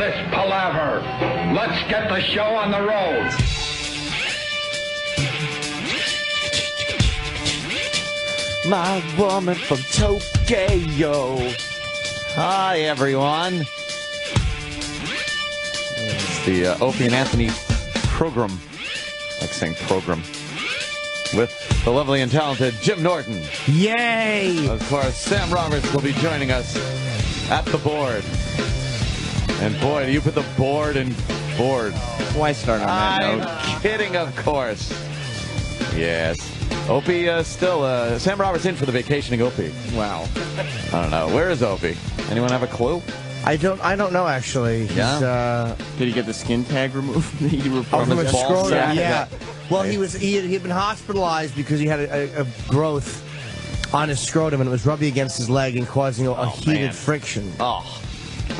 this palaver. Let's get the show on the road. My woman from Tokyo. Hi, everyone. It's the uh, Opie and Anthony program. I like saying program. With the lovely and talented Jim Norton. Yay! Of course, Sam Roberts will be joining us at the board. And boy, do you put the board and board. Why start on that I'm note? kidding, of course. Yes. Opie uh, still, uh, Sam Roberts in for the vacationing Opie. Wow. I don't know. Where is Opie? Anyone have a clue? I don't. I don't know actually. He's, Yeah? Uh, Did he get the skin tag removed? he oh, reported from his a ball scrotum. sack? Yeah. Well, he was. He had, he had been hospitalized because he had a, a, a growth on his scrotum and it was rubbing against his leg and causing a, a heated man. friction. Oh, a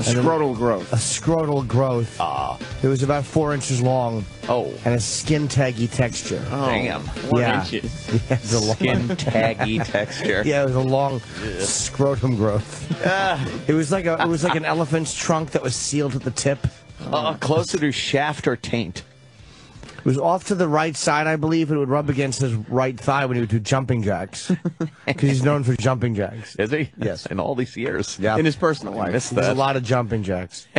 scrotal growth. A scrotal growth. Ah. It was about four inches long oh, and a skin taggy texture. Oh, damn. Four Yeah. inches. Yeah, it was a long, skin taggy texture. yeah, it was a long scrotum growth. Ah, It was like a. It was like an elephant's trunk that was sealed at the tip. uh, closer to shaft or taint. It was off to the right side, I believe. It would rub against his right thigh when he would do jumping jacks. Because he's known for jumping jacks. Is he? Yes. In all these years. Yeah. In his personal life. missed There's a lot of jumping jacks.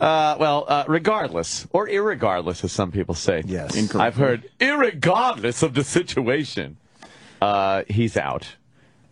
Uh, well, uh, regardless, or irregardless, as some people say. Yes. Incorrect. I've heard, irregardless of the situation, uh, he's out.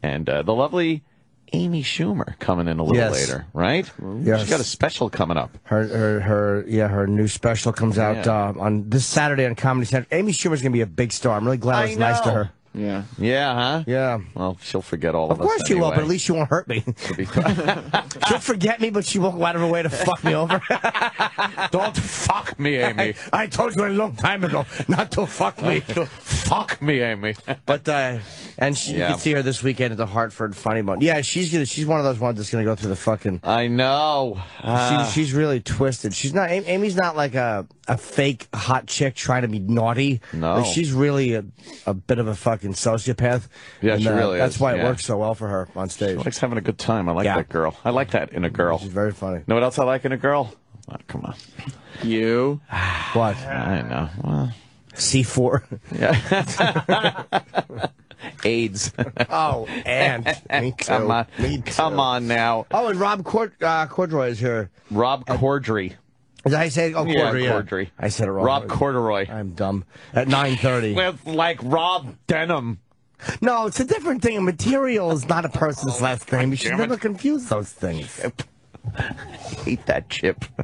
And uh, the lovely Amy Schumer coming in a little Yes. later, right? Yes. She's got a special coming up. Her, her, her, yeah, her new special comes out Yeah. uh, on this Saturday on Comedy Central. Amy Schumer's gonna be a big star. I'm really glad I I was nice to her. Yeah. Yeah, huh? Yeah. Well, she'll forget all of, Of course us she will, but at least she won't hurt me. She'll forget me, but she won't go out of her way to fuck me over. Don't fuck me, Amy. I told you a long time ago not to fuck me. fuck me, Amy. But uh, and she, you can see her this weekend at the Hartford Funny Bone. Yeah, she's gonna. She's one of those ones that's gonna go through the fucking. I know. Uh, she, she's really twisted. She's not. Amy's not like a a fake hot chick trying to be naughty. No. Like, she's really a, a bit of a fucking sociopath. Yeah, And, she uh, really That's is, why it works so well for her on stage. she likes having a good time. I like Yeah. that girl. I like that in a girl. She's very funny. know what else I like in a girl? Oh, come on. You. What? I know. Well, C four. Yeah. AIDS. Oh, and me too. come on. Me too. Come on now. Oh, and Rob Cord- uh, Cordroy is here. Rob Cordry. Did I say? Oh, Yeah, Cordry. Yeah, I said it wrong. Rob Corduroy. I'm dumb. At nine thirty. With like Rob Denham. No, it's a different thing. Material is not a person's last name. You should never confuse those things. Hate that chip.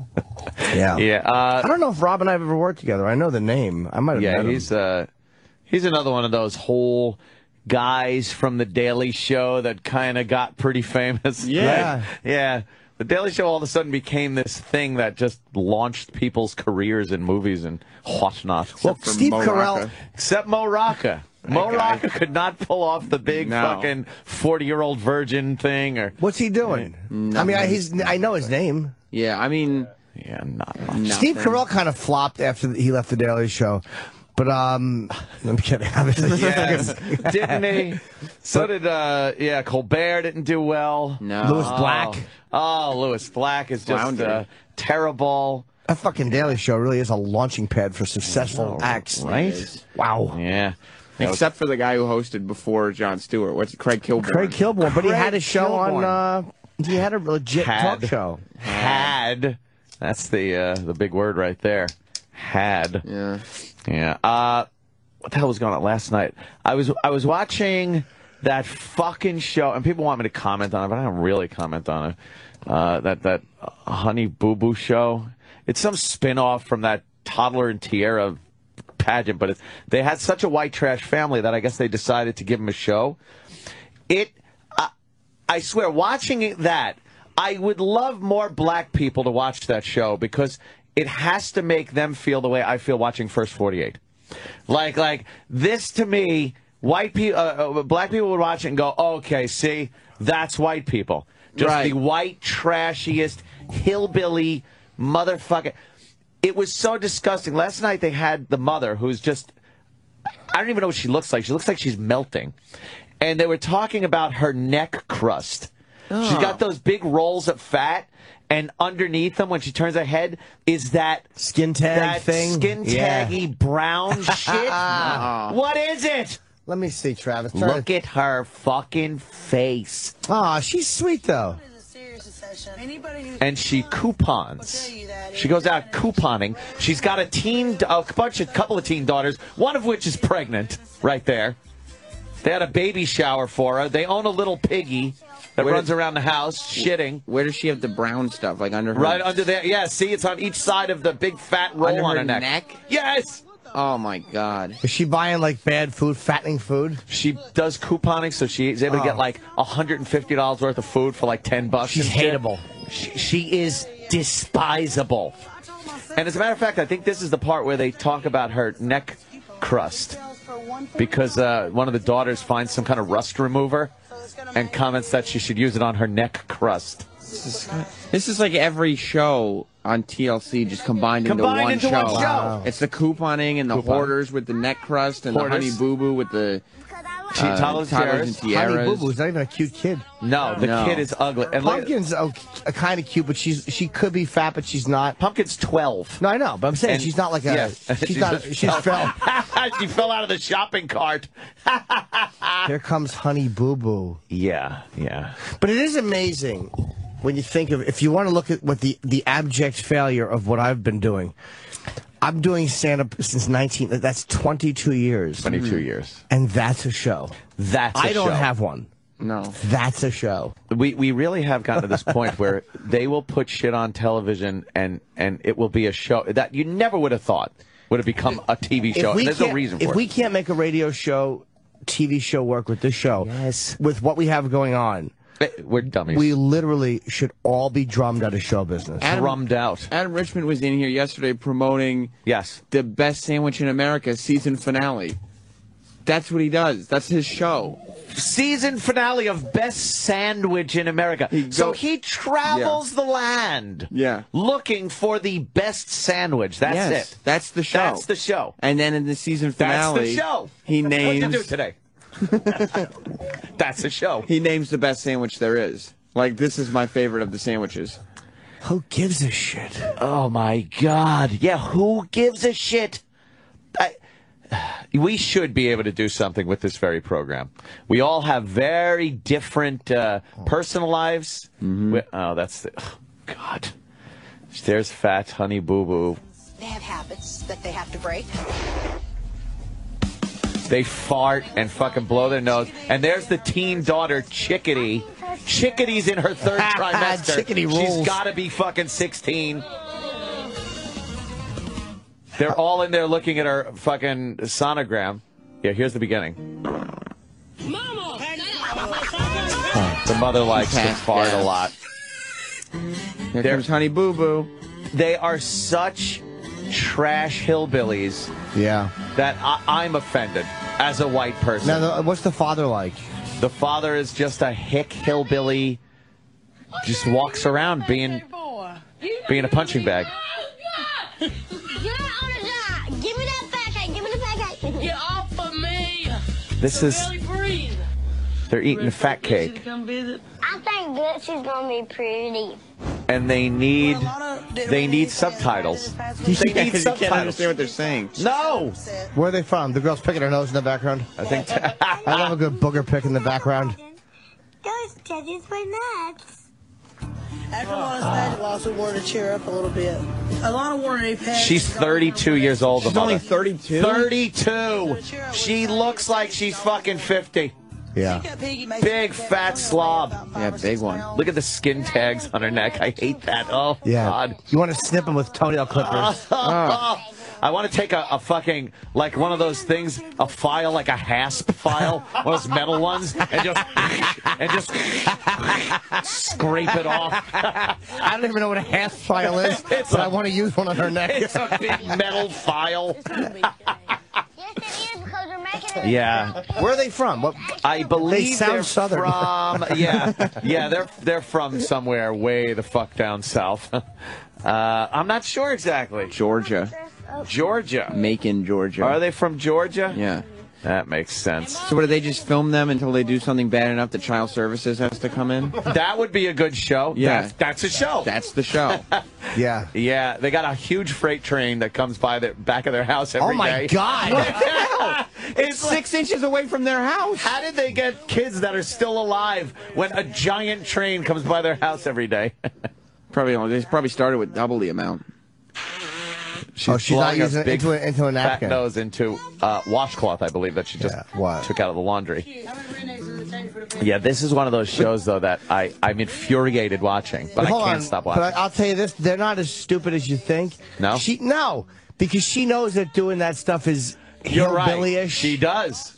Yeah. yeah. Uh, I don't know if Rob and I have ever worked together. I know the name. I might have yeah, he's uh, he's another one of those whole guys from the Daily Show that kind of got pretty famous. Yeah. Right? yeah. The Daily Show all of a sudden became this thing that just launched people's careers in movies and whatnot. well, Steve Mo Carell. Rocca. Except Mo Rocca. Mo. Rocca could not pull off the big No. fucking forty-year-old virgin thing, or What's he doing? I mean, I, he's. I know his name. Yeah, I mean, yeah, not much. Steve Carell kind of flopped after he left the Daily Show. But um, I'm kidding. Obviously, Yes, didn't he? So did uh, yeah. Colbert didn't do well. No. Lewis Black. Oh, Lewis Black is just uh, terrible. That fucking Daily Show really is a launching pad for successful acts. Right? Wow. Yeah. Except for the guy who hosted before Jon Stewart. What's Craig Kilborn? Craig Kilborn, but he had a show Kilborn. on. Uh, he had a legit Had. talk show. had. That's the uh, the big word right there. Had. Yeah. Yeah. Uh, what the hell was going on last night? I was I was watching that fucking show, and people want me to comment on it, but I don't really comment on it. Uh, that that Honey Boo Boo show. It's some spin off from that Toddler and Tiara pageant, but they had such a white trash family that I guess they decided to give them a show. It, I, I swear, watching that I would love more black people to watch that show because it has to make them feel the way I feel watching First Forty Eight. Like, like this to me, white people, uh, uh, black people would watch it and go, "Okay, see, that's white people." Just Right. the white, trashiest, hillbilly motherfucker. It was so disgusting. Last night they had the mother, who's just I don't even know what she looks like. She looks like she's melting. And they were talking about her neck crust. She's got those big rolls of fat. And underneath them, when she turns her head, is that Skin tag that thing? skin Yeah. taggy brown shit? What is it? Let me see, Travis. Try Look at her fucking face. Aw, she's sweet though. and she coupons. She goes out couponing. She's got a teen, a bunch of couple of teen daughters, one of which is pregnant, right there. They had a baby shower for her. They own a little piggy that Where runs did- around the house shitting. Where does she have the brown stuff? Like under her? Right under there. Yeah, see, it's on each side of the big fat roll Under on her her neck. neck? Yes. Oh my god. Is she buying like bad food, fattening food? She does couponing, so she's able to get Oh. like $150 worth of food for like 10 bucks. She's hateable. She, she is despisable. And as a matter of fact, I think this is the part where they talk about her neck crust because uh, one of the daughters finds some kind of rust remover and comments that she should use it on her neck crust. This is this is like every show on TLC just combined, Combined into into one one show. show. Wow. It's the couponing and the Coupon. hoarders with the neck crust and Hoarders. the honey boo boo with the She, uh, toddlers, toddlers and tiaras. Honey tiaras. Boo Boo's not even a cute kid. No, the No. kid is ugly. And look- Pumpkin's okay, kind of cute, but she's she could be fat, but she's not. Pumpkin's 12. No, I know, but I'm saying And- she's not like a. yeah. She's not. just She's fell. she fell out of the shopping cart. Here comes Honey Boo Boo. Yeah, yeah. But it is amazing when you think of if you want to look at what the the abject failure of what I've been doing. I'm doing stand up since 19. That's 22 years, 22 years. and that's a show. That's I I don't have one. No. That's a show. We we really have gotten to this point where they will put shit on television and and it will be a show that you never would have thought would have become a TV show. And there's no can't- reason if we can't make a radio show, TV show work with this show, Yes. with what we have going on, We're dummies. we literally should all be drummed out of show business. Adam- drummed out. Adam Richman was in here yesterday promoting Yes. the best sandwich in America season finale. That's what he does. That's his show. Season finale of Best Sandwich in America. He so he travels the land. Yeah. Looking for the best sandwich. That's yes, it. That's the show. That's the show. And then in the season finale, That's finale, the show. he names. What'd names you do today? That's the show. he names the best sandwich there is. Like this is my favorite of the sandwiches. Who gives a shit? Oh my God! Yeah, who gives a shit? I, we should be able to do something with this very program. We all have very different uh, personal lives. We- oh, that's the oh, God. There's fat honey boo boo. They have habits that they have to break. They fart and fucking blow their nose. And there's the teen daughter, Chickadee. Chickadee's in her third trimester. Chickadee She's rules. got to be fucking 16. They're all in there looking at her fucking sonogram. Yeah, here's the beginning. The mother likes to fart a lot. Here There- comes Honey Boo Boo. They are such trash hillbillies Yeah. that I, I'm offended as a white person. Now, the, what's the father like? The father is just a hick hillbilly, just walks around being being a punching bag. You're on the side. Give me that backpack. Give me the backpack. Get off of me! This is they're eating fat cake. I think that she's gonna be pretty. And they need they need subtitles. They Yeah, need 'cause you can't understand what they're saying. No, Where are they from? The girl's picking her nose in the background. I think I love a good booger pick in the background. Those teddies were nuts. Everyone is magic also wanted to cheer up a little bit. A lot of wanted a she's 32 years old. The She's only 32. 32. She looks like she's fucking 50. Yeah. Big fat slob. Yeah, big one. Look at the skin tags on her neck. I hate that. Oh Yeah. God. You want to snip them with toenail clippers. Ah. I want to take a, a fucking like one of those things, a file like a hasp file, one of those metal ones, and just and just scrape it off. I don't even know what a hasp file is, It's but a- I want to use one on her neck. It's a big metal file. Yeah, Where are they from? What? I believe They sound they're southern. from. Yeah, yeah, they're they're from somewhere way the fuck down south. Uh, I'm not sure exactly. Georgia. Georgia. Macon, Georgia. Are they from Georgia? Yeah. That makes sense. So what do they just film them until they do something bad enough that child services has to come in? That would be a good show. Yeah. That's, that's a show. That's the show. Yeah. yeah, they got a huge freight train that comes by the back of their house every Oh day. my God. It's like, Six inches away from their house. how did they get kids that are still alive when a giant train comes by their house every day? Probably they probably started with double the amount. She's Oh, she's not using it big into a- into a fat nose into uh, washcloth, I believe that she just Yeah, what? took out of the laundry. Yeah, this is one of those shows though that I I'm infuriated watching, but, I can't on, stop watching. But I, I'll tell you this: they're not as stupid as you think. No? she no, because she knows that doing that stuff is You're right. She does.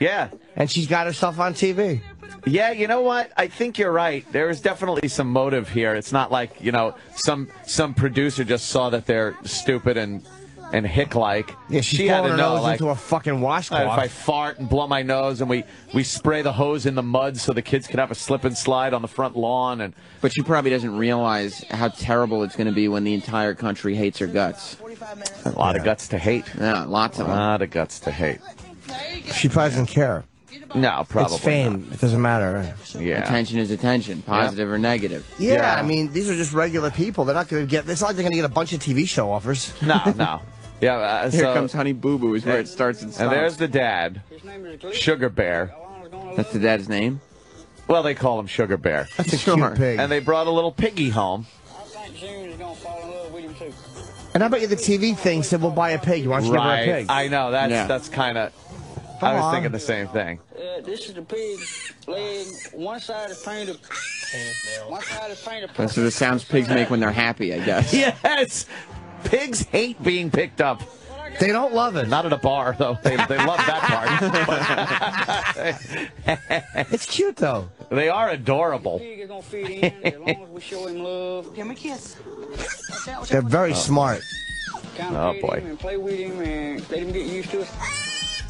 Yeah. and she's got herself on TV. Yeah, you know what? I think you're right. There is definitely some motive here. It's not like, you know, some some producer just saw that they're stupid and and hick like. Yeah, she's she had blowing to her know nose like into a fucking if washcloth. I fart and blow my nose and we, we spray the hose in the mud so the kids can have a slip and slide on the front lawn and But she probably doesn't realize how terrible it's going to be when the entire country hates her guts. a lot of guts to hate. Yeah, lots A of them. lot of guts to hate. she probably doesn't care. No, probably it's fame. It doesn't matter. Yeah. Attention is attention, positive or negative. Yeah, Yeah. I mean, these are just regular people. They're not going to get. It's not like they're going to get a bunch of TV show offers. No, no. Yeah, uh, Here so, comes Honey Boo Boo is where it starts and stops. and there's the dad, Sugar Bear. That's the dad's name. Well, they call him Sugar Bear. That's a Sure. cute pig. And they brought a little piggy home. I think June is going to fall in love with him too. And I bet you the TV thing said, "We'll buy a pig. You want to give her a Right. pig?" I know. That's Yeah. that's kind of. I was on. thinking the same thing. Uh, this is the pig leg. One side is painted. One side is painted. Those are the sounds pigs make when they're happy, I guess. Yes. Pigs hate being picked up. They don't love it. Not at a bar, though. They, they love that part. It's cute though. they are adorable. Pig is gonna fit in as long as we show him love. Give me a kiss. They're very smart. Kind Oh, of boy.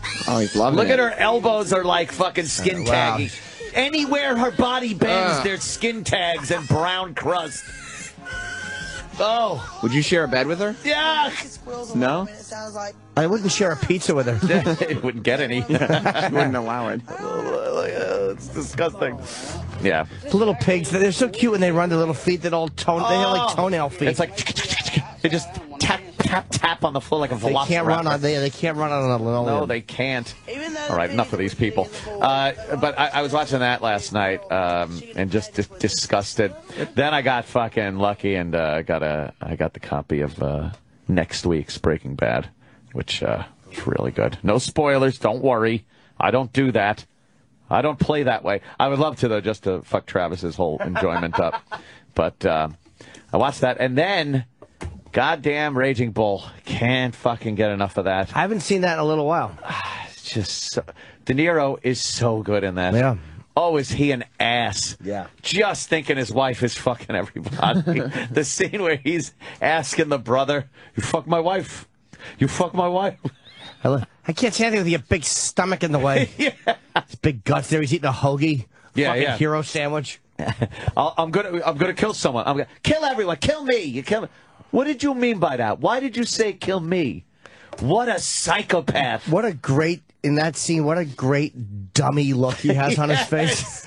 Him and play with him and let him get used to it. Oh, he's loving Look it. at her elbows are like fucking skin oh, Wow. taggy. Anywhere her body bends, Ugh. there's skin tags and brown crust. Oh, Would you share a bed with her? Yeah. No? alarm, and It sounds like I wouldn't share a pizza with her. it wouldn't get any. She wouldn't allow it. it's disgusting. Yeah. The little pigs, they're so cute when they run their little feet. That all tone, they have like Oh. toenail feet. It's like they just tap tap tap on the floor like a they velociraptor. can't run on they, they can't run on a linoleum. No, they can't. All right, enough of these people. Uh, but I, I was watching that last night um, and just dis- disgusted. Then I got fucking lucky and uh, got a I got the copy of uh, next week's Breaking Bad, which uh, is really good. No spoilers. Don't worry. I don't do that. I don't play that way. I would love to though, just to fuck Travis's whole enjoyment up. But uh, I watched that, and then goddamn Raging Bull can't fucking get enough of that. I haven't seen that in a little while. It's just so, De Niro is so good in that. Yeah. Oh, is he an ass? Yeah. Just thinking his wife is fucking everybody. the scene where he's asking the brother, "You fuck my wife? You fuck my wife?" I, I can't say anything with your big stomach in the way. yeah. His big guts there. He's eating a hoagie. Yeah, fucking yeah. hero sandwich. I'll, I'm gonna I'm gonna kill someone. I'm gonna kill everyone. Kill me. You kill me. What did you mean by that? Why did you say kill me? What a psychopath. What a great in that scene. What a great dummy look he has on his face.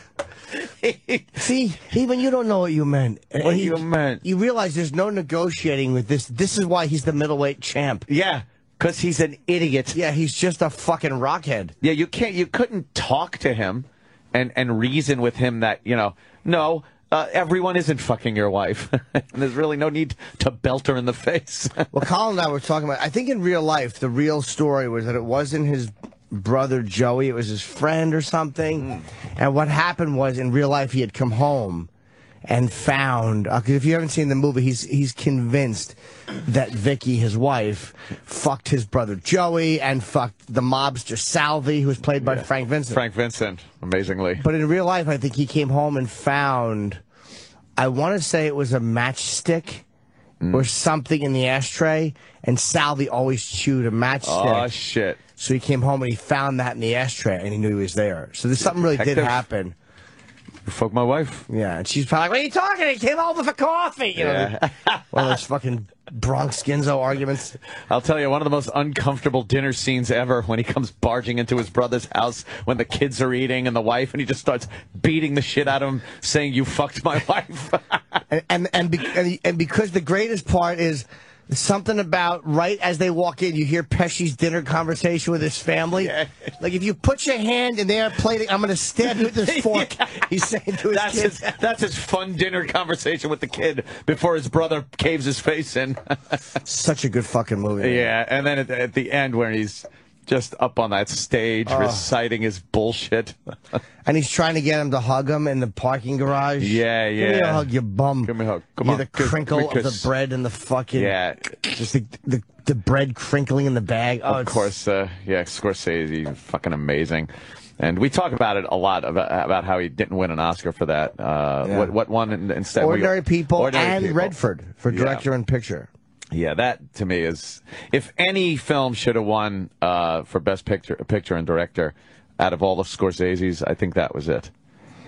See, even you don't know what you meant. What He- you meant? You realize there's no negotiating with this. This is why he's the middleweight champ. yeah, because he's an idiot. Yeah, he's just a fucking rockhead. Yeah, you can't. You couldn't talk to him and and reason with him that you know no. Uh, everyone isn't fucking your wife. and there's really no need to belt her in the face. Well, Colin and I were talking about. I think in real life, the real story was that it wasn't his brother Joey; it was his friend or something. And what happened was, in real life, he had come home and found. Because if you haven't seen the movie, he's he's convinced that Vicky, his wife, fucked his brother Joey and fucked the mobster Salvi, who was played by Frank Vincent. Frank Vincent, amazingly. But in real life, I think he came home and found, I want to say it was a matchstick Mm. or something in the ashtray, and Salvi always chewed a matchstick. Oh shit! so he came home and he found that in the ashtray, and he knew he was there. So there's something really did happen. Fuck my wife. Yeah, and she's probably like, "What are you talking? He came over for coffee." You know, Yeah. one of those fucking Bronx Skinzo arguments. I'll tell you, one of the most uncomfortable dinner scenes ever when he comes barging into his brother's house when the kids are eating and the wife, and he just starts beating the shit out of him, saying, You fucked my wife. and and and, be, and and because the greatest part is something about right as they walk in, you hear Pesci's dinner conversation with his family. Like if you put your hand in their plate, I'm going to stab you with this fork. He's saying to his that's kids. his, that's his fun dinner conversation with the kid before his brother caves his face in. Such a good fucking movie. yeah, and then at, at the end where he's just up on that stage Oh. reciting his bullshit. And he's trying to get him to hug him in the parking garage. Yeah, yeah. Give me a yeah. hug, you bum. Give me a hug. Come You're on, the crinkle give me a of the bread and the fucking. Yeah. Just the, the, the bread crinkling in the bag. Oh, of it's- course, uh, yeah, Scorsese, fucking amazing. And we talk about it a lot about, about how he didn't win an Oscar for that. Uh, Yeah. What what won in- instead? We- Ordinary People Ordinary and People. Redford for Yeah. director and picture. Yeah, that to me is if any film should have won uh, for best picture, picture and director out of all the Scorsese's, I think that was it.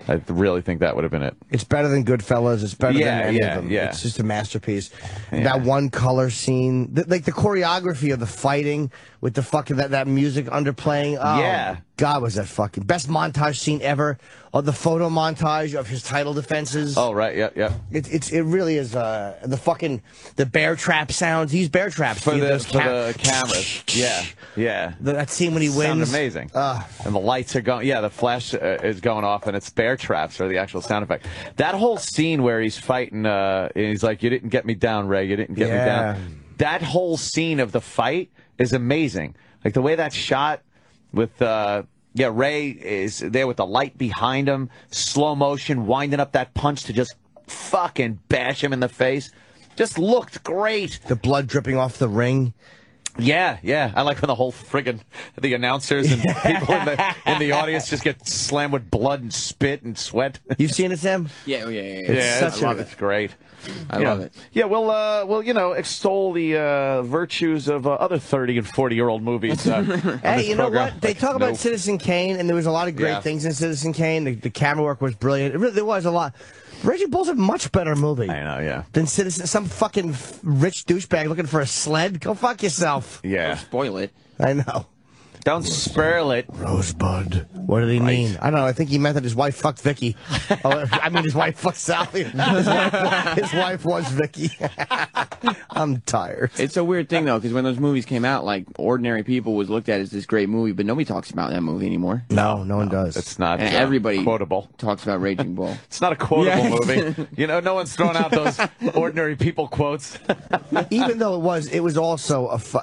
I really think that would have been it. It's better than Goodfellas. It's better Yeah, than any yeah, of them. yeah. It's just a masterpiece. That one color scene, th- like the choreography of the fighting with the fucking that, that music underplaying. Oh, Yeah. God, was that fucking best montage scene ever? Or the photo montage of his title defenses. Oh right, yeah, yeah. It, it's it really is uh, the fucking the bear trap sounds. These bear traps For the for the cameras, yeah, yeah. The- that scene when he wins. amazing. Uh, and the lights are going. Yeah, the flash uh, is going off, and it's bear traps or the actual sound effect. That whole scene where he's fighting, uh, and he's like, "You didn't get me down, Ray. You didn't get me Yeah. down." That whole scene of the fight is amazing. Like the way that's shot with. Uh, yeah, Ray is there with the light behind him, slow motion, winding up that punch to just fucking bash him in the face. Just looked great. the blood dripping off the ring. Yeah, yeah. I like when the whole friggin' the announcers and people in the in the audience just get slammed with blood and spit and sweat. You've seen it, Sam? Yeah, oh, yeah, yeah. yeah. yeah, such I love a- it. It's great. I yeah. love it. Yeah, we'll uh, we'll you know extol the uh, virtues of uh, other thirty and forty year old movies. Uh, Hey, this you know program. what? They Like, talk about nope. Citizen Kane, and there was a lot of great Yeah. things in Citizen Kane. The, the camera work was brilliant. It really, there was a lot. Raging Bull's a much better movie I know. Yeah. than Citizen. Some fucking rich douchebag looking for a sled. Go fuck yourself. Yeah. Spoil it. I know. Don't spoil it. Rosebud. What did he mean? I don't know. I think he meant that his wife fucked Vicky. oh, I mean, his wife fucked Sally. His wife, his wife was Vicky. I'm tired. It's a weird thing though, because when those movies came out, like Ordinary People was looked at as this great movie, but nobody talks about that movie anymore. No, no one does. It's not And uh, everybody quotable. talks about Raging Bull. It's not a quotable Yeah. movie. You know, no one's throwing out those ordinary people quotes. even though it was, it was also a. Fu-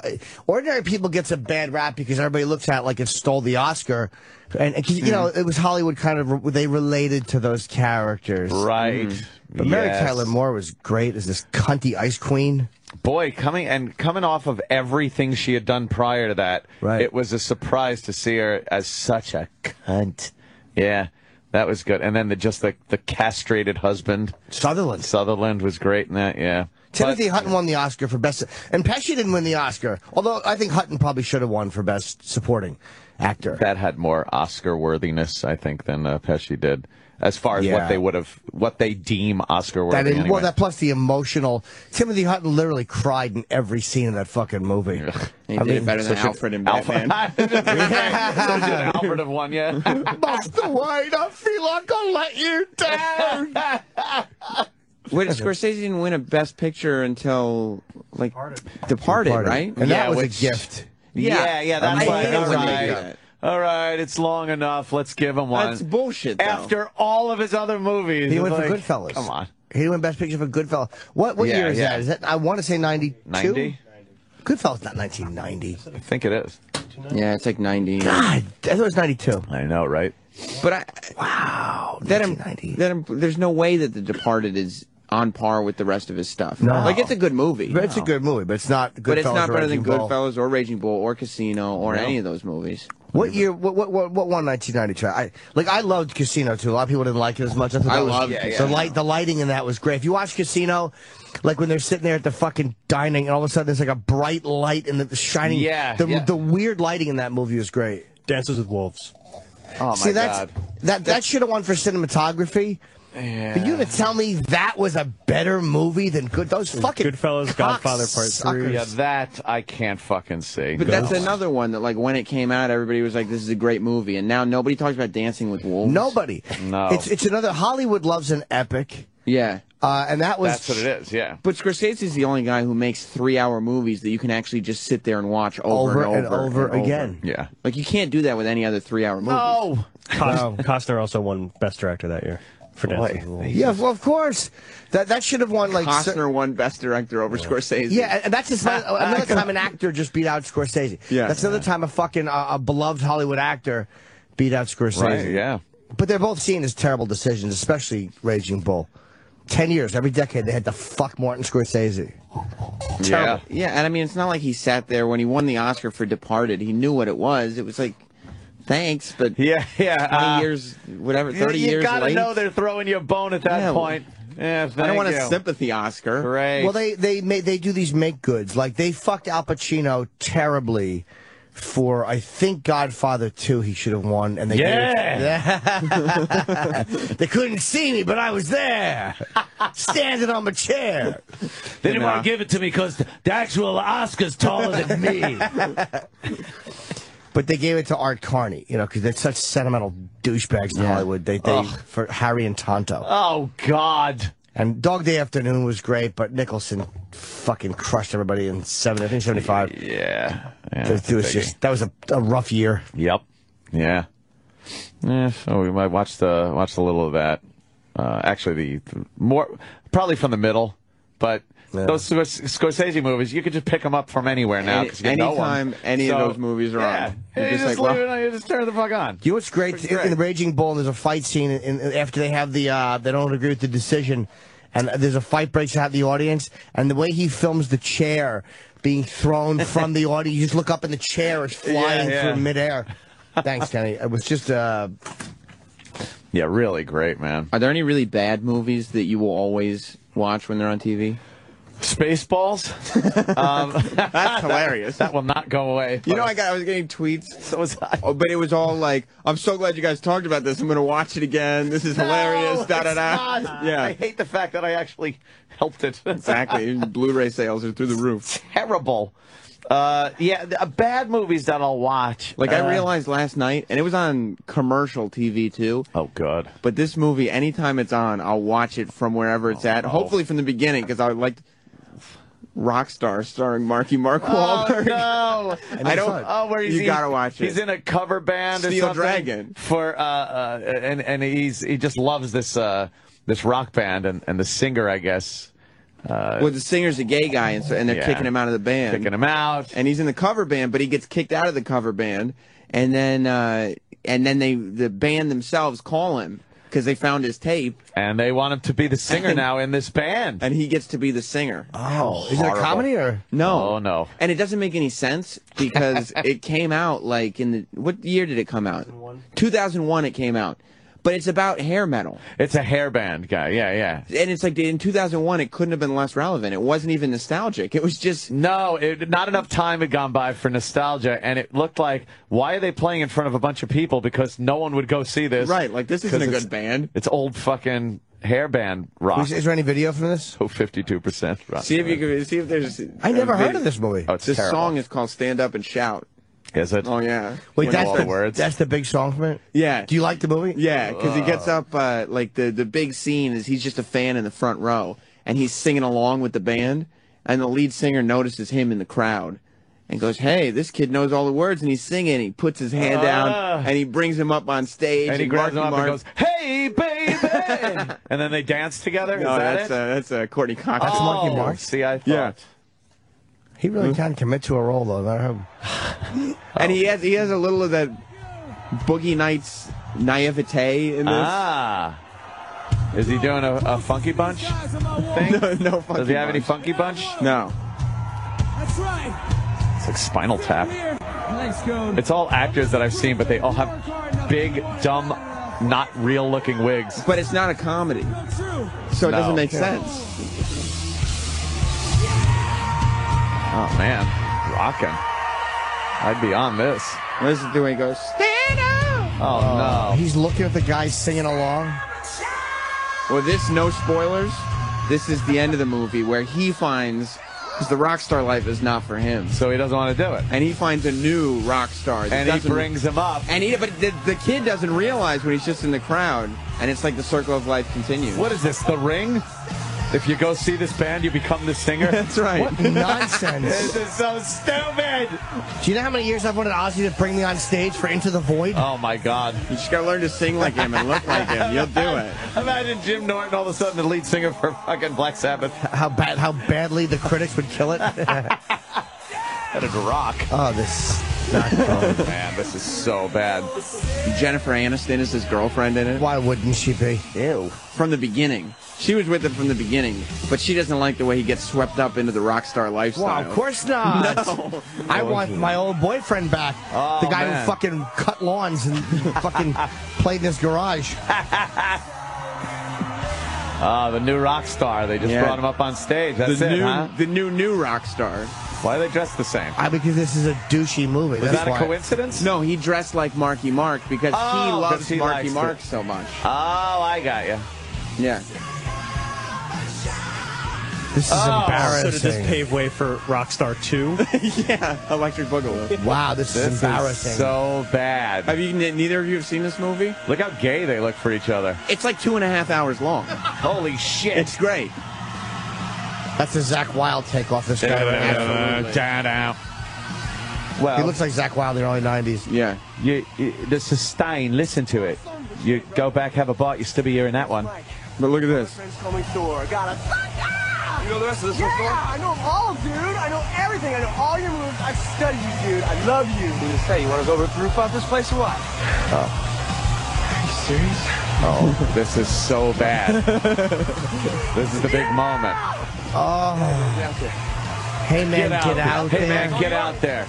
Ordinary People gets a bad rap because everybody looks at like it stole the Oscar, and, and you know mm. it was Hollywood kind of they related to those characters. right. Mm. But Mary Yes. Tyler Moore was great as this cunty ice queen. boy, coming and coming off of everything she had done prior to that, Right. it was a surprise to see her as such a cunt. Yeah, that was good. And then the just the the castrated husband, Sutherland. Sutherland, was great in that. Yeah, Timothy But- Hutton won the Oscar for best, and Pesci didn't win the Oscar. Although I think Hutton probably should have won for best supporting actor. that had more Oscar worthiness, I think, than uh, Pesci did. As far as Yeah. what they would have, what they deem Oscar That worthy. in- anyway. well, that plus the emotional. Timothy Hutton literally cried in every scene of that fucking movie. He I did mean, it better than such an Alfred and Alfred. Batman. Alfred have won, yeah. Master Wayne, I feel like I'll let you down. Wait, Scorsese didn't win a Best Picture until like Departed, right? And Yeah, that was which- a gift. Yeah, yeah, that's I like, hate it all when they do right. that. All right, it's long enough. Let's give him one. That's bullshit. Though. After all of his other movies. He it's went for Goodfellas. Come on. He went Best Picture for Goodfellas. What what Yeah, year is yeah. that? Is that I want to say 92? 90? Goodfellas not 1990. I think it is. yeah, it's like ninety. God, I thought it was 92. I know, right? But I, Wow, that I'm, 1990. that I'm, there's no way that The Departed is on par with the rest of his stuff. No. like it's a good movie, But it's a good movie, but it's not Goodfellas but it's not better than Bull. Goodfellas or Raging Bull or Casino or any of those movies. What year? What what what, what won 1992? I like I loved Casino too. A lot of people didn't like it as much. I, thought I that was- loved Yeah, yeah. the light. The lighting in that was great. If you watch Casino, like when they're sitting there at the fucking dining, and all of a sudden there's like a bright light and the shining. Yeah, the yeah. the weird lighting in that movie was great. Dances with Wolves. Oh, my See, that's God. that that should have won for cinematography. But you gonna tell me that was a better movie than good? Those fucking Goodfellas, Godfather Part. Three. Yeah, that I can't fucking see. But that's another one that, like, when it came out, everybody was like, "This is a great movie," and now nobody talks about Dancing with Wolves. Nobody. No. It's it's another Hollywood loves an epic, Yeah. uh, and that was That's what it is. Yeah. But Scorsese is the only guy who makes three-hour movies that you can actually just sit there and watch over, over and over and over and again. Yeah. Like you can't do that with any other three-hour movie. No. Cos- Costner also won Best Director that year for Dancing with Wolves. Yeah, well, of course. That that should have won like cer- Costner won Best Director over Scorsese. Yeah, and- and that's just another time an actor just beat out Scorsese. Yeah. that's another time a fucking uh, a beloved Hollywood actor beat out Scorsese. Right. Yeah. But they're both seen as terrible decisions, especially Raging Bull. Ten years, every decade, they had to fuck Martin Scorsese. Yeah. Yeah, and I mean, it's not like he sat there when he won the Oscar for Departed. He knew what it was. It was like, thanks, but Yeah. Yeah. 20 uh, years, whatever, you- 30 you years gotta late. know they're throwing you a bone at that Yeah, point. Yeah. I don't want you. a sympathy Oscar. Great. Well, they they ma- they do these make goods. Like they fucked Al Pacino terribly for I think Godfather 2 he should have won and they gave it- they couldn't see me but I was there standing on my chair. They didn't want to give it to me because the actual Oscar's taller than me. But they gave it to Art Carney, you know, because they're such sentimental douchebags in Hollywood. They, they for Harry and Tonto. oh God. And Dog Day Afternoon was great, but Nicholson fucking crushed everybody in seven, I think seventy five. Yeah. yeah It was just that was a, a rough year. Yep. Yeah. Yeah. So we might watch the watch a little of that. Uh, actually, the more probably from the middle, but Yeah. those Scors- Scorsese movies, you could just pick them up from anywhere now. Any- you know 'em. anytime any of those movies are yeah. on, Yeah, you're you just just, like, well- it on, you just turn the fuck on. You know what's great? Pretty In, great. in the Raging Bull, there's a fight scene in, in, after they have the uh, they don't agree with the decision, and there's a fight breaks out in the audience, and the way he films the chair being thrown from the audience, you just look up and the chair is flying yeah. through midair. Thanks, Kenny. It was just uh, Yeah, really great, man. Are there any really bad movies that you will always watch when they're on TV? Spaceballs. um, That's hilarious. that will not go away. You know, I got I was getting tweets, So was I. oh, but it was all like, "I'm so glad you guys talked about this. I'm going to watch it again. This is hilarious." Da da da. not. Yeah, I hate the fact that I actually helped it. exactly. Blu-ray sales are through the roof. Terrible. Uh, yeah, uh, bad movies that I'll watch. Like Uh, I realized last night, and it was on commercial TV too. Oh God. But this movie, anytime it's on, I'll watch it from wherever it's at. Hopefully from the beginning, because I like Rockstar starring Marky Mark Wahlberg. Oh no! I don't. Oh, where is he's you he- gotta watch it. He's in a cover band or Steel something Dragon. for uh, uh and and he's he just loves this uh this rock band and and the singer I guess uh well, the singer's a gay guy, and, so, and they're Yeah. kicking him out of the band. kicking him out. and he's in the cover band, but he gets kicked out of the cover band, and then uh, and then they the band themselves call him because they found his tape, And they want him to be the singer now in this band. and he gets to be the singer. oh, is it a comedy or? No, Oh, no. and it doesn't make any sense because it came out like in the what year did it come out? 2001. It came out, but it's about hair metal, It's a hair band guy. Yeah, yeah. and it's like in 2001 it couldn't have been less relevant. It wasn't even nostalgic. It was just No, it, not enough time had gone by for nostalgia, and it looked like why are they playing in front of a bunch of people because no one would go see this. right. Like this isn't a good band. It's old fucking hair band rock. Is, is there any video from this? Oh, 52% rock. See if you can see if there's. I never heard video. of this movie. Oh, it's This terrible. song is called "Stand Up and Shout." Is it? Oh yeah. Wait, that's the, the words. that's the big song from it. Yeah. Do you like the movie? Yeah, because he gets up uh, like the the big scene is he's just a fan in the front row and he's singing along with the band and the lead singer notices him in the crowd and goes, "Hey, this kid knows all the words and he's singing." He puts his hand down Ah. and he brings him up on stage And he grabs Marky him up and goes, "Hey, baby!" and then they dance together. No, Is that that's it? uh, that's uh, Courteney Cox. That's Marky Oh, Mark? See, I thought. Yeah. He really can't commit to a role though. Not him. and he has he has a little of that Boogie Nights naivete in this. Ah. Is he doing a, a funky bunch thing? no, no fucking Does he have any funky bunch? No. That's right. It's like Spinal Tap. Here. Thanks, Code. It's all actors that I've seen, but they all have big, dumb, not real looking wigs. But it's not a comedy, so it No. doesn't make sense. Oh man, rocking. I'd be on this. Listen to when he goes, stand up. Oh, oh, no. He's looking at the guy singing along. Well, this no spoilers. This is the end of the movie where he finds because the rock star life is not for him. So he doesn't want to do it. And he finds a new rock star. that And he brings him up. And he, but the, the kid doesn't realize when he's just in the crowd, and it's like the circle of life continues. What is this, The Ring? If you go see this band, you become the singer? That's right. What nonsense. This is so stupid. Do you know how many years I've wanted Ozzy to bring me on stage for Into the Void? Oh, my God. You just gotta learn to sing like him and look like him. You'll do it. Imagine Jim Norton all of a sudden the lead singer for fucking Black Sabbath. How bad? How badly the critics would kill it? That'd rock. oh, this. Oh, man, this is so bad. Jennifer Aniston is his girlfriend in it. Why wouldn't she be? Ew. From the beginning. She was with him from the beginning, but she doesn't like the way he gets swept up into the rock star lifestyle. Wow, of course not. No. I want my old boyfriend back. Oh, the guy man. who fucking cut lawns and fucking played in his garage. Ah, the new rock star. They just Yeah. brought him up on stage. That's the it, new, huh? the new new rock star. Why are they dressed the same? I because this is a douchey movie. Was That's that a why. coincidence? No, he dressed like Marky Mark because he oh, loves loves 'cause he Marky Mark it. so much. Oh, I got you. Yeah. This is Oh, So did this pave way for Rockstar 2? yeah, Electric Boogaloo. wow, this, This is embarrassing. is so bad. Have you? Neither of you have seen this movie? Look how gay they look for each other. It's like two and a half hours long. Holy shit. It's great. That's a Zakk Wylde take off this guy. Absolutely. Well, He looks like Zakk Wylde in the early '90s. Yeah. you, you, the sustain, listen to it. You go back, have a bite, you still be hearing that one. But look at this. Friends call me Thor. Got a ah! You know the rest of this yeah, I know them all, dude. I know everything. I know all your moves. I've studied you, dude. I love you. What do you say? You want to go rip the roof off this place or what? Oh. Are you serious? Oh, this is so bad. this is the big moment. Oh, hey man, get out, hey there. man, get out there.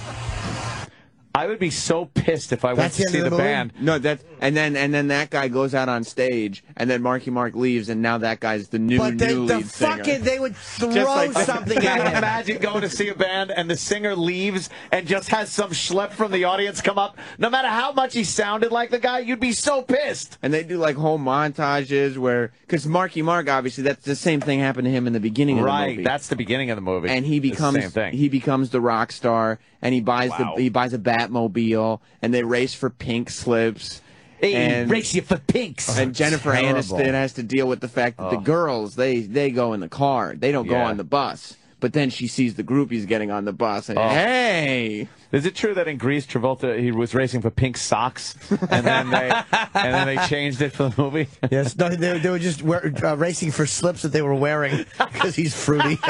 I would be so pissed if I went to the see the, the band. No, that and then and then that guy goes out on stage, and then Marky Mark leaves, and now that guy's the new But they, new the lead singer. fucking, they would throw like that. something Can at him. imagine going to see a band and the singer leaves and just has some schlep from the audience come up? No matter how much he sounded like the guy, you'd be so pissed. And they do like whole montages where, because Marky Mark, obviously, that's the same thing happened to him in the beginning of the movie. Right, that's the beginning of the movie. and he It's the becomes same thing. he becomes the rock star, and he buys Wow. the he buys a Batmobile, and they race for pink slips. Hey, and, race you for pinks. Oh, and Jennifer terrible. Aniston has to deal with the fact that the Oh. girls they they go in the car, they don't go on the bus. But then she sees the groupies getting on the bus, and Oh. hey, Is it true that in Grease, Travolta he was racing for pink socks, and then they and then they changed it for the movie? Yes, no, they, they were just wear, uh, racing for slips that they were wearing because he's fruity.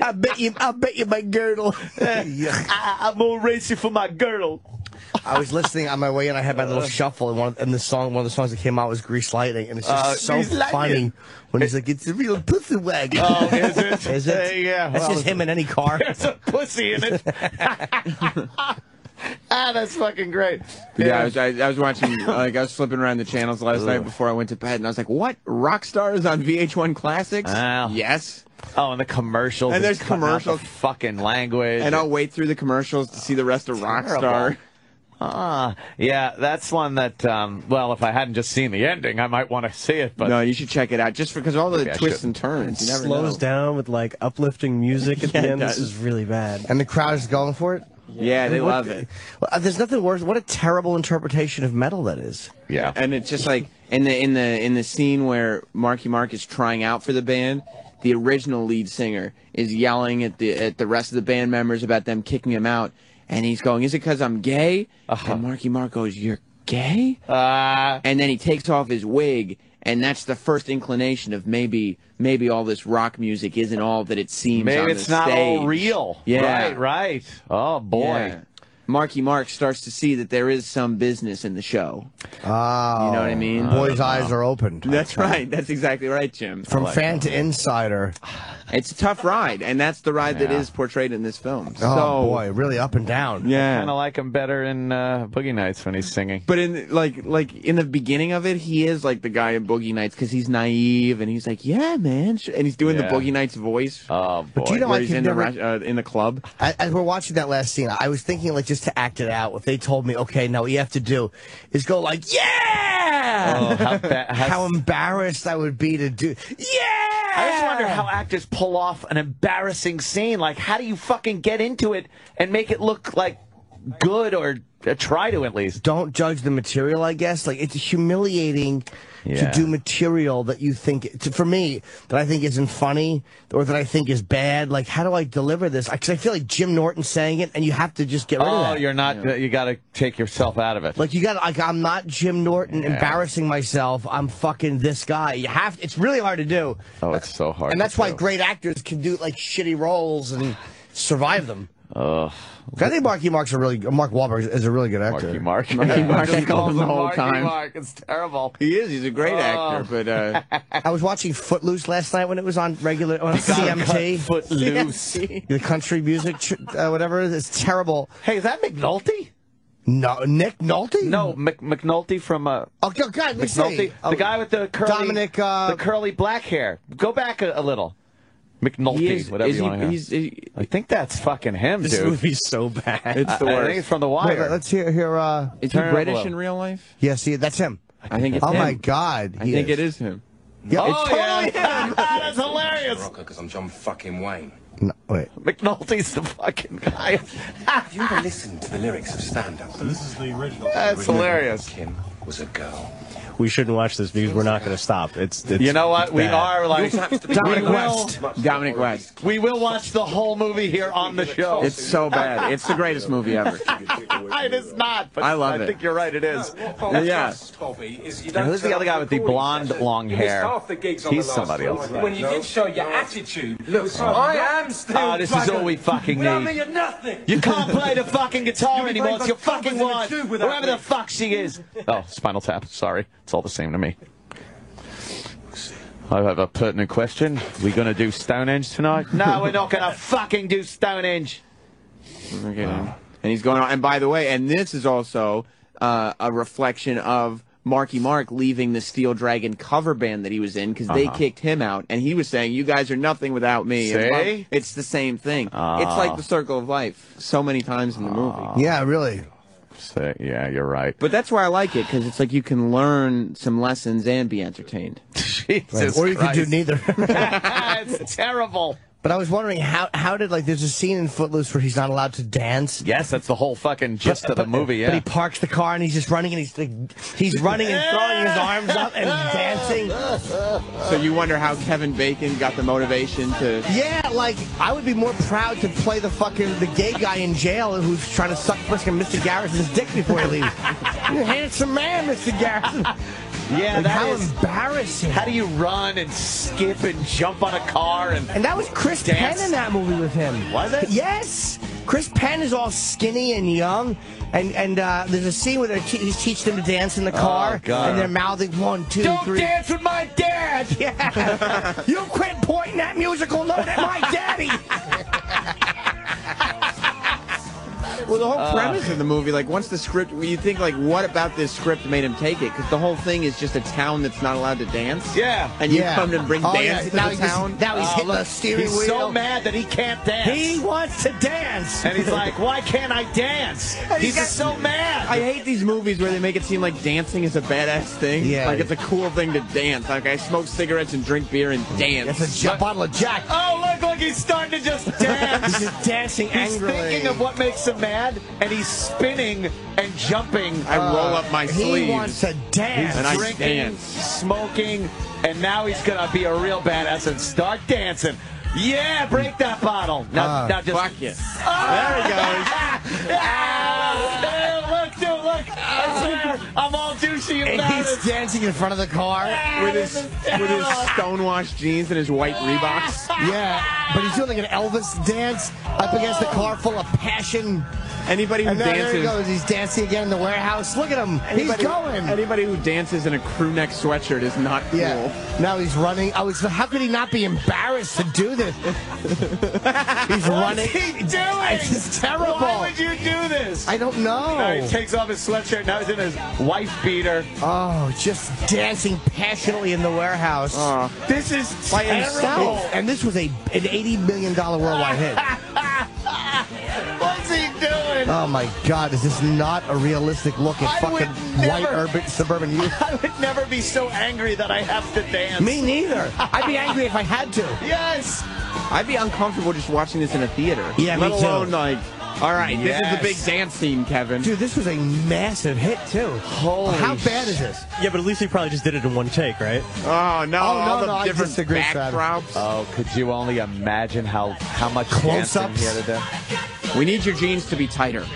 I bet you, I bet you my girdle. I, I'm gonna race you for my girdle. I was listening on my way in. I had my little shuffle, and one and the song, one of the songs that came out was "Grease Lightning," and it's just Uh, so Grease Lightning. funny when he's like, "It's a real pussy wagon." Oh, is it? Is it? Uh, yeah, That's well, just him in any car. There's a pussy in it. ah, that's fucking great. yeah, I was I, I was watching like I was flipping around the channels last night before I went to bed, and I was like, what rock stars on VH1 Classics? Wow. Yes. Oh, and the commercials. And there's It's cutting out the commercials. fucking language. And I'll wait through the commercials to see the rest of Rockstar. Ah, yeah, that's one that. Um, well, if I hadn't just seen the ending, I might want to see it. But no, you should check it out just because all the Maybe twists and turns. You never Slows know. down with like uplifting music at Yeah, the end. This is really bad. And the crowd is going for it. Yeah, they What- love it. Well, uh, there's nothing worse. What a terrible interpretation of metal that is. yeah, And it's just like in the in the in the scene where Marky Mark is trying out for the band, the original lead singer is yelling at the at the rest of the band members about them kicking him out, and he's going, "Is it because I'm gay?" And Marky Mark goes, "You're gay?" uh, and then he takes off his wig and that's the first inclination of maybe maybe all this rock music isn't all that it seems on maybe the it's not stage. all real. Yeah. right, right. Oh boy. Yeah. Marky Mark starts to see that there is some business in the show. Oh, You know what I mean? Boys' eyes are opened. That's right. That's exactly right, Jim. From fan to insider. It's a tough ride, and that's the ride that Yeah. is portrayed in this film. Oh so, boy, really up and down. yeah. Kind of like him better in uh, Boogie Nights when he's singing. But in like like in the beginning of it, he is like the guy in Boogie Nights because he's naive and he's like, "Yeah, man," and he's doing Yeah. the Boogie Nights voice. Oh boy. do you know where I he's in never- the uh, in the club. I- As we're watching that last scene, I was thinking, like, just to act it out, If they told me, okay, now what you have to do is go like, yeah! Oh, how how- how embarrassed I would be to do, yeah! I just wonder how actors pull off an embarrassing scene. Like, how do you fucking get into it and make it look like good or uh, try to at least? Don't judge the material, I guess. Like, it's humiliating Yeah. to do material that you think, to, for me, that I think isn't funny or that I think is bad. Like, how do I deliver this? Because I feel like Jim Norton saying it, and you have to just get rid of Oh, you're not. You got to take yourself out of it. Like you got like I'm not Jim Norton embarrassing myself. I'm fucking this guy. You have it's really hard to do. oh, it's so hard. And that's to why do. great actors can do like shitty roles and survive them. Ugh. I think Marky Mark's a really Mark Wahlberg is a really good actor. Marky Mark. Marky Mark Just calls the whole Marky time. Mark. It's terrible. He is. He's a great actor, but uh, I was watching Footloose last night when it was on regular on CMT. Foot loose. The country music, uh, whatever. It's terrible. Hey, is that McNulty? No, Nick Nolte. No, Mc, McNulty from uh, Oh God, God, let me McNulty, see. the guy with the curly, Dominic, uh, the curly black hair. Go back a, a little. McNulty, he is. whatever is you he, want to hear. he's, he, I think that's fucking him, This dude. movie's so bad. it's the I worst. think it's from The Wait, let's hear hear. Uh, is he Turn it British low. in real life? yeah, see, that's him. I think it's Oh him. my God, I think is. it is him. Yeah, oh it's totally yeah, him. that's hilarious. because I'm John fucking Wayne. No, wait. McNulty's the fucking guy. Have you ever listened to the lyrics of Stand Up? This is the original. That's hilarious. Kim was a girl. We shouldn't watch this because we're not going to stop. It's, it's You know what? We bad. are like Dominic West. Dominic West. we will watch the whole movie here on the show. It's so bad. It's the greatest movie ever. it is not, but I love it. I it. think you're right. It is. Yeah. And who's the other guy with the blonde, long hair? He's somebody else. When you did show your attitude, look, I am still. Oh, this is all we fucking need. you're nothing. You can't play the fucking guitar anymore. It's your fucking wife. Whoever the fuck she is. Oh, Spinal Tap. Sorry. It's all the same to me. I have a pertinent question. We gonna do Stonehenge tonight? No, we're not gonna fucking do Stonehenge. Okay. And he's going on. And by the way, and this is also uh, a reflection of Marky Mark leaving the Steel Dragon cover band that he was in because they Uh-huh. kicked him out, and he was saying, "You guys are nothing without me." And See? it's the same thing. It's Ah. like the circle of life so many times in the movie. Yeah, really. Say, yeah, you're right. But that's why I like it because it's like you can learn some lessons and be entertained. Jesus or you could do neither. it's terrible. But I was wondering how how did like there's a scene in Footloose where he's not allowed to dance. Yes, that's the whole fucking gist of the movie. Yeah. But he parks the car and he's just running and he's like, he's running and throwing his arms up and dancing. So you wonder how Kevin Bacon got the motivation to. Yeah, like I would be more proud to play the fucking the gay guy in jail who's trying to suck fucking Mr. Garrison's dick before he leaves. You're handsome man, Mr. Garrison. Yeah, Like, that how is- embarrassing. How do you run and skip and jump on a car and And that was Chris Dance. Penn in that movie with him. Was it? Yes. Chris Penn is all skinny and young, and and uh, there's a scene where te- he's teaching them to dance in the car, Oh, and they're mouthing one, two, don't three. dance with my dad? Yeah. you quit pointing that musical note at my daddy. Well, the whole Uh. premise of the movie, like once the script, you think like, what about this script made him take it? Because the whole thing is just a town that's not allowed to dance. Yeah. And you Yeah. come and bring Oh, dance Now to he's the just- town. now he's Oh, hitting look, the steering he's wheel. so mad that he can't dance. He wants to dance. and he's like, why can't I dance? He's just so mad. I hate these movies where they make it seem like dancing is a badass thing. Yeah. Like it's a cool thing to dance. Like I smoke cigarettes and drink beer and dance. That's a j- bottle of Jack. Oh, look, look, he's starting to just dance. He's just dancing He's angrily. thinking of what makes him mad, and he's spinning and jumping. I roll up my He sleeves. wants to dance. And I drinking, dance. smoking, and now he's gonna be a real badass and start dancing. Yeah, break that bottle. Now, Ah. now just Fuck you. there he goes. Ah, look, dude, look! I swear, I'm all and about he's it. dancing in front of the car. with his with his stonewashed jeans and his white Reeboks. Yeah, but he's doing like an Elvis dance up against the car full of passion. Anybody who And now there he dances. goes. He's dancing again in the warehouse. Look at him. Anybody, he's going. Anybody who dances in a crew neck sweatshirt is not cool. Yeah. Now he's running. Oh, I was. How could he not be embarrassed to do this? he's running. he doing? It's terrible. Why would you do this? I don't know. Now he takes off his sweatshirt. Now he's in his wife beater. Oh, just dancing passionately in the warehouse. This is By terrible. himself. and this was a an eighty million dollar worldwide hit. What's? Oh my God! Is this not a realistic look at I fucking never- white urban suburban youth? I would never be so angry that I have to dance. Me neither. I'd be angry if I had to. Yes. I'd be uncomfortable just watching this in a theater. Yeah, me Let too. like, all right, this is the big dance scene, Kevin. Dude, this was a massive hit too. Holy How bad is this? Yeah, but at least he probably just did it in one take, right? Oh no! Oh, all no, the no, different disagree, backdrops. Oh, could you only imagine how how much Close-ups? dancing he had to do? We need your jeans to be tighter.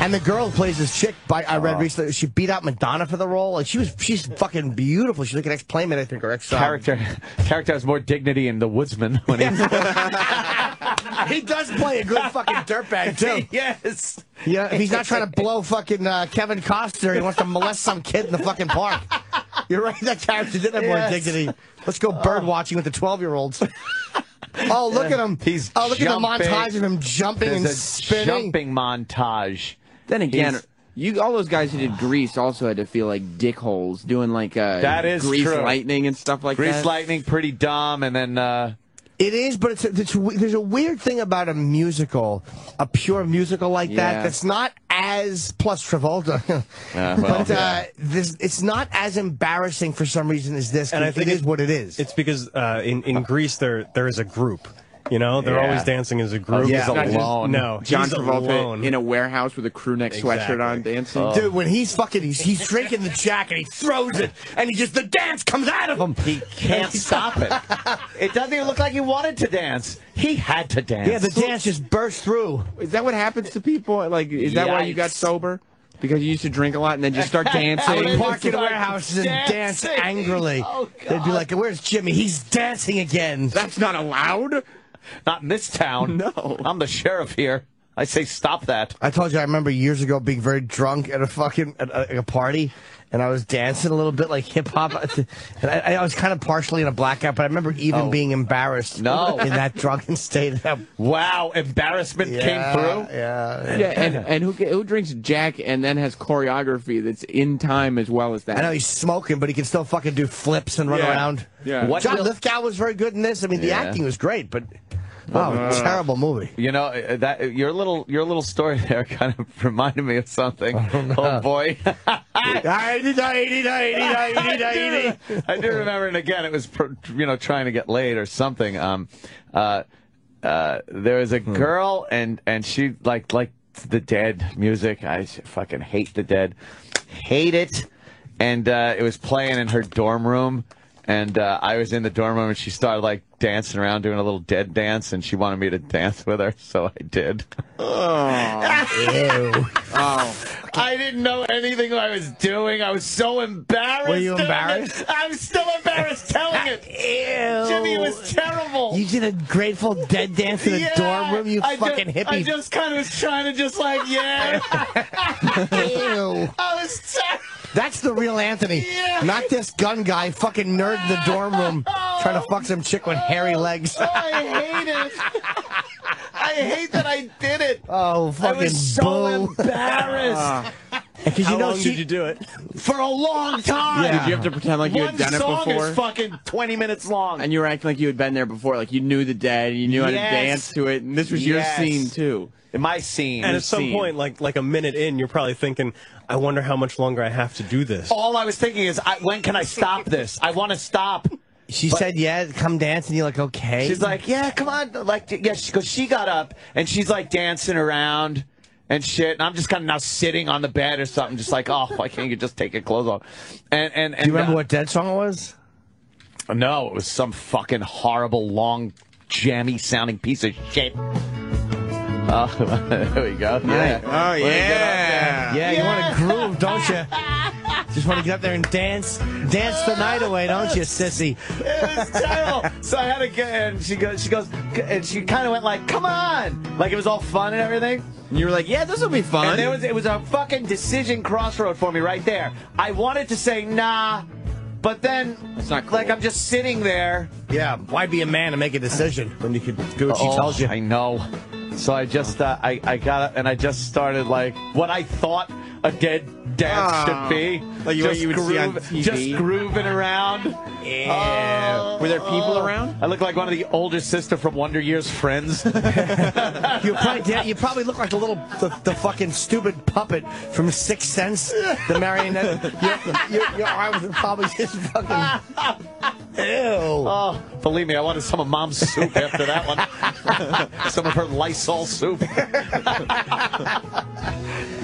And the girl who plays this chick, by I Oh. read recently, she beat out Madonna for the role. Like she was, she's fucking beautiful. She's like an ex playmate, I think, or ex Character character has more dignity in The Woodsman when he. he does play a good fucking dirtbag too. yes. Yeah, if he's not trying to blow fucking uh, Kevin Costner, he wants to molest some kid in the fucking park. You're right. That character did have more Yes. dignity. Let's go bird watching with the 12 year olds. Oh, look at him. He's oh, look jumping. at the montage of him jumping There's and a spinning. jumping montage. Then again, He's- you all those guys who did Grease also had to feel like dickholes doing like uh, That is Grease true. lightning and stuff like Grease that. Grease lightning, pretty dumb, and then uh, It is, but it's, it's there's a weird thing about a musical, a pure musical like that. That's not as plus Travolta, Yeah, well, but uh, this, it's not as embarrassing for some reason as this. And I think it is what it is. It's because uh, in in Grease there there is a group. You know, they're Yeah. always dancing as a Oh, group. he's It's not just- alone. no, John Travolta alone. in a warehouse with a crew neck sweatshirt on, Exactly. dancing. Oh. Dude, when he's fucking, he's, he's drinking the jack and he throws it, and he just the dance comes out of him. he can't stop it. It doesn't even look like he wanted to dance. He had to dance. Yeah, the dance just burst through. Is that what happens to people? Like, is that why you got sober? Because you used to drink a lot and then just start I would dancing. park in warehouses and dance angrily. Oh, They'd be like, "Where's Jimmy? He's dancing again." That's not allowed. Not in this town. No. I'm the sheriff here. I say stop that. I told you I remember years ago being very drunk at a fucking at a, a party, and I was dancing a little bit like hip hop, and I, I was kind of partially in a blackout, but I remember even Oh. being embarrassed. No. in that drunken state. Wow, embarrassment Yeah, came through. Yeah, Yeah, and, and who who drinks Jack and then has choreography that's in time as well as that? I know he's smoking, but he can still fucking do flips and run Yeah. around. Yeah. What John will- Lithgow was very good in this. I mean, the Yeah. acting was great, but oh, terrible movie. You know uh, that your little your little story there kind of reminded me of something. Oh, boy, I do, I do remember, and again, it was you know trying to get laid or something. Um, uh, uh, there was a girl, and and she like like the Dead music. I fucking hate the Dead, hate it. And uh, it was playing in her dorm room, and uh, I was in the dorm room, and she started like dancing around, doing a little Dead dance, and she wanted me to dance with her, so I did. Oh, Ew. oh, I didn't know anything I was doing. I was so embarrassed. Were you embarrassed? I'm still embarrassed telling it. Ew. Jimmy it was terrible. You did a Grateful Dead dance in a Yeah. dorm room, you I fucking just, hippie. I just kind of was trying to just like, yeah. Ew. I was terrible. That's the real Anthony. Yeah. Not this gun guy, fucking nerd in the dorm room trying to fuck some chick with hairy oh, legs. Oh, I hate it. I hate that I did it. Oh, fucking I fucking was so boo. embarrassed. Ah. Because How you know long she, did you do it? For a long time. Yeah. Did you have to pretend like you One had done it song before? is fucking 20 minutes long. and you were acting like you had been there before, like you knew the dead, and you knew how to dance to it, and this was Yes. your scene too. My scene. And at some scene. point, like like a minute in, you're probably thinking, "I wonder how much longer I have to do this." all I was thinking is, I, when can I stop this? I want to stop. she said, yeah, come dance, and you're like, okay. She's like, yeah, come on. Like, yeah, because she got up and she's like dancing around and shit. And I'm just kind of now sitting on the bed or something, just like, oh, why can't you just take your clothes off? And, and, and Do you remember uh, what Dead song it was? No, it was some fucking horrible, long, jammy sounding piece of shit. Oh, there we go. Yeah. Oh to get yeah. Yeah, you want to groove, don't you? Just want to get up there and dance, dance the night away, don't you, sissy? It was terrible. So I had to get, and she goes, she goes, and she kind of went like, "Come on!" Like it was all fun and everything. And you were like, yeah, this will be fun. And there was, it was a fucking decision crossroad for me right there. I wanted to say nah, but then, It's not cool. like I'm just sitting there. Yeah, why be a man and make a decision when you could do what she Oh, tells you? I know. So I just, uh, I, I got up and I just started like what I thought a dead dance Ah, should be. like just you would see on groove-. Just grooving around. Yeah. Were there people Oh. around? I look like one of the older sister from Wonder Years friends. You probably, yeah, you probably look like a little the, the fucking stupid puppet from Sixth Sense, the marionette. Your, your, your arms are probably just fucking. Ew. Oh, believe me, I wanted some of Mom's soup after that one. some of her Lysol soup.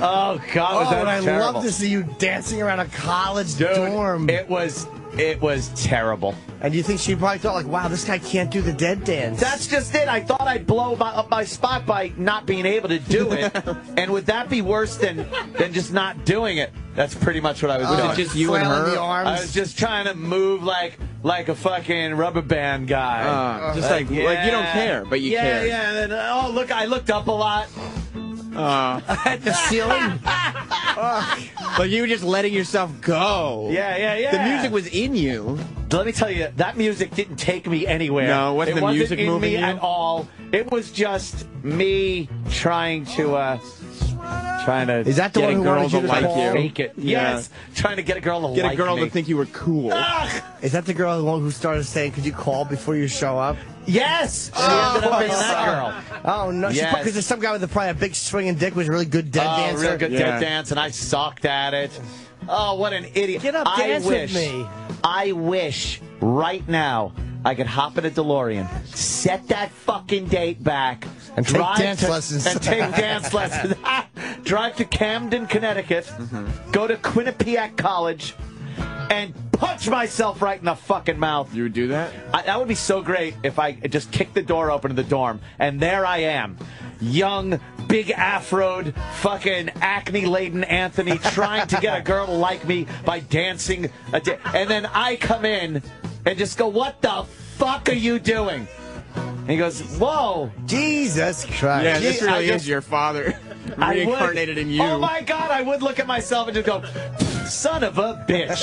oh God, was Oh, that and I love to see you dancing around a college Dude, dorm. It was, it was terrible. and you think she probably thought like, "Wow, this guy can't do the dead dance." That's just it. I thought I'd blow my, up my spot by not being able to do it, and would that be worse than than just not doing it? That's pretty much what I was Was doing. it just you and her? the arms. I was just trying to move like like a fucking rubber band guy. Uh, just like- like you don't care, but you yeah, care. Yeah, And then, oh look, I looked up a lot. Uh, at the ceiling. but you were just letting yourself go. Yeah, yeah, yeah. The music was in you. Let me tell you, that music didn't take me anywhere. No, it wasn't it the wasn't music in moving me you? at all. It was just me trying to, uh, trying to. Is that the Get one a who girl you to to like you. fake it? Yeah. Yes, trying to get a girl to Get like a girl me. to think you were cool. Is that the girl the one who started saying, "Could you call before you show up"? Yes, she ended up oh, being that girl. Oh no! Yes. Because there's some guy with a, probably a big swinging dick was a really good dead oh, dancer. real good Yeah. dead dance, and I sucked at it. Oh, what an idiot! Get up, I dance with wish, me. I wish right now I could hop in a DeLorean, set that fucking date back, And take drive dance to- lessons. and take dance lessons. drive to Hamden, Connecticut, Mm-hmm. go to Quinnipiac College, and punch myself right in the fucking mouth. You would do that? I, that would be so great if I just kicked the door open to the dorm, and there I am, young, big afroed, fucking acne-laden Anthony, trying to get a girl to like me by dancing, a da- and then I come in and just go, "What the fuck are you doing?" And he goes, "Whoa." Jesus Christ! Yeah, this Gee, really just- is your father reincarnated in you. Oh my god, I would look at myself and just go, son of a bitch.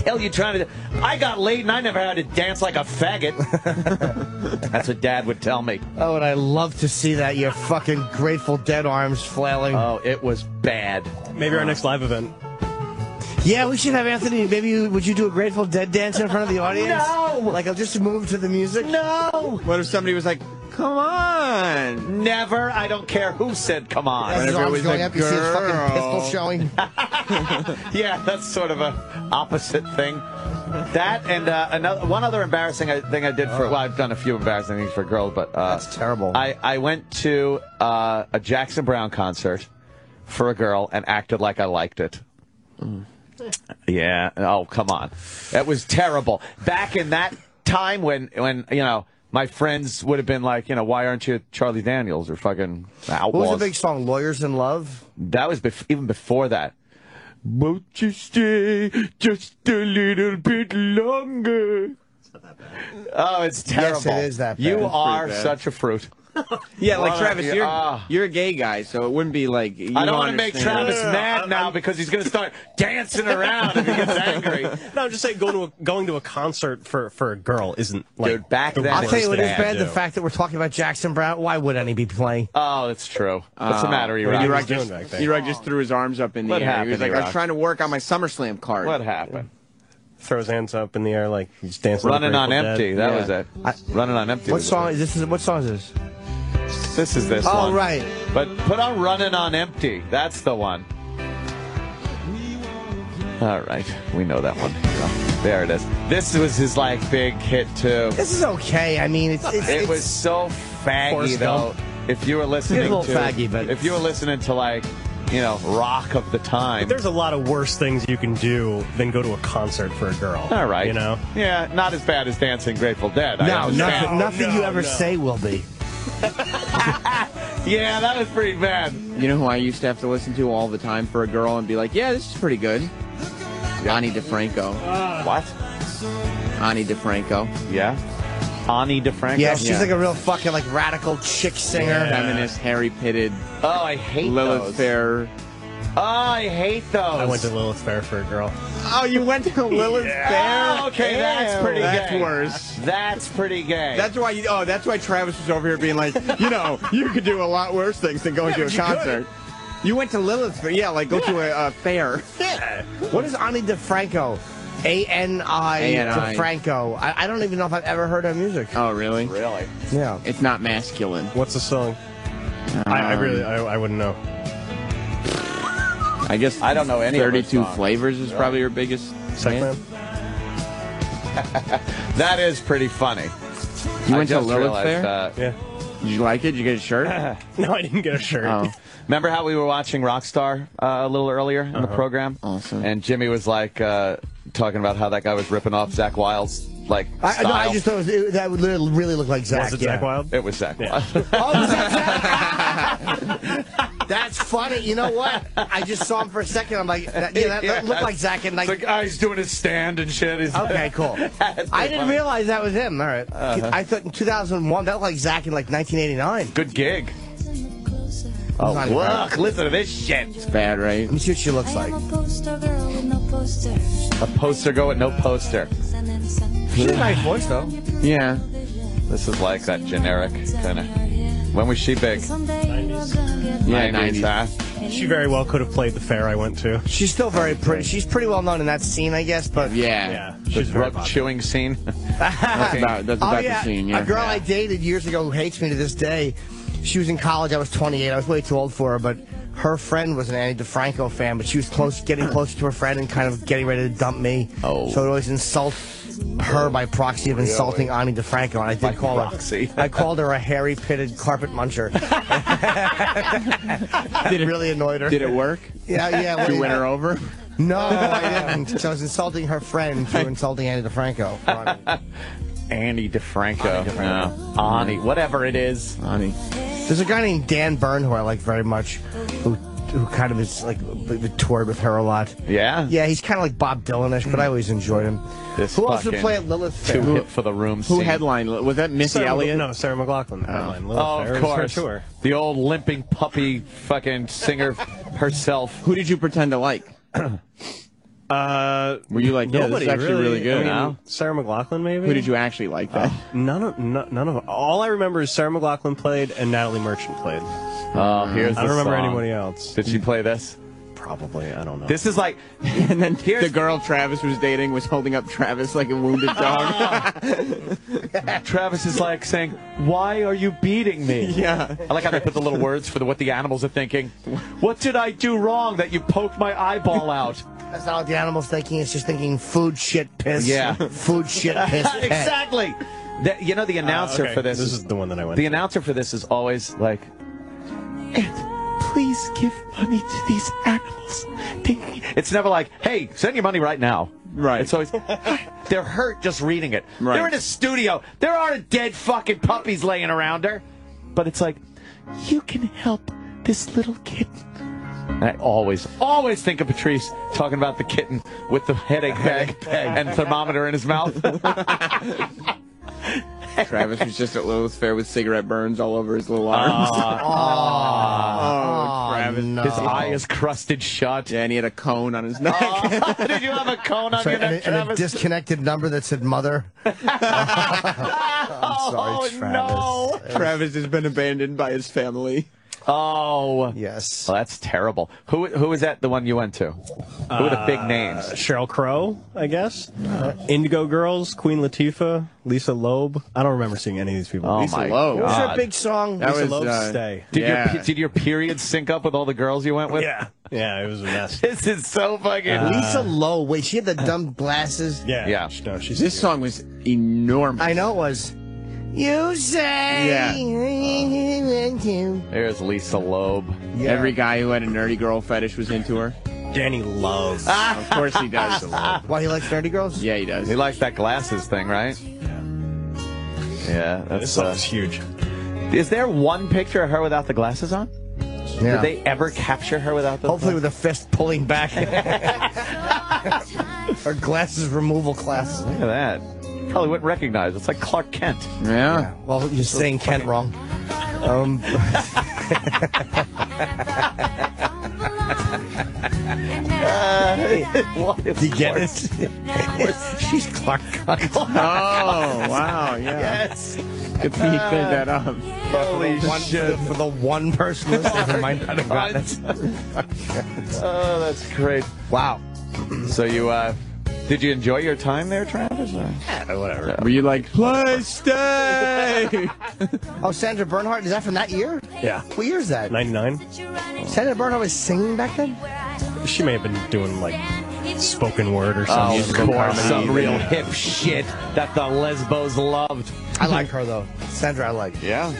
Hell you trying to do? I got laid and I never had to dance like a faggot. That's what dad would tell me. Oh, and I love to see that your fucking Grateful Dead arms flailing. Oh, it was bad. Maybe our next live event. Yeah, we should have Anthony. Maybe would you do a Grateful Dead dance in front of the audience? No! Like I'll just move to the music. No! What if somebody was like, come on? Never. I don't care who said come on. As his Whenever it arms was going a up, you see his fucking pistol showing. Yeah, that's sort of a opposite thing. That and uh, another one other embarrassing uh, thing I did for well, I've done a few embarrassing things for girls, but uh, That's terrible. I I went to uh, a Jackson Browne concert for a girl and acted like I liked it. Yeah. Oh, come on. That was terrible. Back in that time when when you know my friends would have been like, you know, why aren't you Charlie Daniels or fucking outlaws? What was the big song? Lawyers in Love. That was bef- even before that. Won't you stay just a little bit longer? Oh, it's terrible. Yes, terrible. it is that bad. You It's are bad. such a fruit. Yeah, like Travis, you're ah. you're a gay guy, so it wouldn't be like. You I don't want to make understand. Travis mad now because he's going to start dancing around if he gets angry. No, I'm just saying going to a, going to a concert for, for a girl isn't like Dude, back the then- I'll tell you what thing is to bad: the fact that we're talking about Jackson Browne. Why would any be playing? Oh, it's true. What's the matter, What are E-Rock? you E-Rock doing just, back? E-Rock just threw his arms up in the What air. he was like, I E-Rock? was trying to work on my SummerSlam card. What happened? throw his hands up in the air like he's dancing. Running on Grateful empty. Dead. That Yeah. was it. I- Running on empty. What song it. is this? What song is this? This is this Oh, one. right. But put on Running on Empty. That's the one. All right. We know that one. There it is. This was his like big hit too. This is okay. I mean, it's, it's It it's- was so faggy though. If you were listening little to faggy, but- if you were listening to like, you know, rock of the time. There's a lot of worse things you can do than go to a concert for a girl. all right. You know? Yeah, not as bad as Dancing Grateful Dead. No, understand. nothing, nothing no, you ever no. say will be. Yeah, that was pretty bad. You know who I used to have to listen to all the time for a girl and be like, yeah, this is pretty good. Ani DiFranco. What? Ani DiFranco. Yeah. Ani DiFranco. Yeah, she's Yeah. like a real fucking like radical chick singer. Feminist, hairy Pitted, Oh, I hate Lilith those. Fair. Oh, I hate those. I went to Lilith Fair for a girl. Oh, you went to Lilith Fair? Oh, okay, that's pretty That's gay. worse. That's pretty gay. That's why you, oh, that's why Travis was over here being like, you know, you could do a lot worse things than going to a concert. You went to Lilith Fair, yeah, like go to a, a fair. Yeah. What is Ani DiFranco? A N I A-N-I. DiFranco. I, I don't even know if I've ever heard her music. Oh, really? really. Yeah. It's not masculine. What's the song? I, I really, um, I, I wouldn't know. I guess I don't know any 32 songs. flavors is probably her biggest. Sex hit. Man? That is pretty funny. You I went to just Lilith realized Fair? that. Yeah. Did you like it? Did you get a shirt? No, I didn't get a shirt. oh. Remember how we were watching Rockstar uh, a little earlier in the program? Awesome. And Jimmy was like uh, talking about how that guy was ripping off Zakk Wylde's like I, style. no, I just thought it was, it, that would really, really look like Zakk. Was it yeah. Zakk Wylde? it was Zakk Yeah. Wylde. Oh, was that Zakk? That's funny. You know what? I just saw him for a second. I'm like, that, yeah, that, that looked like Zakk. And like, the guy's doing his stand and shit. He's okay, cool. I pretty didn't funny. realize that was him. All right. I thought in 2001 that looked like Zakk in like 1989. Good gig. Oh, Not even look, listen to this shit. It's bad, right? Let me see what she looks like. A poster go with no poster. She has a nice voice though. Yeah. This is like that generic kind of. When was she big? 90s. Yeah, 90s, 90s. huh? She very well could have played the fair I went to. She's still very pretty. She's pretty well known in that scene, I guess. But Yeah. Yeah. The She's very drug chewing scene. That's about, that's Oh about yeah, the scene, yeah. a girl I dated years ago who hates me to this day. She was in college. I was 28. I was way too old for her, but her friend was an Annie DiFranco fan. But she was close, getting closer to her friend, and kind of getting ready to dump me. Oh. so it always insult her by proxy of insulting Annie DiFranco. And I did By call proxy. her. I called her a hairy pitted carpet muncher. did it really annoyed her. Did it work? Yeah, yeah. Did you well, win her over? No, I didn't. So I was insulting her friend through insulting Annie DiFranco. Annie DiFranco. No. Ani, whatever it is. Ani. There's a guy named Dan Bern who I like very much, who who kind of is like toured with her a lot. Yeah? Yeah, he's kind of like Bob Dylanish, but I always enjoyed him. This who else would play at Lilith Too Fair? hip for the room Who scene. headlined? Was that Missy Sarah, Elliott? No, Sarah McLachlan. Oh. headline. Lilith Oh, Fair of was her course. tour. The old limping puppy fucking singer herself. Who did you pretend to like? Uh, Were you like, yeah, this is actually really, good? I mean, No? Sarah McLachlan, maybe. Who did you actually like? Then? None of no, none of all I remember is Sarah McLachlan played and Natalie Merchant played. Oh, here's I don't remember song. anybody else. Did she play this? Probably, I don't know. This is like and then Here's- the girl Travis was dating was holding up Travis like a wounded dog. Travis is like saying, "Why are you beating me?" yeah. I like how they put the little words for the, what the animals are thinking. What did I do wrong that you poked my eyeball out? That's not what the animal's thinking. It's just thinking food, shit, piss. Yeah. Food, shit, piss. exactly. The- you know the announcer Uh, okay. for this. This is the one that I went The to. announcer for this is always like, and please give money to these animals. It's never like, hey, send your money right now. Right. It's always, they're hurt just reading it. Right. They're in a studio. There aren't dead fucking puppies laying around her. But it's like, you can help this little kitten. And I always, always think of Patrice talking about the kitten with the headache bag and thermometer in his mouth. Travis was just at Lilith Fair with cigarette burns all over his little arms. oh, Travis. no. His eye is crusted shut. Yeah, and he had a cone on his neck. Did you have a cone on Sorry, your and, neck, a, and a disconnected number that said mother. I'm oh, sorry, Travis. no. Travis has been abandoned by his family. Oh. Yes. Well, that's terrible. Who who was that? The one you went to? Who were the big uh, names? Sheryl Crow, I guess. Uh, Indigo Girls, Queen Latifah, Lisa Loeb. I don't remember seeing any of these people. Oh Lisa my Loeb. What was her big song? That Lisa was Loeb, uh, Stay. Did Yeah. your did your period sync up with all the girls you went with? Yeah, yeah, it was a mess. This is so fucking. Uh, Lisa Loeb. Wait, she had the dumb glasses. Yeah, Yeah. No, she's This song was enormous. I know it was. You say. Yeah. There's Lisa Loeb. Yeah. Every guy who had a nerdy girl fetish was into her. Danny loves. Of course he does. Why he likes nerdy girls? yeah, he does. He likes that glasses thing, right? Yeah, this that's. song Uh, is huge. is there one picture of her without the glasses on? Yeah. Did they ever capture her without the? Hopefully with a fist pulling back. Her glasses removal class. Look at that. Probably wouldn't recognize. It's like Clark Kent. Yeah. Well, you're saying Kent wrong. Um, what if do you get it? She's Clark Kent. Oh, wow. Yeah. Yes. Good thing you cleared that up. Holy one, shit. For the one person listening who might not have gotten it. Oh, that's great. Wow. So you, uh, did you enjoy your time there, Travis? or- whatever. Were you like, play, stay? Oh, Sandra Bernhard, is that from that year? Yeah. What year is that? 99. Sandra Bernhard was singing back then? She may have been doing like spoken word or Oh, something. of course, some real hip shit that the lesbos loved. I like her, though. Sandra, I like. Yeah.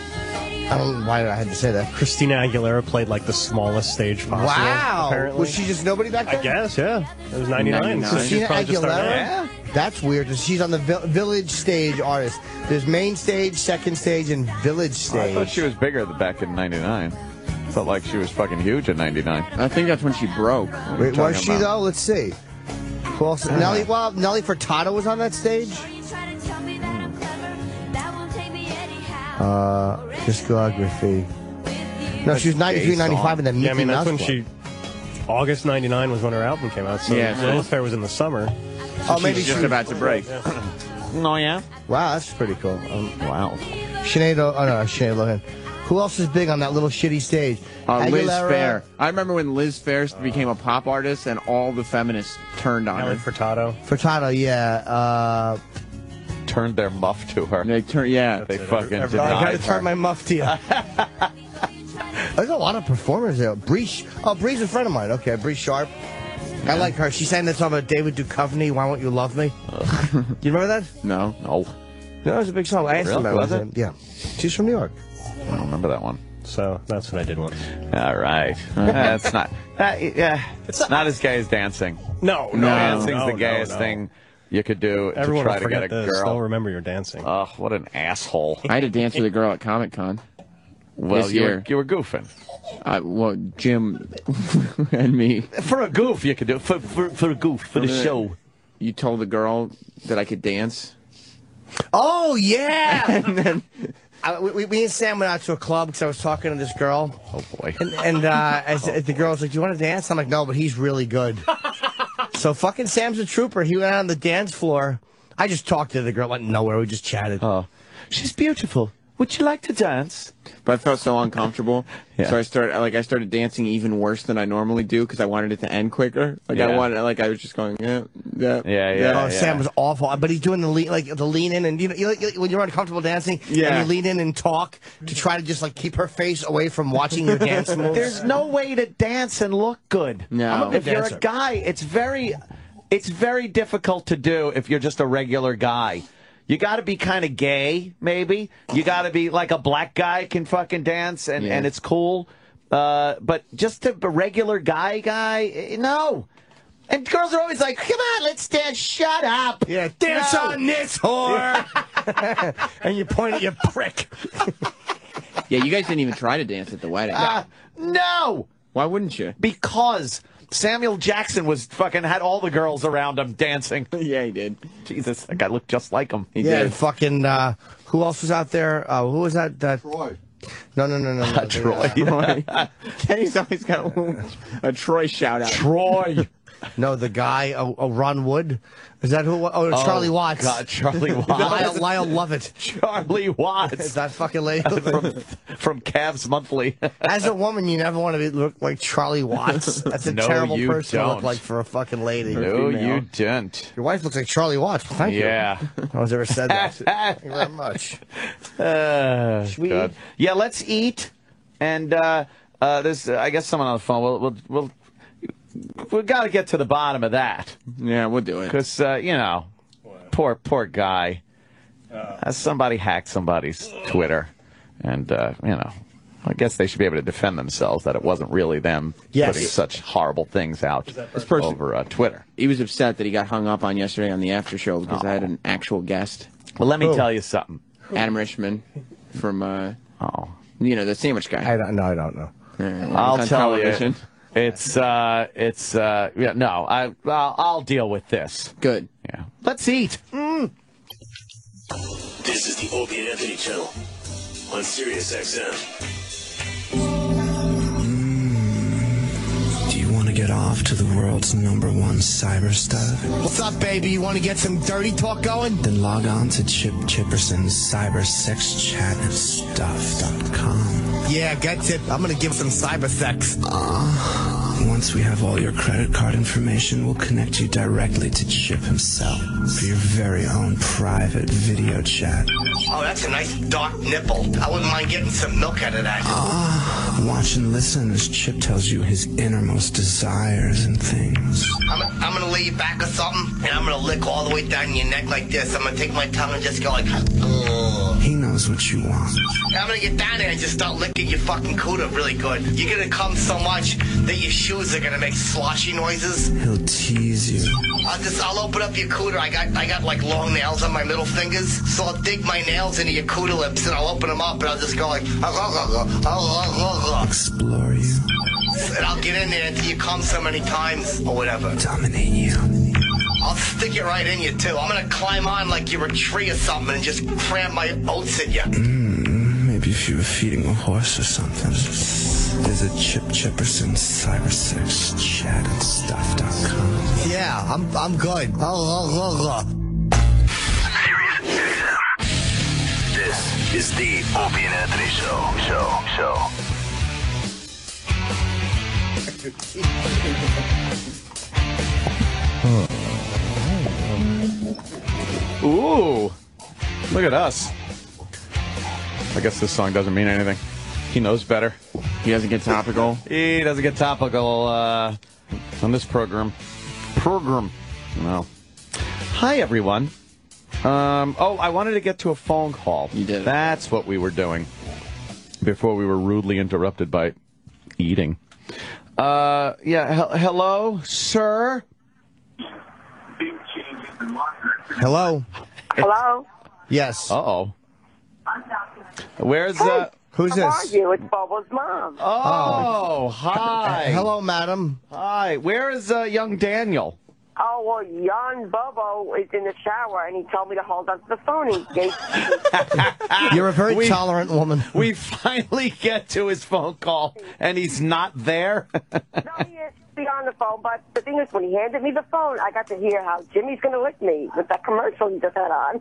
I don't know why I had to say that. Christina Aguilera played like the smallest stage possible. Wow. Apparently. Was she just nobody back then? I guess, yeah. It was 99. 99. So she's Christina probably just starting. Aguilera? That's weird. She's on the vil- village stage artist. There's main stage, second stage, and village stage. I thought she was bigger back in 99. Felt like she was fucking huge in 99. I think that's when she broke. What are you Wait, was she about? though? Let's see. Who else? Uh. Nelly. Well, Nelly Furtado was on that stage. Uh, discography. No, she was 93, gay 95 in the Mickey Yeah, I mean, that's Mouse when Club. she. August 99 was when her album came out. So Yeah, so- Lilith Fair was in the summer. Oh, maybe She's she just was- about to break. Oh, yeah? Wow, that's pretty cool. Um, Wow. Sinead, O- oh no, Sinead Lohan. Who else is big on that little shitty stage? Uh, Liz Phair. I remember when Liz Phair became a pop artist and all the feminists turned on Nelly her. Furtado. Furtado, yeah. Uh, Turned their muff to her. They turn, yeah. They fucking I denied gotta her. turn my muff to you. There's a lot of performers there. Bree, oh, Bree's a friend of mine. Okay, Bree Sharp. I like her. She sang that song about David Duchovny, Why Won't You Love Me? Do uh. you remember that? No. No. No, it was a big song. I asked Really? about Was it. it? Yeah. She's from New York. I don't remember that one. So that's what I did once. All right. That's not. That, yeah. It's not as gay as dancing. No, No. Dancing's no, the no, gayest no. thing you could do Everyone to try to get forget a this. They'll girl. remember your dancing. Oh, what an asshole. I had to dance with a girl at Comic Con. Well, this you year. were, you were goofing. Uh, well, Jim and me. For a goof, you could do it. For, for, for a goof, for the show. You told the girl that I could dance. Oh, yeah! And then I, we, we and Sam went out to a club because I was talking to this girl. Oh, boy. And, and uh, as, as the girl was like, "Do you want to dance?" I'm like, "No, but he's really good." so fucking Sam's a trooper. He went out on the dance floor. I just talked to the girl, went nowhere. We just chatted. Oh, she's beautiful. Would you like to dance? But I felt so uncomfortable, Yeah. so I started like I started dancing even worse than I normally do because I wanted it to end quicker. Like I wanted, like I was just going, eh, yeah, yeah, Yeah, yeah. Oh, Sam was awful, but he's doing the lean, like the lean in, and you know, you know, when you're uncomfortable dancing, Yeah. and you lean in and talk to try to just like keep her face away from watching your dance moves. There's no way to dance and look good. No. I'm a good if you're a guy, it's very, it's very difficult to do if you're just a regular guy. You got to be kind of gay, maybe. You got to be like a black guy can fucking dance and, Yeah. and it's cool. Uh, but just a regular guy, guy, eh, no. And girls are always like, "Come on, let's dance." Shut up. yeah, dance No. on this whore, and you point at your prick. Yeah, you guys didn't even try to dance at the wedding. Uh, no. Why wouldn't you? Because Samuel Jackson was fucking had all the girls around him dancing. yeah, he did. Jesus, that guy looked just like him. He Yeah, did. and fucking uh, who else was out there? Uh, who was that? That Troy. no, no, no, no, no. Troy. Troy. Kenny's always got a, a Troy shout out. Troy. No, the guy, oh, oh Ron Wood. Is that who? Oh, Charlie Watts. God, Charlie Watts. Lyle, Lyle Lovett. Charlie Is Watts that fucking lady? from from Cavs Monthly. As a woman, you never want to be, look like Charlie Watts. That's a No, terrible you person to look like for a fucking lady. no, you didn't. Your wife looks like Charlie Watts. Thank Yeah. you. Yeah. No one's ever said that. Thank you very much. Uh, Should we God. eat? Yeah, let's eat. And uh, uh, there's, uh, I guess, someone on the phone. We'll, we'll, we'll we got to get to the bottom of that Yeah, we'll do it. because uh, you know, poor, poor guy. Uh, somebody hacked somebody's Twitter, and uh, you know, I guess they should be able to defend themselves that it wasn't really them Yes. putting such horrible things out person- over uh, Twitter. He was upset that he got hung up on yesterday on the after show because I had an actual guest, Well, let me Who? tell you something. Adam Richman, from uh, Oh, you know the sandwich guy. I don't know. I don't know. Uh, I'll on tell you. Television. It's uh, it's uh, yeah. No, I I'll, I'll deal with this. Good. Yeah. Let's eat. Mm. This is the Opie and Anthony channel on Sirius XM. Off to the world's number one cyber stuff? What's up, baby? You want to get some dirty talk going? Then log on to Chip Chipperson's cyber sex chat and stuff.com. Yeah, get it. I'm gonna give some cyber sex. Uh, once we have all your credit card information, we'll connect you directly to Chip himself for your very own private video chat. Oh, that's a nice dark nipple. I wouldn't mind getting some milk out of that. Ah, watch and listen as Chip tells you his innermost desires and things. I'm, I'm gonna lay you back or something, and I'm gonna lick all the way down your neck like this. I'm gonna take my tongue and just go like, Ugh. He knows what you want. I'm gonna get down there and just start licking your fucking cooter really good. You're gonna come so much that your shoes are gonna make sloshy noises. He'll tease you. I'll just, I'll open up your cooter. I got, I got like long nails on my middle fingers, so I'll dig my nails into your cooter lips and I'll open them up and I'll just go like, ah, ah, ah, explore you, and I'll get in there until you come so many times or whatever. dominate you. I'll stick it right in you too. I'm gonna climb on like you're a tree or something and just cram my oats in you. Mm, maybe if you were feeding a horse or something. Visit Chip Chipperson cyber sex chat and stuff.com. Yeah, I'm I'm good. This is the Opie and Anthony Show. Show. Show. Ooh, look at us. I guess this song doesn't mean anything. He knows better. He doesn't get topical. He doesn't get topical uh, on this program. Program. No. Hi, everyone. Um, oh, I wanted to get to a phone call. You did. That's what we were doing before we were rudely interrupted by eating. Uh, yeah. He- hello, sir. Hello. Hello? Yes. Uh oh. Where's uh? Who's How this? are you? It's Bobo's mom. Oh, hi. Hello, madam. Hi. Where is uh, young Daniel? Oh, well, young Bobo is in the shower, and he told me to hold on to the phone. He You're a very We- tolerant woman. We finally get to his phone call, and he's not there. Be on the phone, but the thing is, when he handed me the phone, I got to hear how Jimmy's going to lick me with that commercial he just had on.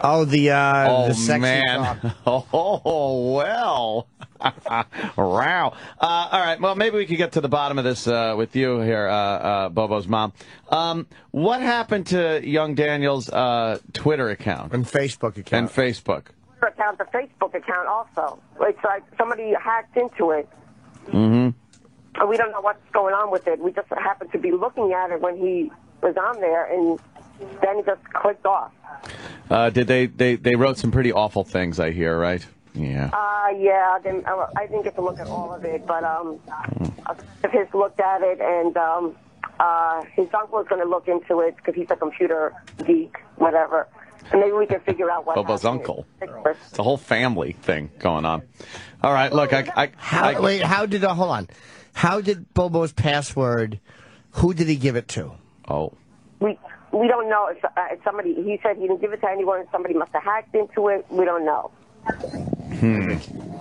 Oh, the uh, oh the sexy man! talk. Oh well! wow! Uh, all right. Well, maybe we could get to the bottom of this uh, with you here, uh, uh, Bobo's mom. Um, what happened to young Daniel's uh, Twitter account and Facebook account and Facebook? Twitter account, the Facebook account also. It's like somebody hacked into it, Mm-hmm. And we don't know what's going on with it. We just happened to be looking at it when he was on there, and then he just clicked off. Uh, did they, they? They wrote some pretty awful things. I hear, right? Yeah. Uh, yeah, then, uh, I didn't get to look at all of it, but um, a friend his looked at it, and um, uh, his uncle is going to look into it because he's a computer geek, whatever. And maybe we can figure out what Bobo's happened. uncle. It's a whole family thing going on. All right. Look, I. I, How, I wait, how did uh, hold on? How did Bobo's password? Who did he give it to? Oh. We we don't know if, uh, if somebody. He said he didn't give it to anyone. Somebody must have hacked into it. We don't know. Hmm.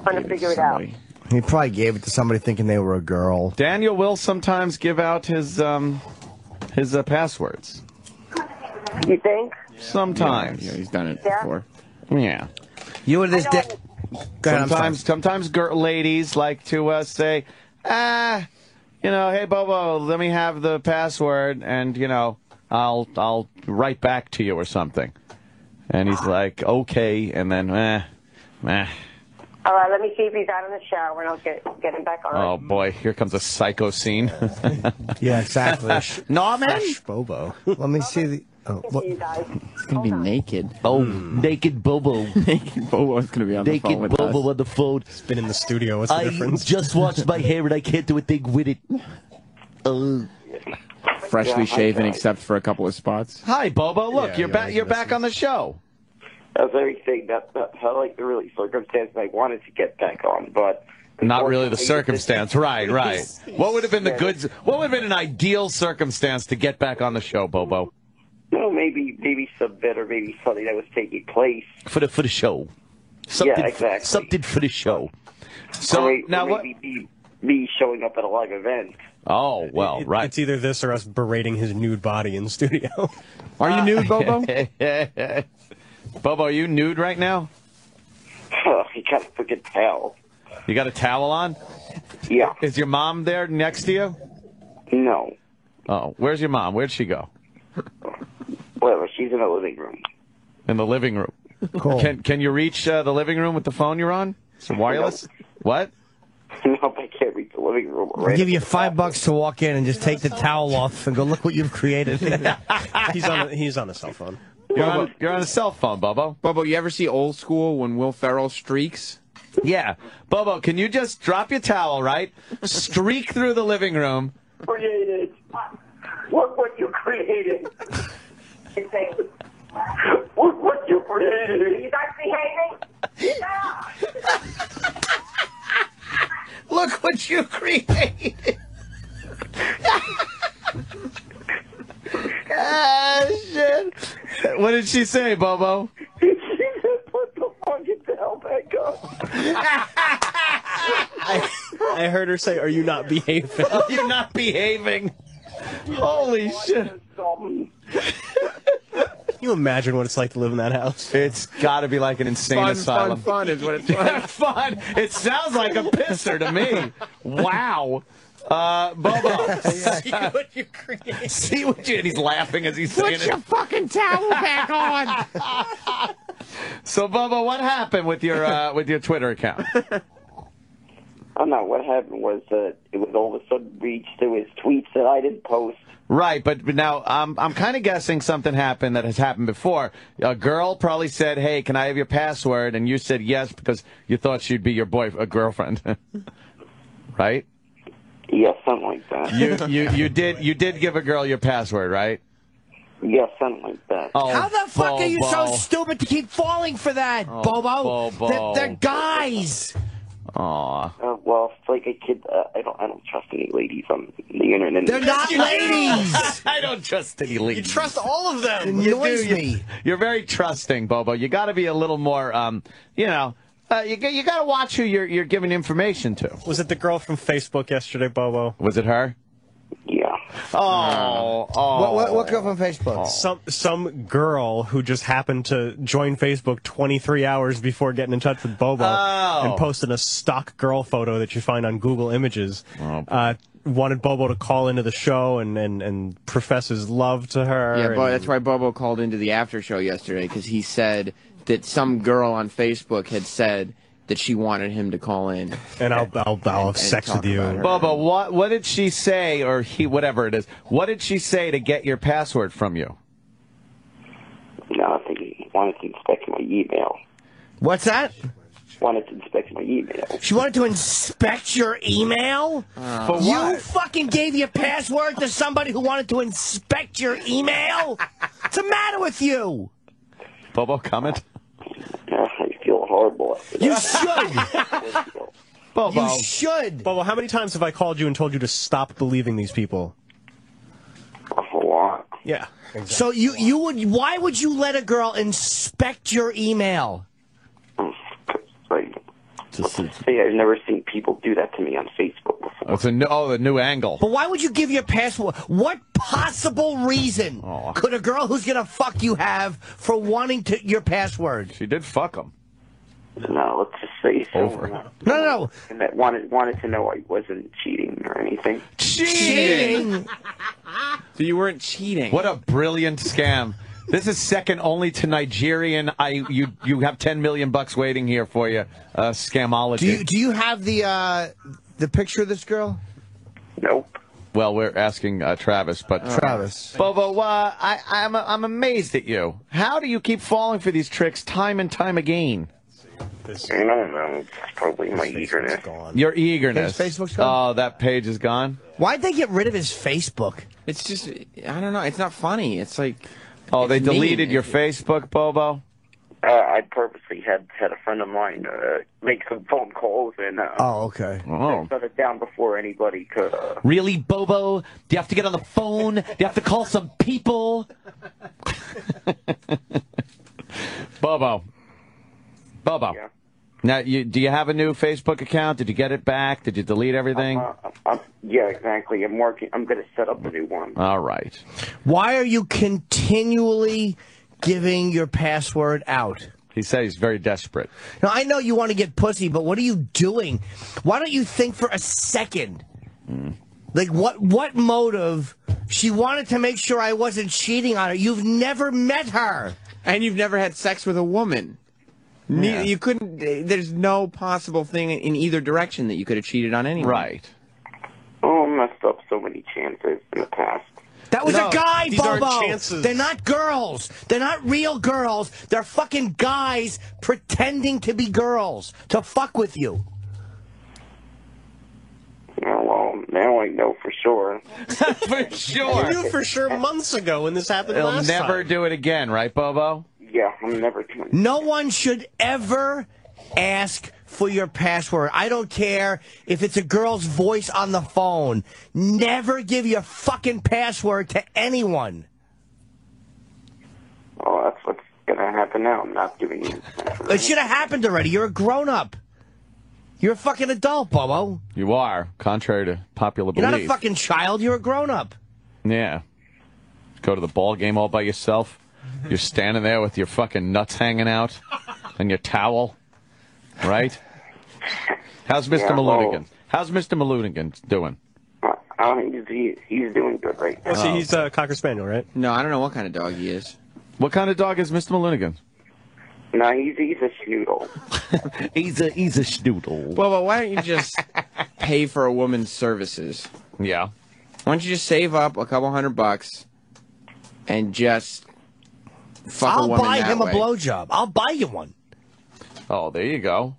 Trying to figure it out. He probably gave it to somebody thinking they were a girl. Daniel will sometimes give out his um his uh, passwords. You think? Sometimes. Yeah, he's done it Yeah. before. Yeah. You and this. I Go ahead, sometimes sometimes girl, ladies like to uh, say, ah, you know, hey Bobo, let me have the password, and you know, I'll I'll write back to you or something. And he's like, okay, and then, eh, eh. All right, let me see if he's out in the shower, and I'll get get him back on. Oh boy, here comes a psycho scene. Yeah, exactly. Norman? Fresh Bobo. Let me see the. Oh, what? You guys. He's gonna be naked. Oh, naked Bobo. naked Bobo Bobo's gonna be on the phone Naked Bobo us. on the phone. It's been in the studio. What's the I difference? just washed my hair and I can't do a thing with it. Uh, Freshly shaven, except for a couple of spots. hi, Bobo. Look, Yeah, you're back. You're back on the show. That's everything. That, that's how like the really circumstance I wanted to get back on, but Not really the circumstance. Right, right. What would have been the good? What would have been an ideal circumstance to get back on the show, Bobo? No, maybe maybe some better, maybe something that was taking place. For the for the show. Something, exactly. Something for the show. So or, now or what? me, me showing up at a live event. Oh well, It- right. It's either this or us berating his nude body in studio. Are you nude, Bobo? Bobo, are you nude right now? you got a freaking towel. You got a towel on? Yeah. Is your mom there next to you? No. Oh, where's your mom? Where'd she go? Whatever. She's in the living room. In the living room. Cool. Can Can you reach uh, the living room with the phone you're on? Some wireless? What? No, I can't reach the living room. I'll give you five bucks to walk in and just take the towel off and go look what you've created. he's on. A, he's on a cell phone. You're on, you're on a cell phone, Bobo. Bobo, you ever see Old School when Will Ferrell streaks? Yeah. Bobo, can you just drop your towel, right? Streak through the living room. Created. Look what you created. Look what you created. You guys behaving? Look what you created. ah, shit. What did she say, Bobo? She said, put the fucking towel back up. I heard her say, "Are you not behaving?" Are you not behaving? Holy shit. Something. Can you imagine what it's like to live in that house? It's got to be like an insane Fun, asylum. fun, fun is what it's like. fun. It sounds like a pisser to me. Wow. Uh, Bobo. See what you create. See what you. And he's laughing as he's saying Put your fucking towel back on. So, Bobo, what happened with your uh, with your Twitter account? Oh no, what happened was that it was all of a sudden reached to his tweets that I didn't post. Right, but, but now um, I'm kind of guessing something happened that has happened before. A girl probably said, "Hey, can I have your password?" And you said yes because you thought she'd be your boy, a girlfriend, right? Yes, something like that. You you you did you did give a girl your password, right? Yes, something like that. Oh, How the fuck are you so stupid to keep falling for that, Oh, Bobo? Bobo. They're, they're guys. Aw. Uh, well, it's like a kid. Uh, I don't. I don't trust any ladies on the internet. They're not ladies. I don't trust any ladies. You trust all of them. It annoys You- me. You're very trusting, Bobo. You got to be a little more, um, you know, uh, you got- you got to watch who you're you're giving information to. Was it the girl from Facebook yesterday, Bobo? Was it her? Yeah. Oh, oh. What, what, what girl from Facebook? Some some girl who just happened to join Facebook 23 hours before getting in touch with Bobo Oh. and posted a stock girl photo that you find on Google Images. Oh. Uh, wanted Bobo to call into the show and, and, and profess his love to her. Yeah, Bo, that's why Bobo called into the after show yesterday because he said that some girl on Facebook had said that she wanted him to call in. And I'll I'll, I'll have and sex with you. about her. Bobo, what what did she say, or he, whatever it is? What did she say to get your password from you? No, I think he wanted to inspect my email. What's that? Wanted to inspect my email. She wanted to inspect your email? Uh, For you fucking gave your password to somebody who wanted to inspect your email? What's the matter with you? Bobo, comment. Uh, I feel horrible. After You should. Bobo. You should. Bobo, how many times have I called you and told you to stop believing these people? a lot. Yeah. Exactly. So you you would why would you let a girl inspect your email? Mm. Like, say I've never seen people do that to me on Facebook before. Oh, it's a new, oh, the new angle. But why would you give your password? What possible reason Aw. could a girl who's gonna fuck you have for wanting to your password? She did fuck him. No, let's just say Over. No, no, no. and that wanted wanted to know I wasn't cheating or anything. Cheating. So you weren't cheating. What a brilliant scam. This is second only to Nigerian. I you you have ten million bucks waiting here for you. Uh, scamology. Do you do you have the uh the picture of this girl? Nope. well, we're asking uh, Travis, but Travis. Bobo, uh, I, I'm I'm amazed at you. How do you keep falling for these tricks time and time again? I don't know. It's probably my eagerness. Your eagerness. His Facebook's gone? Oh, that page is gone. Why'd they get rid of his Facebook? It's just, I don't know. It's not funny. It's like, Oh, they deleted mean. your Facebook, Bobo. Uh, I purposely had had a friend of mine uh, make some phone calls and uh, Oh, okay. Oh. shut it down before anybody could. Uh, Really, Bobo? Do you have to get on the phone? Do you have to call some people? Bobo. Bobo. Now, you, do you have a new Facebook account? Did you get it back? Did you delete everything? uh, I'm, yeah, exactly. I'm working. I'm going to set up a new one. All right. Why are you continually giving your password out? He said he's very desperate. Now, I know you want to get pussy, but what are you doing? Why don't you think for a second? Hmm. Like, what, what motive? She wanted to make sure I wasn't cheating on her. You've never met her. And you've never had sex with a woman. Ne- Yeah. You couldn't. There's no possible thing in either direction that you could have cheated on anyone. Right. Oh, I messed up so many chances in the past. That was No, a guy, these aren't Bobo. chances. They're not girls. They're not real girls. They're fucking guys pretending to be girls to fuck with you. Oh, well, now I know for sure. for sure. You knew for sure months ago when this happened He'll last never time. do it again, right, Bobo? Yeah, I'm never doing No one should ever ask for your password. I don't care if it's a girl's voice on the phone. Never give your fucking password to anyone. Oh, that's what's going to happen now. I'm not doing it. It should have happened already. You're a grown up. You're a fucking adult, Bobo. You are, contrary to popular belief. You're not a fucking child. You're a grown up. Yeah. Go to the ball game all by yourself. You're standing there with your fucking nuts hanging out and your towel. Right? How's Mr. Yeah, well- Malunigan? How's Mr. Malunigan doing? Oh, he's, he, he's doing good right now. Oh, see, he's a Cocker Spaniel, right? No, I don't know what kind of dog he is. What kind of dog is Mr. Malunigan? No, he's, he's a schnoodle. he's a he's a schnoodle. Well, but why don't you just pay for a woman's services? Yeah. Why don't you just save up a couple hundred bucks and just fuck a I'll woman buy that him way? a blowjob. I'll buy you one. Oh, there you go.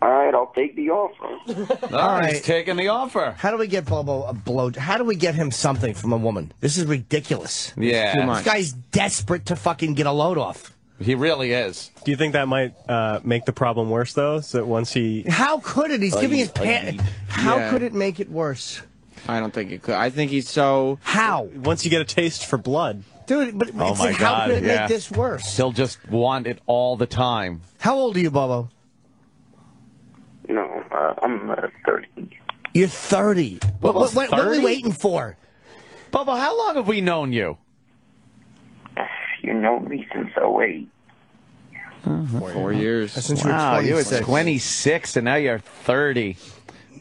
All right, I'll take the offer. All right. He's taking the offer. How do we get Bobo a blow? How do we get him something from a woman? This is ridiculous. Yeah. Too much. This guy's desperate to fucking get a load off. He really is. Do you think that might uh, make the problem worse, though? So that once he. How could it? He's giving his pants. How Yeah. could it make it worse? I don't think it could. I think he's so. How? Once you get a taste for blood. Dude, but Oh my like, how God! could it yeah. make this worse? He'll just want it all the time. How old are you, Bobo? No, uh, I'm uh, 30. You're 30. What, what, what, what are we waiting for? Bubba, how long have we known you? You know me since 08. Four years. Since wow, you you were were 26. 26 and now you're 30.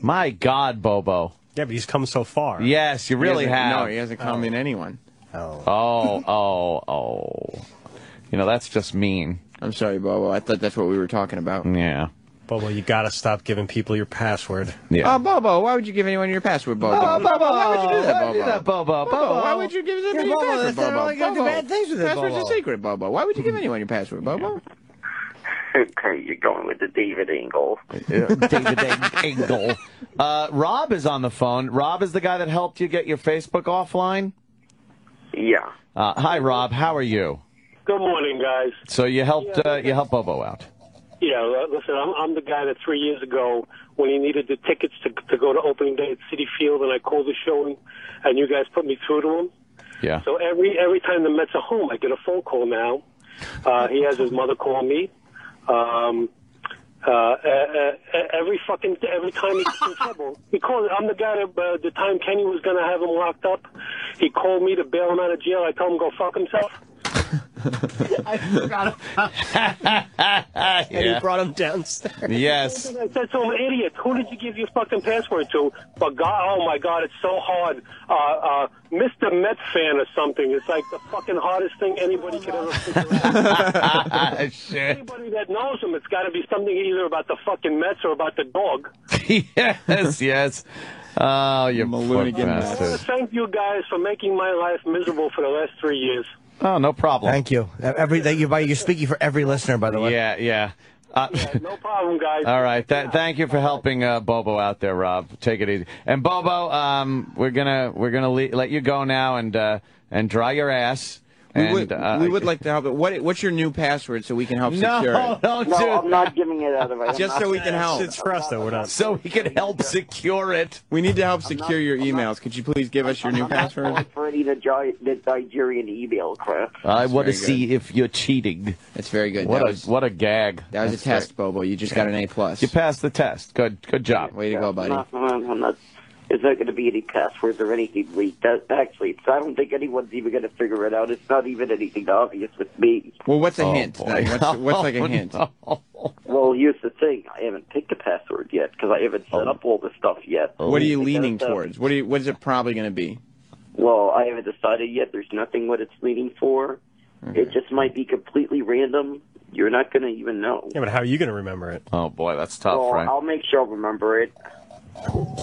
My God, Bobo. Yeah, but he's come so far. Yes, you really have. No, he hasn't come in anyone. Oh. Oh, oh, oh. You know, that's just mean. I'm sorry, Bobo. I thought that's what we were talking about. Yeah. Bobo, you gotta stop giving people your password. Yeah. Oh, Bobo, why would you give anyone your password, Bobo? Oh, Bobo, why would you do that, why Bobo? would you do that, Bobo? Bobo, why would you give them Yeah, your Bobo, password, that's not Bobo? all you gotta do bad things with it, Password's a secret, Bobo. Why would you give anyone your password, Bobo? Okay, you're going with the David Engel. David Engel. Uh, Rob is on the phone. Rob is the guy that helped you get your Facebook offline. Yeah. Uh, hi, Rob. How are you? Good morning, guys. So you helped uh, you helped Bobo out. Yeah, listen, I'm, I'm the guy that three years ago, when he needed the tickets to to go to opening day at Citi Field, and I called the show, and, and you guys put me through to him. Yeah. So every every time the Mets are home, I get a phone call now. Uh, he has his mother call me. Um, uh, uh, uh, every fucking every time he gets in trouble, he calls. I'm the guy that uh, the time Kenny was going to have him locked up. He called me to bail him out of jail. I told him go fuck himself. I forgot about And he brought him downstairs. Yes. I said to him, idiot, who did you give your fucking password to? But God, oh my God, it's so hard. Uh, uh, Mr. Met fan or something. It's like the fucking hardest thing anybody could ever figure out. Shit. Anybody that knows him, it's got to be something either about the fucking Mets or about the dog. yes, yes. Oh, you Maloonigan poor I want to thank you guys for making my life miserable for the last three years. Oh, no problem. Thank you. Every that you by you're speaking for every listener, by the way. Yeah, yeah. Uh, No problem, guys. all right. Th- thank you for helping uh, Bobo out there, Rob. Take it easy. And Bobo, um, we're gonna we're gonna le- let you go now and uh, and dry your ass. We And, would, uh, we would like to help. it. What What's your new password so we can help No, secure it? don't no, do I'm not giving it out of it. Just so we can help. It's for us, though. We're not. So we can help secure it. We need to help secure your emails. Could you please give us your new I'm not password? for any of the, Gi- the Nigerian email crap. I want to see if you're cheating. That's very good. What that a was what a gag. that was That's a test, Bobo. You just got an A plus. You passed the test. Good good job. Way to go, buddy. I'm not, I'm not, there's not going to be any passwords or anything leaked. Actually, it's, I don't think anyone's even going to figure it out. It's not even anything obvious with me. Well, what's a Oh, hint? boy. Like, what's, what's like a Oh, hint? Well, here's the thing. I haven't picked a password yet because I haven't set up all the stuff yet. What are you leaning Because, uh, towards? What are you, What is it probably going to be? Well, I haven't decided yet. There's nothing what it's leaning for. It just might be completely random. You're not going to even know. Yeah, but how are you going to remember it? Oh boy, that's tough, well, right? I'll make sure I'll remember it.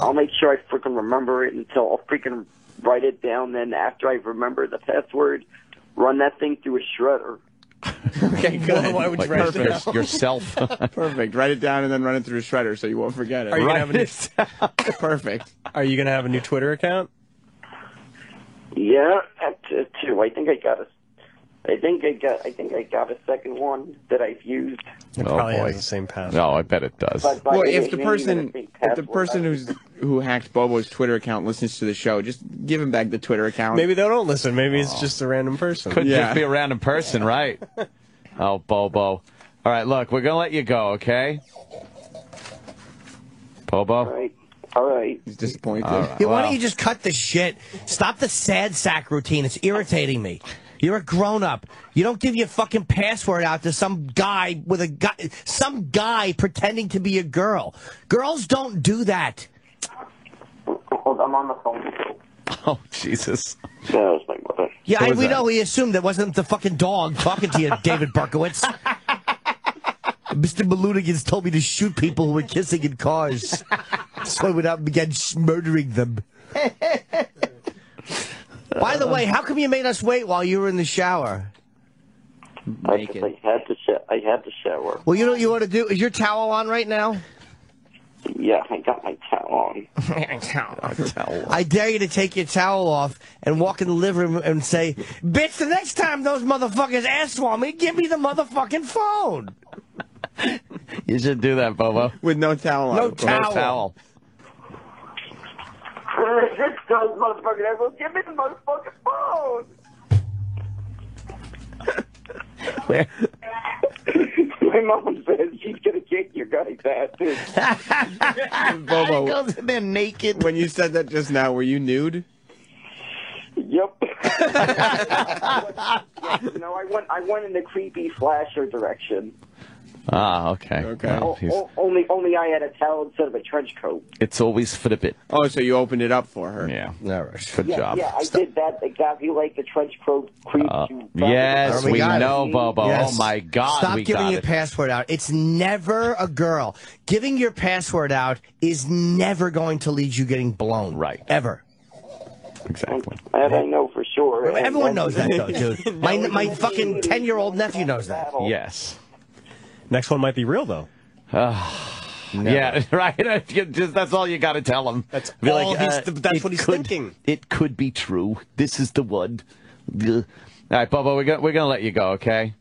I'll make sure I freaking remember it until I'll freaking write it down. Then after I remember the password, run that thing through a shredder. Okay, good. why would you Like write it your- down? yourself. Perfect. Write it down and then run it through a shredder so you won't forget it. Are you gonna have a new, Perfect. Are you going to have a new Twitter account? Yeah, at uh, two. I think I got a. I think I got. I think I got a second one that I've used. It Oh, probably boy. has the same password. No, I bet it does. But, but Well, if the person, if the person who's who hacked Bobo's Twitter account listens to the show, just give him back the Twitter account. Maybe they don't listen. Maybe it's oh. just a random person. Could Yeah. just be a random person, right? oh, Bobo. All right, look, we're gonna let you go, okay? Bobo. All right. All right. He's disappointed. All right. Yeah, why Well, don't you just cut the shit? Stop the sad sack routine. It's irritating me. You're a grown up. You don't give your fucking password out to some guy with a guy, some guy pretending to be a girl. Girls don't do that. Hold, I'm on the phone. Oh, Jesus. That was my mother. Yeah, I, was we that? know. We assumed that wasn't the fucking dog talking to you, David Berkowitz. Mr. Malunigan's told me to shoot people who were kissing in cars, so I went out and began sh- murdering them. By the way, how come you made us wait while you were in the shower? I, Naked. I had to. Sh- I had to shower. Well, you know what you want to do? Is your towel on right now? Yeah, I got my towel on. I dare you to take your towel off and walk in the living room and say, "Bitch, the next time those motherfuckers ask for me, give me the motherfucking phone." You should do that, Bobo. With no towel on. No of course. No towel. This does motherfucking ever give me the motherfucking phone. Where? My mom says she's gonna kick your guy's ass. too. Bobo, Goes in there naked. when you said that just now, were you nude? Yep. yeah, you know, I went. I went in the creepy flasher direction. Ah, okay. Okay. Well, O- only, only I had a towel instead of a trench coat. it's always for the bit. Oh, so you opened it up for her. Yeah. All right. Good Yeah, job. yeah, I did that exactly like the trench coat creep. Uh, yes, We we got it. know, Bobo. Yes. Oh my God, Stop we giving got your it. password out. It's never a girl. Giving your password out is never going to lead you getting blown. Right. Ever. exactly. That I know for sure. Everyone and- knows that, though, dude. My, my fucking 10 year old nephew knows that. Yes. Next one might be real though. Yeah, right. Just- that's all you got to tell him. That's Be all like, he's- uh, that's what he's could- thinking. It could be true. This is the one. Ugh. All right, Bobo, we're gonna we're gonna let you go. Okay.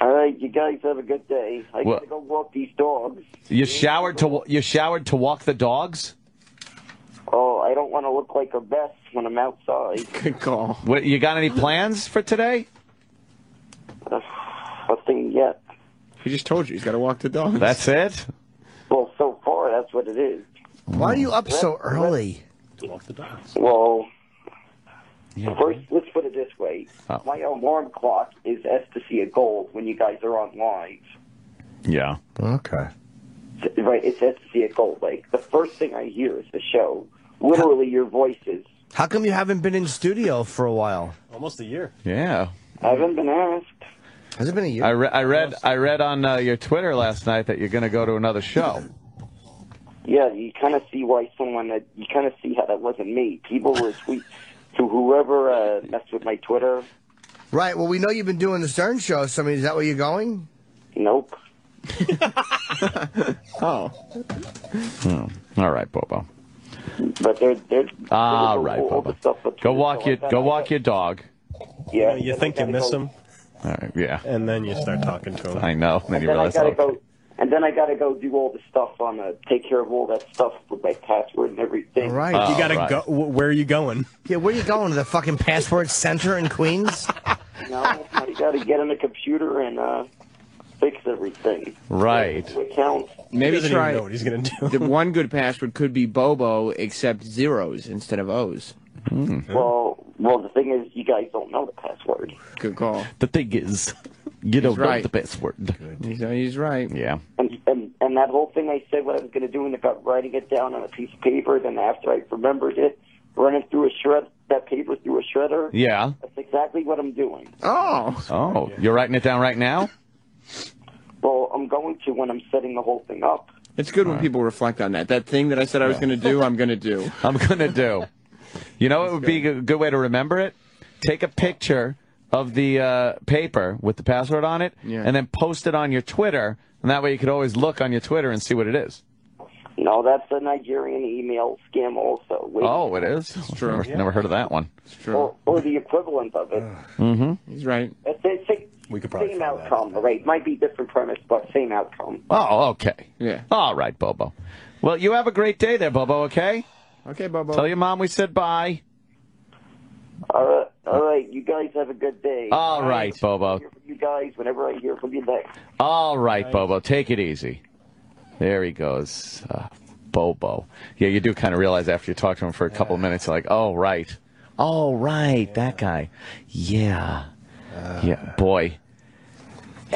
All right, you guys have a good day. I Well- gotta go walk these dogs. You showered to you showered to walk the dogs. Oh, I don't want to look like a mess when I'm outside. Good call. What, you got any plans for today? Nothing yet. He just told you he's got to walk the dog. That's it. Well, so far that's what it is. Why are you up so early? To walk the dogs. Well, Yeah. first let's put it this way: Oh. my alarm clock is ecstasy of gold when you guys are on live. Yeah. Okay. Right, it's ecstasy of gold. Like the first thing I hear is the show. Literally, your voices. How come you haven't been in studio for a while? Almost a year. Yeah. I haven't been asked. Has it been a year? I, re- I read I read on uh, your Twitter last night that you're going to go to another show. Yeah, you kind of see why someone that you kind of see how that wasn't me. People were tweet to whoever uh, messed with my Twitter. Right. Well, we know you've been doing the Stern Show. So, I mean, is that where you're going? Nope. Oh. Hmm. All right, Bobo. But they're they're All they're all, all the stuff Go walk your I go walk your dog. Yeah. You think you miss go- him, All right, yeah. and then you start talking to him. I know. Then And you then I gotta oh, go. And then I gotta go do all the stuff on uh, take care of all that stuff with my password and everything. All right. you gotta right. go. Where are you going? Yeah, where are you going? To the fucking passport center in Queens? You know, I gotta get on the computer and uh, fix everything. right. Accounts. Maybe doesn't try even know what he's gonna do. the one good password could be Bobo, except zeros instead of O's. Hmm. Well, well, the thing is, you guys don't know the password. Good call. The thing is, you don't know the password. He's, he's right. Yeah. And, and and that whole thing I said what I was going to do and about writing it down on a piece of paper. Then after I remembered it, running through a shred that paper through a shredder. Yeah. That's exactly what I'm doing. Oh. Oh, you're writing it down right now? Well, I'm going to when I'm setting the whole thing up. It's good when people reflect on that. That thing that I said I was going to do, I'm going to do. I'm gonna do. You know, it would be a good way to remember it. Take a picture of the uh, paper with the password on it, Yeah. and then post it on your Twitter, and that way you could always look on your Twitter and see what it is. No, that's a Nigerian email scam also. Wait, Oh, it is. true. Never, never heard of that one. it's Or, or the equivalent of it. Mm-hmm. He's right. It's, it's, it's We could probably same find that. outcome, right? Might be different premise, but same outcome. Oh, okay. Yeah. All right, Bobo. Well, you have a great day there, Bobo. Okay. Okay, Bobo. Tell your mom we said bye. All right, all right. You guys have a good day. All right, Bobo. You guys whenever I hear from you next. All right, Bobo. Take it easy. There he goes. Uh, Bobo. Yeah, you do kind of realize after you talk to him for a couple of minutes, like, oh, right. Oh, right. That guy. Yeah. Uh, yeah. Boy.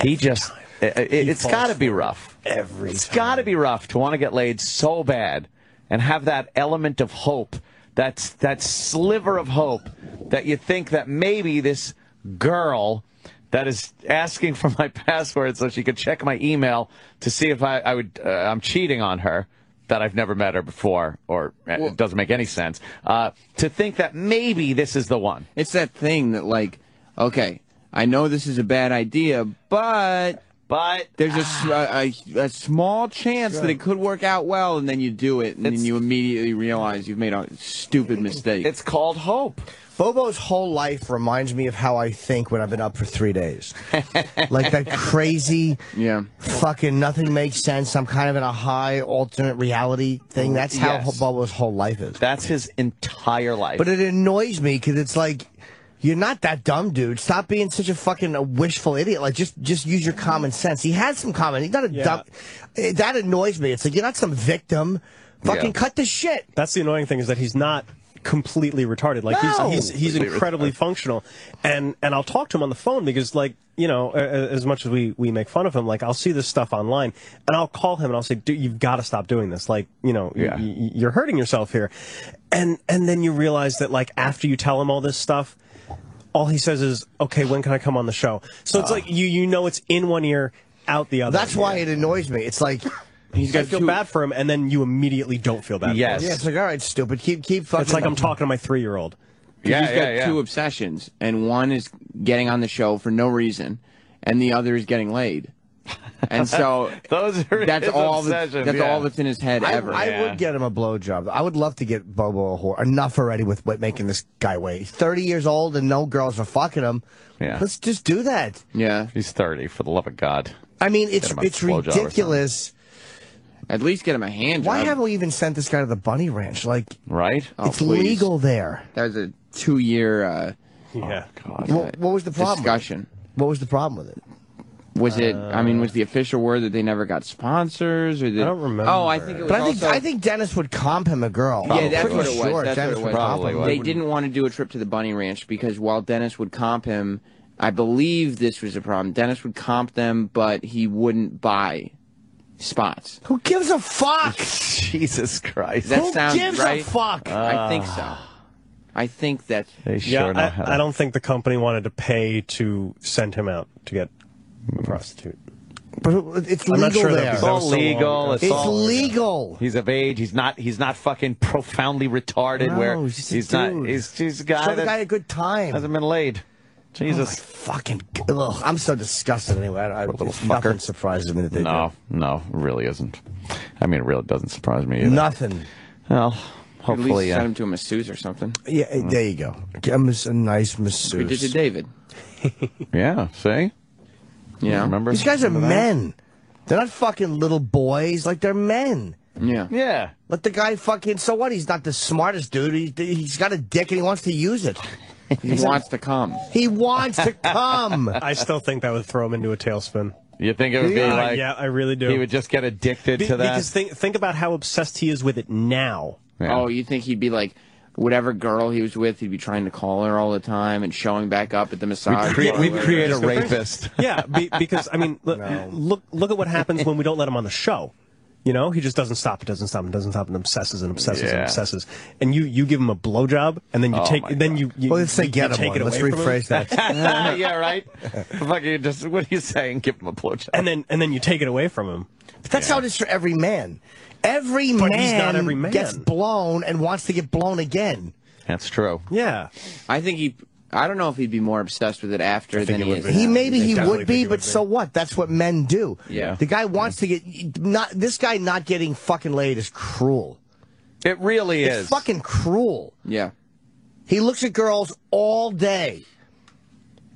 He just. Uh, uh, it, it, it's got to be rough. Every It's got to be rough to want to get laid so bad and have that element of hope, that's that sliver of hope that you think that maybe this girl that is asking for my password so she could check my email to see if I, I would uh, I'm cheating on her that I've never met her before or uh, it doesn't make any sense uh, to think that maybe this is the one. It's that thing that, like, okay, I know this is a bad idea, but but there's ah. a a small chance that it could work out well, and then you do it, and then you immediately realize you've made a stupid mistake. It's called hope. Bobo's whole life reminds me of how I think when I've been up for three days. like that crazy, yeah, fucking nothing makes sense. I'm kind of in a high alternate reality thing. That's how Yes. Bobo's whole life is. That's his entire life. But it annoys me because it's like, you're not that dumb, dude. Stop being such a fucking a wishful idiot. Like, just just use your common sense. He has some common. He's not a Yeah. dumb. eh, That annoys me. It's like you're not some victim. Fucking Yeah. cut the shit. That's the annoying thing is that he's not completely retarded. Like No! he's he's, he's incredibly functional, and and I'll talk to him on the phone because like you know a- a- as much as we we make fun of him, like I'll see this stuff online and I'll call him and I'll say, dude, you've got to stop doing this. Like you know yeah. you're hurting yourself here, and and then you realize that like after you tell him all this stuff. All he says is, "Okay, when can I come on the show?" So it's uh. like you you know it's in one ear, out the other. That's why it annoys me. It's like He's I feel bad for him, and then you immediately don't feel bad. Yeah, for him. it's like all right, stupid. Keep keep fucking. It's like I'm talking to my three year old. he's got two obsessions, and one is getting on the show for no reason, and the other is getting laid. And so those are that's all that, obsessions, that's yeah. all that's in his head I, ever. I would get him a blowjob. I would love to get Bobo a whore. Enough already with what making this guy wait. He's 30 years old and no girls are fucking him. Yeah. Let's just do that. Yeah. He's 30, for the love of God. I mean, it's Get him a it's blowjob or something. ridiculous. At least get him a hand Why job. haven't we even sent this guy to the bunny ranch? Like, Right? it's Oh, please. legal there. That was a two-year uh, yeah. What, what was the problem? discussion. What was the problem with it? Was it? I mean, was the uh, official word that they never got sponsors, or did, I don't remember. Oh, I think it was. But I think also- I think Dennis would comp him a girl. Yeah, that's Pretty what it was. sure That's Dennis what it was. comp him. They didn't want to do a trip to the bunny ranch because while Dennis would comp him, I believe this was a problem. Dennis would comp them, but he wouldn't buy spots. Who gives a fuck? Jesus Christ. That Who sounds gives a right. fuck? I think so. I think that They Yeah, know I, how. I don't think the company wanted to pay to send him out to get a prostitute. But it's I'm legal not sure though, there. 'cause It's all was so legal. It's, It's all legal. He's of age. He's not. He's not fucking profoundly retarded. No, where he's just a he's not. dude. He's, he's a guy Show the that guy a good time. hasn't been laid. Oh Jesus. fucking. Ugh, I'm so disgusted anyway. I, I, little it's fucker. nothing surprises me that they no, no, it really isn't. I mean, it really doesn't surprise me either. Nothing. Well, Hopefully, At least uh, send him to a masseuse or something. Yeah, eh, there you go. Give him a nice masseuse. We did to David. yeah. See. Yeah. Remember? These guys are remember that? men. They're not fucking little boys. Like they're men. Yeah. Yeah. Let the guy fucking. So what? He's not the smartest dude. He, he's got a dick and he wants to use it. He wants to come. He wants to come. I still think that would throw him into a tailspin. You think it would be Uh, like? yeah, I really do. He would just get addicted Be- to that. Because think think about how obsessed he is with it now. Oh, you think he'd be like whatever girl he was with, he'd be trying to call her all the time and showing back up at the massage. create- parlor. we'd create a rapist. yeah, be, because I mean, look, look look at what happens when we don't let him on the show. You know, he just doesn't stop. It doesn't stop. It doesn't stop. And obsesses and obsesses and obsesses. And you you give him a blowjob, and then you Oh take my then you, you Well, let's say you- get him take one. it Let's away from him. rephrase that. yeah, right. Fuck you. Just what are you saying? Give him a blowjob. and then and then you take it away from him. That's how it is for every man. Every But man, he's not every man. gets blown and wants to get blown again. That's true. Yeah. I think he. I don't know if he'd be more obsessed with it after than he is. He maybe he would be, he but would be. so what? That's what men do. Yeah. The guy wants to get not this guy not getting fucking laid is cruel. It really It's is. fucking cruel. Yeah. He looks at girls all day.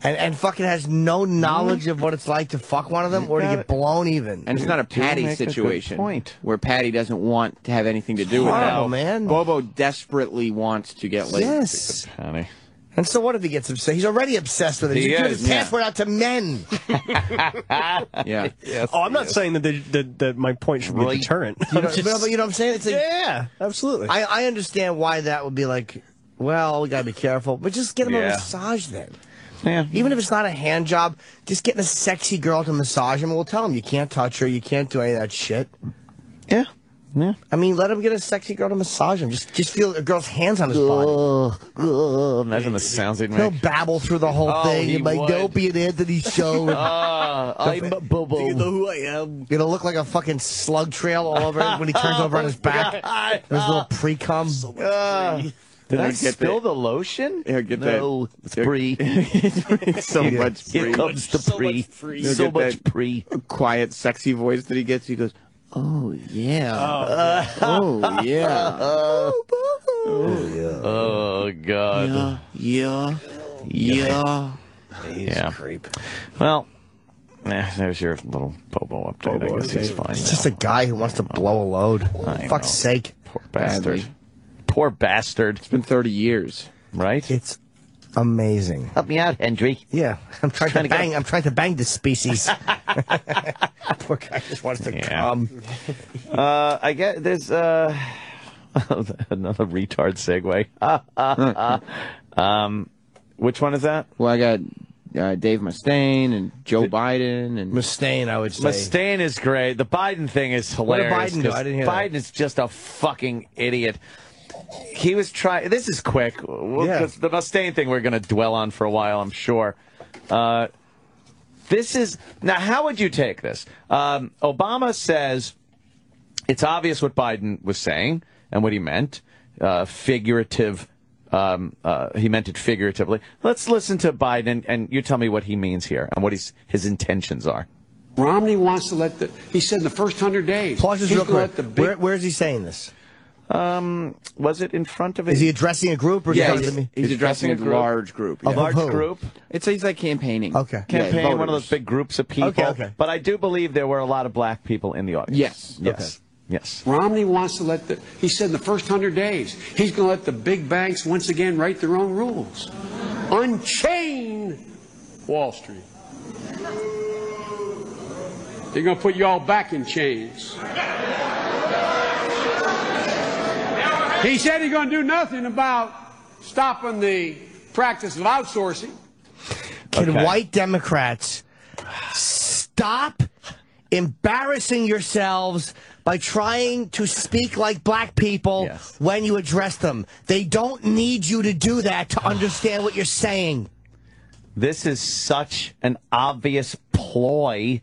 And, and fucking has no knowledge hmm? of what it's like to fuck one of them or to get blown even. And it's not a Patty make a good situation point. where Patty doesn't want to have anything to do with Horrible, it. man. Bobo desperately wants to get laid. yes. Honey. And so what if he gets obsessed? He's already obsessed with it. He He's giving is, his yeah. password out to men. Yeah. Oh, I'm not saying that, the, that that my point should be a deterrent. You know, just- but, but you know what I'm saying? It's like, yeah, absolutely. I, I understand why that would be like, well, we gotta be careful, but just get him a Yeah. massage then. Yeah. Even if it's not a hand job, just getting a sexy girl to massage him. We'll tell him you can't touch her, you can't do any of that shit. Yeah. Yeah. I mean, let him get a sexy girl to massage him. Just just feel a girl's hands on his body. Ugh, imagine the sounds he'd He'll babble through the whole Oh, thing. he and like, would. don't be an Anthony show. Ah, I'm a Bobo. You know who I am. It'll look like a fucking slug trail all over when he turns over on his back. God. His little pre cum. Did I Get spill the lotion? Here, get no, that. it's pre. so much Here free. comes the pre. You'll So much that pre. quiet, sexy voice that he gets. He goes, "Oh yeah, oh, yeah, Oh Bobo. Oh, God. yeah, yeah, yeah." Yeah. Well, eh, there's your little Bobo update. I guess he's fine. It's just a guy who wants to blow a load. I Fuck's know. sake. Poor bastard. Badly. Poor bastard. It's been thirty years. Right? It's amazing. Help me out, Hendry. Yeah, I'm trying, Trying to to get- bang. I'm trying to bang this species. Poor guy just wants to Yeah. come. Uh, I get there's uh another retard segue. um, which one is that? Well, I got uh, Dave Mustaine and Joe Biden and Mustaine, I would say. Mustaine is great. The Biden thing is hilarious. What did hilarious. Biden do? 'cause I didn't hear. Biden is just a fucking idiot. He was trying. This is quick. We'll- Yeah. 'cause The Mustaine thing we're going to dwell on for a while, I'm sure. Uh, this is now. How would you take this? Um, Obama says it's obvious what Biden was saying and what he meant. Uh, figurative. Um, uh, he meant it figuratively. Let's listen to Biden, and, and you tell me what he means here and what his his intentions are. Romney wants to let the. He said in the first hundred days. Pause this real quick. big- Where, where is he saying this? Um, was it in front of? Is he addressing a group or yeah, he he's, talking to me? he's addressing a group. large group. a yeah. large who? group? It's he's like campaigning. Okay. Yeah, campaign, one of those big groups of people. Okay, okay. But I do believe there were a lot of black people in the audience. Yes. Yes. Yes. Romney wants to let the. He said in the first hundred days he's going to let the big banks once again write their own rules, unchain Wall Street. They're going to put you all back in chains. He said he's going to do nothing about stopping the practice of outsourcing. Can Okay. white Democrats stop embarrassing yourselves by trying to speak like black people Yes. when you address them? They don't need you to do that to understand what you're saying. This is such an obvious ploy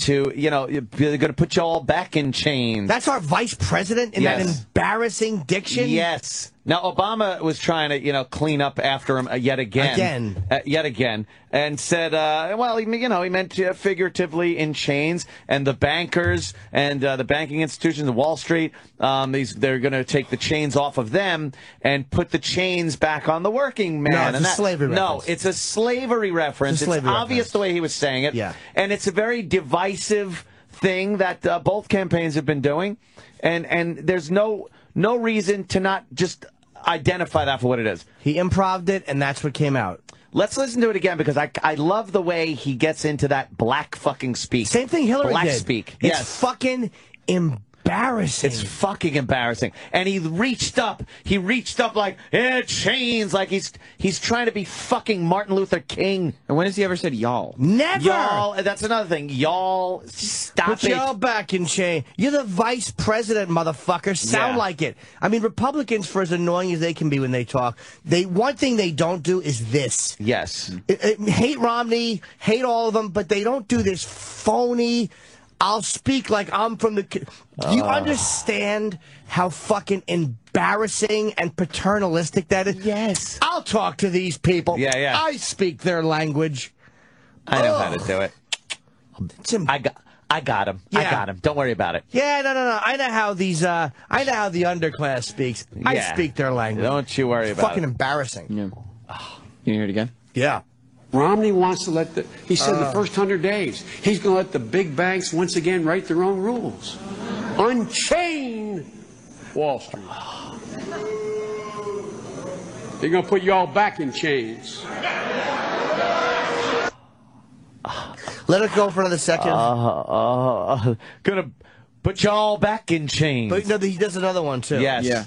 to, you know, they're going to put you all back in chains. That's our vice president in that embarrassing diction? Yes. Now Obama was trying to, you know, clean up after him uh, yet again, Again. uh, yet again, and said, uh, well, he, you know, he meant uh, figuratively in chains, and the bankers and uh, the banking institutions, Wall Street, um, these they're going to take the chains off of them and put the chains back on the working man. No, it's and a that- slavery No, reference. it's a slavery reference. It's slavery obvious reference. the way he was saying it. Yeah. and it's a very divisive thing that uh, both campaigns have been doing, and and there's no no reason to not just identify that for what it is. He improved it, and that's what came out. Let's listen to it again because I, I love the way he gets into that black fucking speak. Same thing Hillary black did. speak. It's yes. fucking embarrassing. It's fucking embarrassing. And he reached up. He reached up like, eh, chains. Like he's he's trying to be fucking Martin Luther King. And when has he ever said y'all? Never. Y'all. That's another thing. Y'all. Stop Put it. y'all back in chain. You're the vice president, motherfucker. Sound Yeah. like it. I mean, Republicans, for as annoying as they can be when they talk, they one thing they don't do is this. Yes. I- I hate Romney, hate all of them, but they don't do this phony. I'll speak like I'm from the. Do you Uh. understand how fucking embarrassing and paternalistic that is? Yes. I'll talk to these people. Yeah, yeah. I speak their language. I know how to do it. It's I got I got him. I got him. Don't worry about it. Yeah, no, no, no. I know how these. uh I know how the underclass speaks. I speak their language. Don't you worry It's about fucking it. Fucking embarrassing. Yeah. You hear it again? Yeah. Romney wants to let the, he said the Uh. first 100 days, he's going to let the big banks once again write their own rules. Unchain Wall Street. They're going to put you all back in chains. Let it go for another second. Uh, uh, gonna put y'all back in chains. but no, he does another one too. yes. Yeah.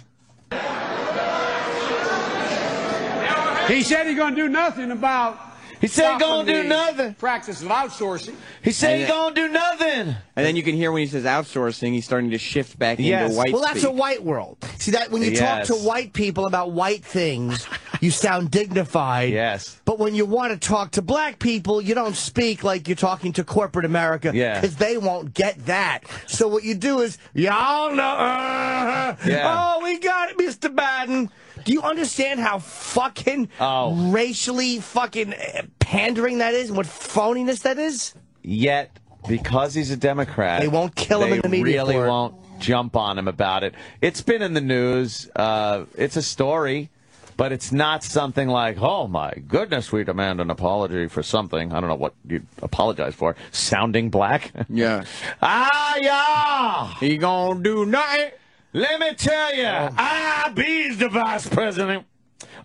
He said he's going to do nothing about. He said he gonna do nothing. Practice of outsourcing. He said he And gonna do nothing. And then you can hear when he says outsourcing, he's starting to shift back Yes. into white Well, that's speak. a white world. See that when you Yes. talk to white people about white things, you sound dignified. Yes. But when you want to talk to black people, you don't speak like you're talking to corporate America. Yeah. Because they won't get that. So what you do is, y'all know. uh, Yeah. Oh, we got it, Mr. Biden. Do you understand how fucking Oh. racially fucking uh, pandering that is and what phoniness that is? Yet, because he's a Democrat, They won't kill him in the media They Really for won't jump on him about it. It's been in the news. Uh, it's a story, but it's not something like, "Oh my goodness, we demand an apology for something." I don't know what you apologize for. Sounding black. Yeah. ah, yeah. He gonna do nothing. Let me tell you, I be the vice president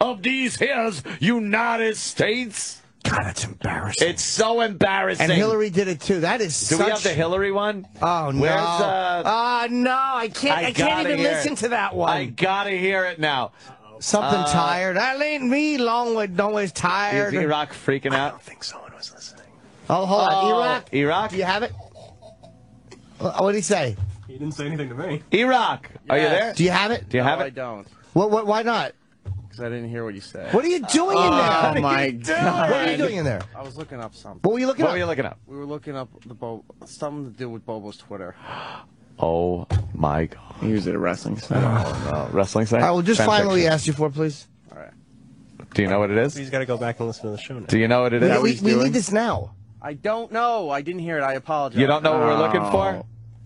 of these here's United States. God, that's embarrassing. It's so embarrassing. and Hillary did it too. That is Do such... we have the Hillary one? Oh no! Where's, uh, oh no! I can't. I, can't even listen it. to that one. I gotta hear it now. Something Uh, tired. That ain't me. Long with always tired. Is Iraq freaking out? I don't think someone was listening. Oh, hold on. Oh, Iraq. Iraq? Do you have it? What did he say? He didn't say anything to me. Iraq, are you there? Do you have it? Do you have it? I don't. What? What? Why not? Because I didn't hear what you said. What are you doing in there? Oh my god. What are you doing in there? I was looking up something. What were you looking What up? were you looking up? We were looking up the Bo- something to do with Bobo's Twitter. Oh my god. He was at a wrestling site. Oh, no. Wrestling site? I will just Fan find what we fiction. asked you for, please. All right. Do you know what it is? He's got to go back and listen to the show now. Do you know what it is? We, we, we need this now. I don't know. I didn't hear it. I apologize. You don't know what we're looking for?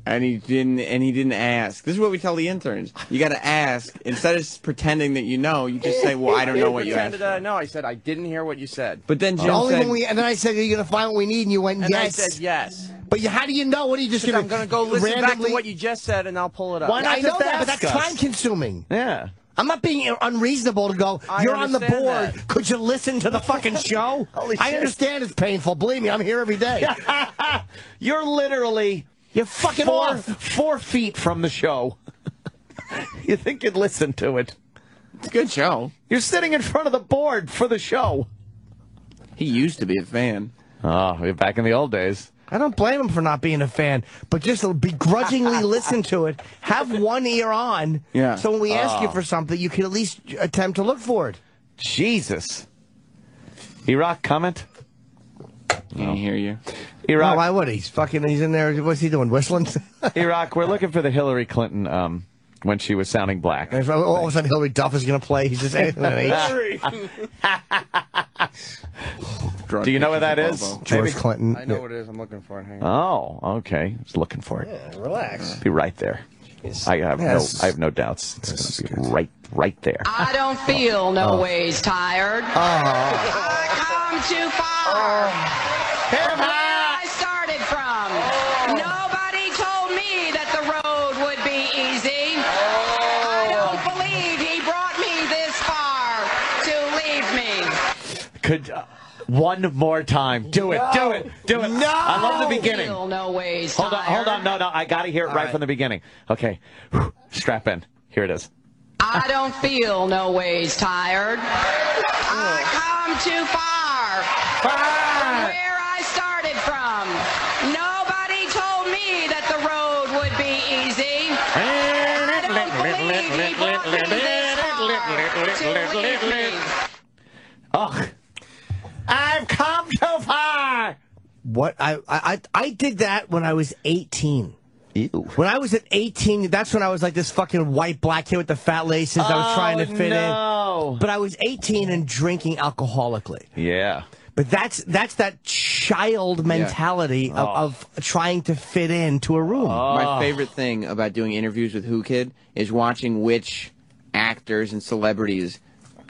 And he didn't. And he didn't ask. This is what we tell the interns. You got to ask instead of pretending that you know. You just say, "Well, I don't know what you pretended asked." that I know. I said I didn't hear what you said. But then Jim Only said, when we and then I said, "Are you going to find what we need?" And you went, And "Yes." I said yes. But you, how do you know? What are you just Because going I'm going to go listen back to what you just said, and I'll pull it up. Why not I know that, but that's us? time consuming. Yeah. I'm not being unreasonable to go. I You're on the board. that. Could you listen to the fucking show? I understand it's painful. Believe me, I'm here every day. You're literally You're fucking four, off. four feet from the show. you think you'd listen to it. "It's a good show." You're sitting in front of the board for the show. He used to be a fan. Ah, oh, we're back in the old days. I don't blame him for not being a fan, but just begrudgingly listen to it. Have one ear on. Yeah. So when we ask you Oh. for something, you can at least attempt to look for it. Jesus. Iraq comment? Can't hear you. Iraq, No, why would he? He's fucking. He's in there. What's he doing? Whistling. Iraq, we're looking for the Hillary Clinton um, when she was sounding black. And if all of a sudden Hilary Duff is going to play. He's just anything with an H. Do you know where that is? George Maybe? Clinton. I know what it is. I'm looking for it. Hang on. Oh, okay. I was looking for it. Yeah, relax. Be right there. I have Yes. no. I have no doubts. It's going to be right, right there. I don't feel no Oh. ways tired. Oh. I come too far. From where I started from. Nobody told me that the road would be easy. I don't believe he brought me this far to leave me. Could uh, one more time? Do it. Do it. Do it. No. I love the beginning. Feel no ways Hold on. Hold on. No, no. I got to hear it right, from the beginning. Okay. Strap in. Here it is. I don't feel no ways tired. I come too far. From where I started from. Nobody told me that the road would be easy. I don't believe he brought me this far to leave me. Ugh. I've come too far. What I, I I I did that when I was 18. Ew. When I was at 18, that's when I was like this fucking white black kid with the fat laces. I was trying to Oh, fit no. in. But I was 18 and drinking alcoholically. Yeah. But that's that's that child mentality Oh. of, of trying to fit into a room. Oh. My favorite thing about doing interviews with Whoo Kid is watching which actors and celebrities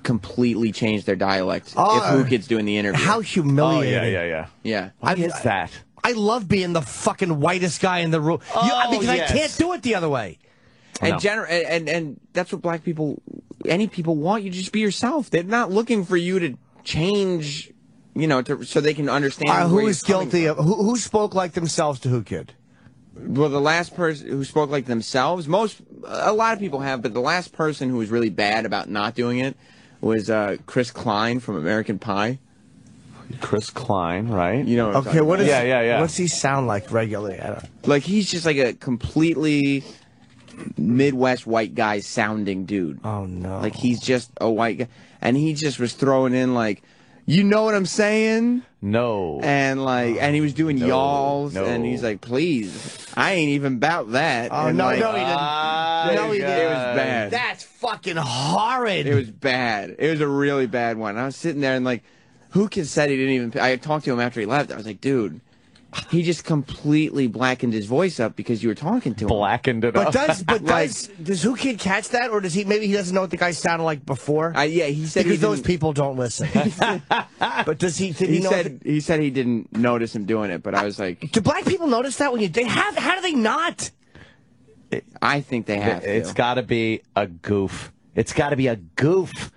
completely change their dialect Oh, if Whoo Kid's doing the interview. How humiliating. Oh, yeah, yeah, yeah. Yeah. Why I- is that? I love being the fucking whitest guy in the room You- Oh, because yes. I can't do it the other way. And, No. gener- and, and and that's what black people, any people want you to just be yourself. They're not looking for you to change, you know, to, so they can understand. Uh, where who you're is coming guilty of who, who spoke like themselves to Whoo Kid? Well, the last person who spoke like themselves, most, a lot of people have, but the last person who was really bad about not doing it was uh, Chris Klein from American Pie. Chris Klein, right? You know. What I'm Okay, talking what about. is Yeah, yeah, yeah. What's he sound like regularly? I don't. Like he's just like a completely Midwest white guy sounding dude. Oh no! Like he's just a white guy, and he just was throwing in like, you know what I'm saying? No. And like, and he was doing No, y'alls, no. and he's like, please, I ain't even about that. Oh and no, like, no, he didn't. Ah, no, he God. didn't. It was bad. That's fucking horrid. It was bad. It was a really bad one. I was sitting there and like, who can said he didn't even? I talked to him after he left. I was like, dude, he just completely blackened his voice up because you were talking to him. Blackened it But up. does but Like- does does Whoo Kid catch that, or does he maybe he doesn't know what the guy sounded like before? I, yeah, he said because he those people don't listen. but does he? Did he, He know? said he said he didn't notice him doing it, but I was like, do black people notice that when you they have? How do they not? I think they have to. It's got to be a goof. It's got to be a goof.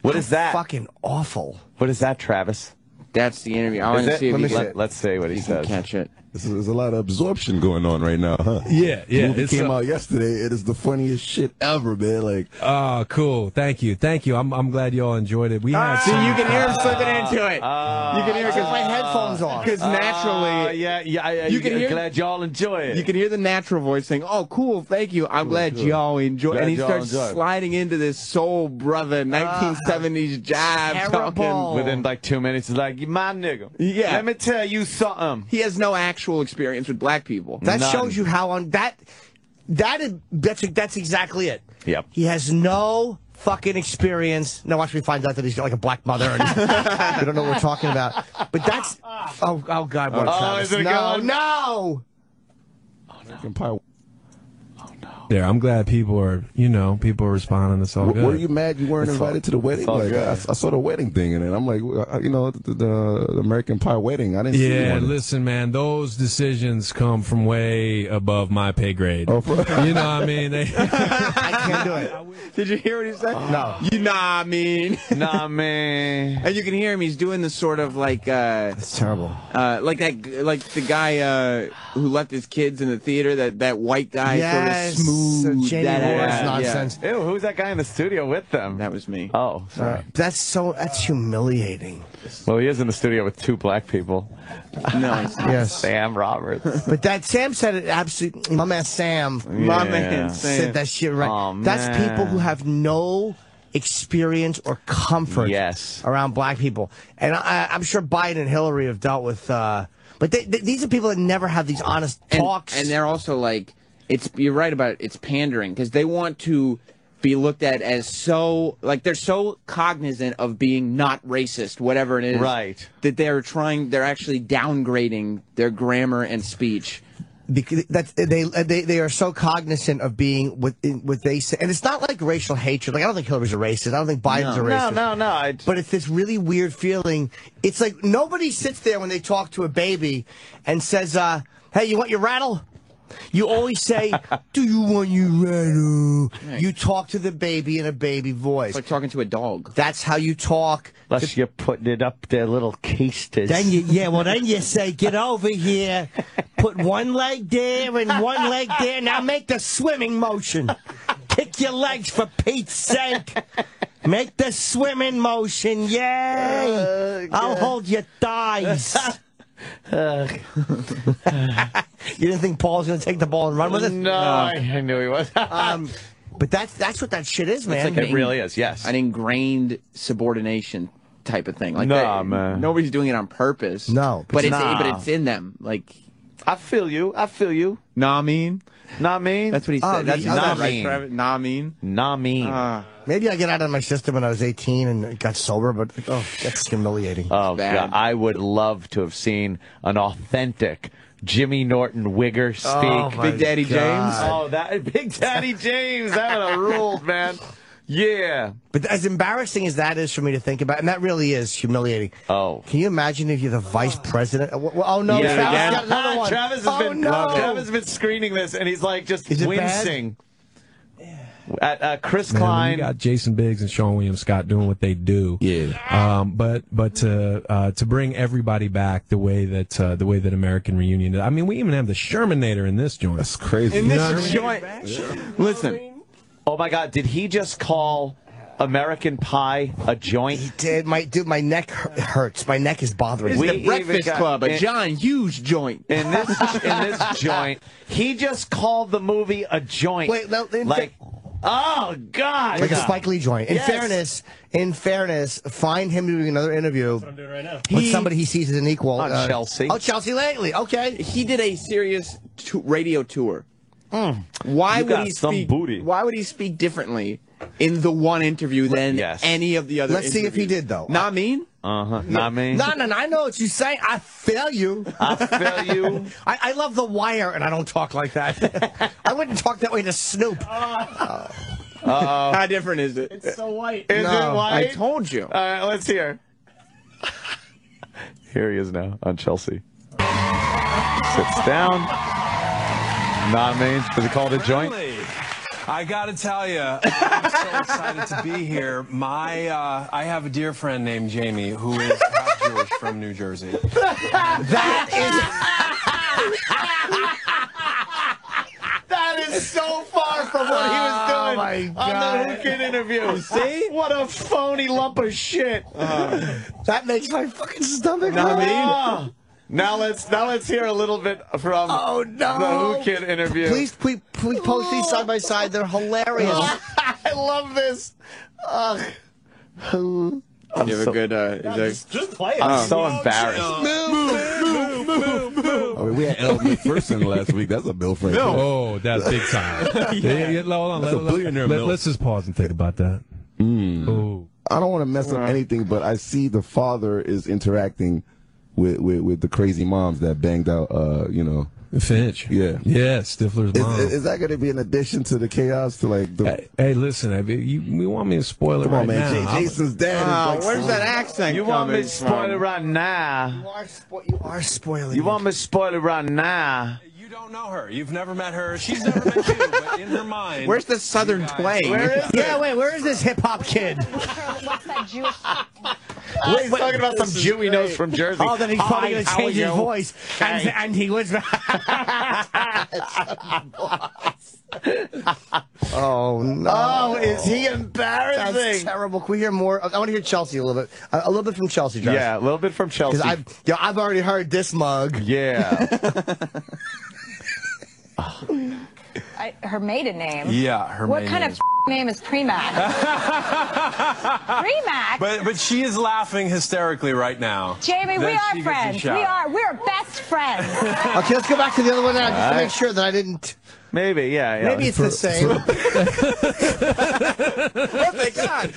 What is that? Fucking awful. What is that, Travis? That's the interview. I want to see if Let he me see it. Let's see what he he can says. catch it. There's, there's a lot of absorption going on right now, huh? Yeah, yeah, The movie it's, came uh, out yesterday. It is the funniest shit ever, man. Like, Oh, cool. Thank you. Thank you. I'm, I'm glad y'all enjoyed it. We had See, you can hear him slipping into it. you can hear I took my headphones off. because naturally, Ah, yeah, yeah, yeah. You You, can can hear- glad y'all enjoy it. You can hear the natural voice saying, "Oh, cool, thank you. I'm glad cool. y'all enjoy." Glad and he starts enjoy. sliding into this soul brother 1970s jive terrible. talking. Within like two minutes, he's like, "My nigga, Yeah. let me tell you something." He has no actual experience with black people. That None. shows you how on that that is that's that's exactly it. Yep. He has no fucking experience. Now watch me find out that he's got like a black mother. And he's- we don't know what we're talking about. But that's oh oh god, what Oh, Travis. is it a no, good one? no. Oh, American Pie. There. I'm glad people are, you know, people are responding. It's all W- good. Were you mad you weren't It's all- invited to the wedding? Like. I, I saw the wedding thing, and then I'm like, uh, you know, the, the, the American Pie wedding. I didn't see Yeah, listen, man. Those decisions come from way above my pay grade. Oh, for- you know what I mean? They, I can't do it. Did you hear what he said? No. You know what I mean? nah, man. and you can hear him. He's doing this sort of like, uh, It's terrible. uh, like that, like the guy uh, who left his kids in the theater. That that white guy, Yes, sort of smooth. Uh, Jamie that- Moore's yeah, nonsense. Ew, who's that guy in the studio with them? That was me. Oh, sorry. Uh, that's so that's humiliating. Well, he is in the studio with two black people. No, it's. Yes. Sam Roberts. But that Sam said it absolutely. My man Sam. My Yeah. man said that shit right. Aw, That's man. people who have no experience or comfort Yes. around black people. And I, I'm sure Biden and Hillary have dealt with, uh, but they, they, these are people that never have these honest and, talks. and they're also like it's you're right about it, it's pandering because they want to be looked at as so like they're so cognizant of being not racist, whatever it is, Right. That they're trying, they're actually downgrading their grammar and speech. because that's they they they are so cognizant of being what what they say, and it's not like racial hatred. Like I don't think Hillary's a racist. I don't think Biden's No. a No, racist. no, no, I- But it's this really weird feeling. It's like nobody sits there when they talk to a baby and says, uh, "Hey, you want your rattle?" You always say, "Do you want your rattle?" You talk to the baby in a baby voice. It's like talking to a dog. That's how you talk. Unless you're putting it up their little keisters. Then you, yeah, well, then you say, get over here, put one leg there and one leg there. Now make the swimming motion. Kick your legs for Pete's sake. Make the swimming motion, yay! Oh, I'll hold your thighs. you didn't think Paul's going to take the ball and run with it? No, I, I knew he was. um, but that's that's what that shit is, man. It's like It really is, yes. an ingrained subordination type of thing. Like Nah, that- man. nobody's doing it on purpose. No, but it's Nah. but it's in them. Like I feel you. I feel you. nah mean. Nah, mean. That's what he Oh, said. That's the- not oh, right, mean. Travis. Nah mean. Not mean. Ah. Maybe I get out of my system when I was 18 and got sober, but oh, that's humiliating. Oh, bad. God. I would love to have seen an authentic Jimmy Norton wigger oh speak. Oh, my Big Daddy God. James. Oh, that Big Daddy James, that would have ruled, man. Yeah. But as embarrassing as that is for me to think about, and that really is humiliating. Oh. Can you imagine if you're the vice president? Oh, wh- wh- Oh no, Yeah, Travis again. got another one. Travis has oh, been no. Travis has been screening this, and he's like just Is it bad? Wincing. At uh, Chris Man, when Klein. you got Jason Biggs and Seann William Scott doing what they do. Yeah. Um, but but to uh, to bring everybody back the way that uh, the way that American Reunion. I mean, we even have the Shermanator in this joint. That's crazy. In You know this what joint. Listen, oh my God! Did he just call American Pie a joint? He did. My dude, my neck hurts. My neck is bothering it's We me. the Breakfast got- Club, a in- John Hughes joint. in this in this joint. He just called the movie a joint. Wait, no, like, oh God! Like a Spike Lee joint. In Yes. fairness, in fairness, find him doing another interview I'm doing right now. with somebody he sees as an equal. On uh, Chelsea. Oh, Chelsea lately. Okay. He did a serious tu- radio tour. Why You would got he some speak? booty. Why would he speak differently in the one interview than Yes. any of the other? Let's see if he did, though. Not mean. Uh huh. Not me. No, no, no. I know what you say. I fail you. I fail you. I, I love The Wire, and I don't talk like that. I wouldn't talk that way to Snoop. How different is it? It's so white. Is No, it white? I told you. All right, let's hear. Here he is now on Chelsea. Sits down. Not me. Is it called a joint? I gotta tell you, I'm so excited to be here. My, uh, I have a dear friend named Jamie who is half Jewish from New Jersey. That That is so far from what he was Oh, doing my on God. the Whoo Kid interview. See? What a phony lump of shit. is that makes my fucking stomach Not hurt. me. Now let's now let's hear a little bit from Oh no! the Whoo Kid interview. Please, please, please post these side by side. They're hilarious. I love this. Ugh. You have a good. Uh, is Just, just play it. I'm so embarrassed. Move, move, I mean, we had Elle Macpherson last week. That's a Bill Frank. Oh, that's big time. yeah. yeah, hold on. That's Let, a billionaire milk. us just pause and think about that. Oh, I don't want to mess up anything, but I see the father is interacting with, with, with the crazy moms that banged out, uh, you know. Finch. Yeah. Yeah, Stifler's Is, mom. is, is that going to be an addition to the chaos? To like the. Hey, hey, listen, I mean, you, you want me to spoil it Come right on, man. now? J- Jason's dad Oh, is like. where's that accent You want me to spoil it right now? You are, spo- you are spoiling. You want me to spoil it right now? You don't know her. You've never met her. She's never met you. But in her mind, Where's the southern twang? Where is Yeah, wait. Where is this hip hop kid? What's that Jewish? Wait, he's talking about some Jew he knows from Jersey. Oh, then he's probably going to change his voice, and, and he was. oh no! Oh, is he That's embarrassing? terrible. Can we hear more? I want to hear Chelsea a little bit. A, a little bit from Chelsea, Josh. Yeah, a little bit from Chelsea. Because I've, yo, I've already heard this mug. Yeah. I, her maiden name. Yeah, her What maiden kind of name is Premac? Premac. But but she is laughing hysterically right now. Jamie, we are friends. We are. We're best friends. Okay, let's go back to the other one now, just to make sure that I didn't. Maybe, yeah, yeah. Maybe it's the same. oh, thank God.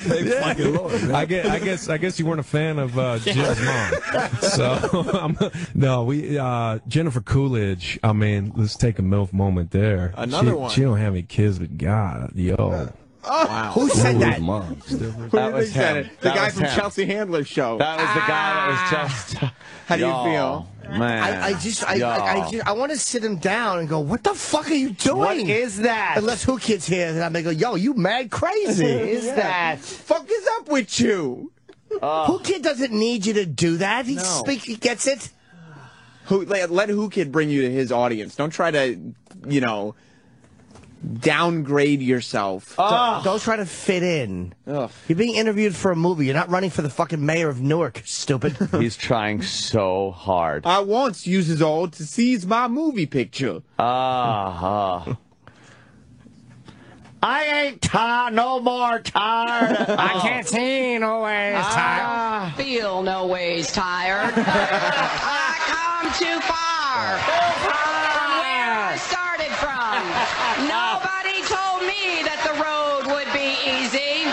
I guess, I guess, I guess you weren't a fan of uh, Jim's mom. So, I'm, no, we uh, Jennifer Coolidge. I mean, let's take a milf moment there. Another she, one. She don't have any kids, but God, yo. Wow. Who said that? Mom. Who That was said him. it? The That guy from him. Chelsea Handler's show. That was the guy that was just. How do you Yo, feel? Man. I, I just, I, Yo. I, I, just, I want to sit him down and go, "What the fuck are you doing? What is that? Unless Whoo Kid's here, then I'm gonna go, "Yo, you mad crazy? is Yeah. that? Fuck is up with you? Whoo Kid doesn't need you to do that? He No. speak, he gets it. Who let, let Whoo Kid bring you to his audience? Don't try to, you know, downgrade yourself. Don't, don't try to fit in. Ugh. You're being interviewed for a movie. You're not running for the fucking mayor of Newark, stupid. He's trying so hard. I once uses all to seize my movie picture. Uh-huh. I ain't tired, no more tired. I can't see no way. I feel no ways tired. I come too far from where I started from. Nobody told me that the road would be easy.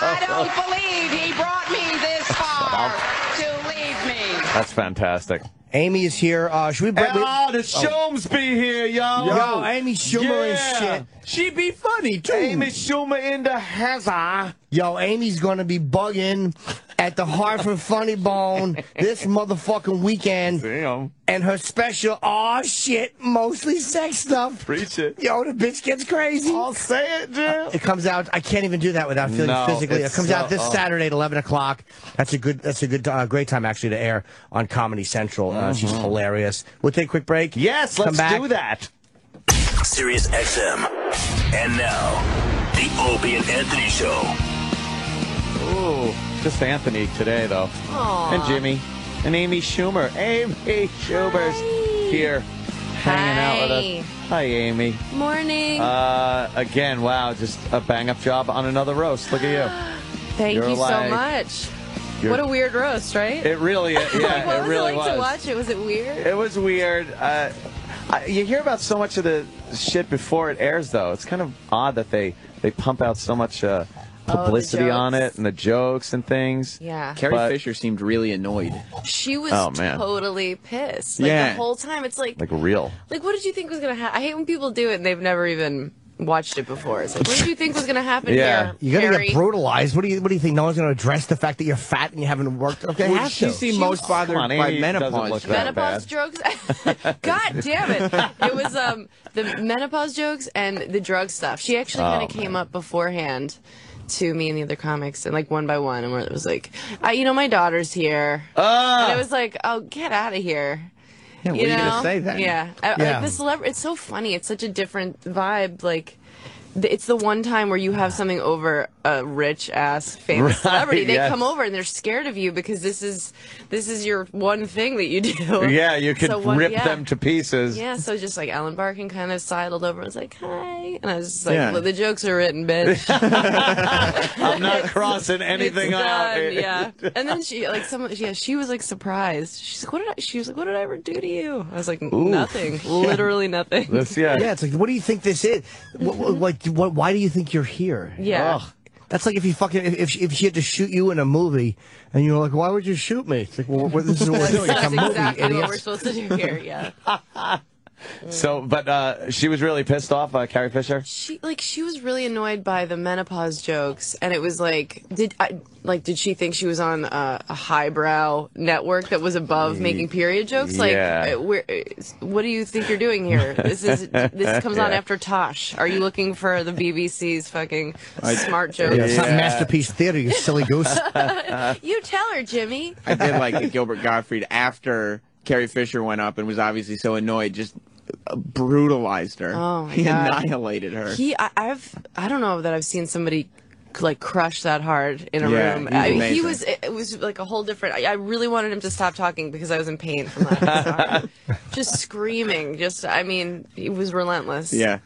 I don't believe he brought me this far to leave me. That's fantastic. Amy is here. Uh, should we break? Oh, the Shums be here, yo. Yo, Amy Schumer and shit. She be funny too. Amy Schumer in the hazard. Yo, Amy's gonna be bugging at the Hartford Funny Bone this motherfucking weekend. Damn. And her special, aw shit, mostly sex stuff. Preach it. Yo, the bitch gets crazy. I'll say it, Jim. It comes out. I can't even do that without feeling No, physically. It comes so- out this oh. Saturday at eleven o'clock. That's a good. That's a good. Uh, great time actually to air on Comedy Central. Uh, She's hilarious. We'll take a quick break. Mm-hmm. Yes, Come let's back. do that. Sirius XM. And now, the Opie and Anthony Show. Ooh, just Anthony today, though. And Jimmy. And Amy Schumer. Amy Schumer's here hanging out with us. Hi, Amy. Morning. Uh, again, wow, just a bang up job on another roast. Look at you. Thank you're you so much. you're- What a weird roast, right? It really, yeah, what it was really it like was. to watch it? Was it weird? It was weird. Uh, I, you hear about so much of the shit before it airs, though. It's kind of odd that they they pump out so much uh, Oh, publicity on it and the jokes and things. Yeah. Carrie But- Fisher seemed really annoyed. She was Oh, man. totally pissed. Like Yeah. the whole time. It's like, Like real. like what did you think was gonna happen? I hate when people do it and they've never even watched it before. It's like, what did you think was gonna happen Yeah. here? You're gonna Carrie? get brutalized. What do you What do you think? No one's gonna address the fact that you're fat and you haven't worked. Okay, Who have did she to. seem most bothered on, by Amy menopause? look that menopause bad. jokes. God damn it! It was um the menopause jokes and the drug stuff. She actually kind Oh, of came up beforehand to me and the other comics, and like one by one, and where it was like, uh, you know, my daughter's here, Ah! and it was like, oh, get out of here. Yeah, what you are you know? gonna say then? Yeah, I- Yeah. like the celebrity. It's so funny. It's such a different vibe. Like. Th- It's the one time where you have something over a rich ass famous Right, celebrity. They yes. come over and they're scared of you because this is this is your one thing that you do. Yeah, you could So rip yeah. them to pieces. Yeah, so just like Ellen Barkin kind of sidled over and was like, "Hi," and I was just like, Yeah. well, "The jokes are written, bitch." I'm not crossing anything it's out. done, yeah. And then she like some yeah, she was like surprised. She's like, "What did I?" She was like, "What did I ever do to you?" I was like, "Nothing, literally nothing." This, yeah. Yeah, it's like, what do you think this is? What, what- like, what, why do you think you're here? Yeah. Ugh. That's like if you fucking if, if she- if she had to shoot you in a movie and you were like, why would you shoot me? It's like, well, this is what we're doing. It's a That's movie, exactly what idiots. we're supposed to do here. Yeah. So, but uh, she was really pissed off, uh, Carrie Fisher. She like she was really annoyed by the menopause jokes, and it was like, did I like did she think she was on a, a highbrow network that was above making period jokes? Like, Yeah. uh, where, uh, what do you think you're doing here? This is this comes on after Tosh. Are you looking for the BBC's fucking smart jokes? Yeah, it's not masterpiece theater, you silly goose. you tell her, Jimmy. I did like that Gilbert Gottfried after Carrie Fisher went up and was obviously so annoyed, just brutalized her. Oh, my he God. annihilated her. He, I, I've, I don't know that I've seen somebody like crush that hard in a Yeah, room. he's I, he was, it, it was like a whole different. I, I really wanted him to stop talking because I was in pain from that. just screaming. Just, I mean, he was relentless. yeah.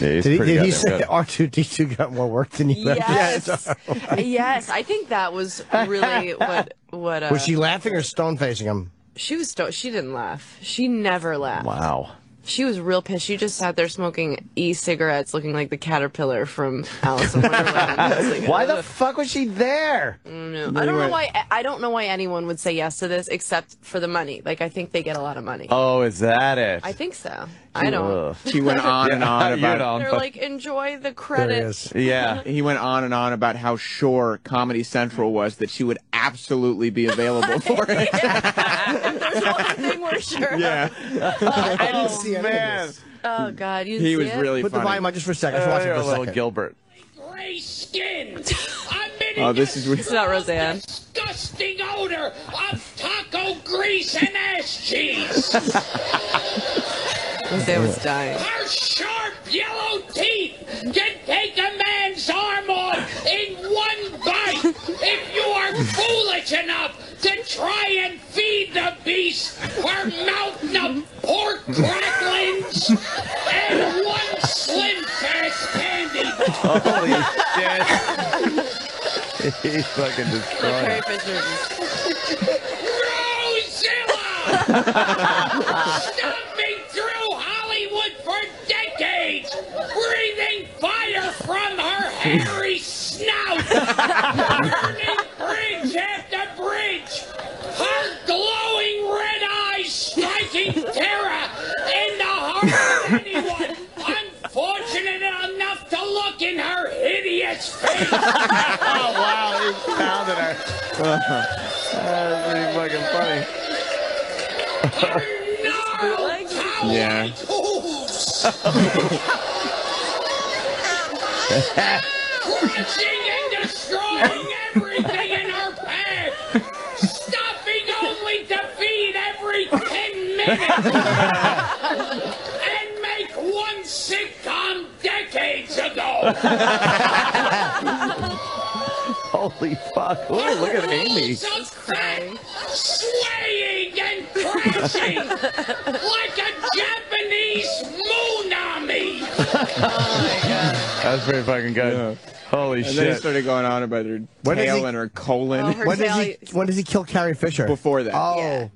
Yeah, Did he, did he say good. R2D2 got more work than you? Yes. yes. I think that was really what what. Uh, Was she laughing or stone facing him? She was. Sto- she didn't laugh. She never laughed. Wow. She was real pissed. She just sat there smoking e-cigarettes, looking like the caterpillar from Alice in Wonderland. Like, Why the fuck was she there? I. I don't know why. I don't know why anyone would say yes to this except for the money. Like I think they get a lot of money. Oh, is that it? I think so. I don't. Ugh. He went on and on about don't, They're but- like enjoy the credit. Yeah, he went on and on about how sure Comedy Central was that she would absolutely be available for it. There's one thing we're sure. Yeah. I didn't see any man. of this. Oh God, you. He see was it? really Put the volume on just for a second. Let's Uh, watch it for a little second. Gilbert. Gray skin. I'm Oh, this is It's not Roseanne. disgusting odor of taco grease and ass cheese. Roseanne was dying. Her sharp yellow teeth can take a man's arm off in one bite if you are foolish enough to try and feed the beast her mountain of pork cracklings and one slim fast candy. Holy shit. He's fucking Carrie destroyed. Fisher. Rosilla! Stomping through Hollywood for decades, breathing fire from her hairy snout, burning bridge after bridge, her glowing red eyes striking terror in the heart of anyone unfortunate enough to look in her hideous face. oh, wow. He pounded her. That's pretty fucking funny. Yeah. Crushing and destroying everything in her path, stopping only to feed every ten minutes, and make one sitcom decades ago. Holy fuck. Ooh, look at Amy. So fat, swaying and crashing like a Japanese moonami. That's pretty fucking good. Holy And then he started going on about her When tail he- and her colon. Oh, her When does he? When does he kill Carrie Fisher? Before that. Oh, Yeah.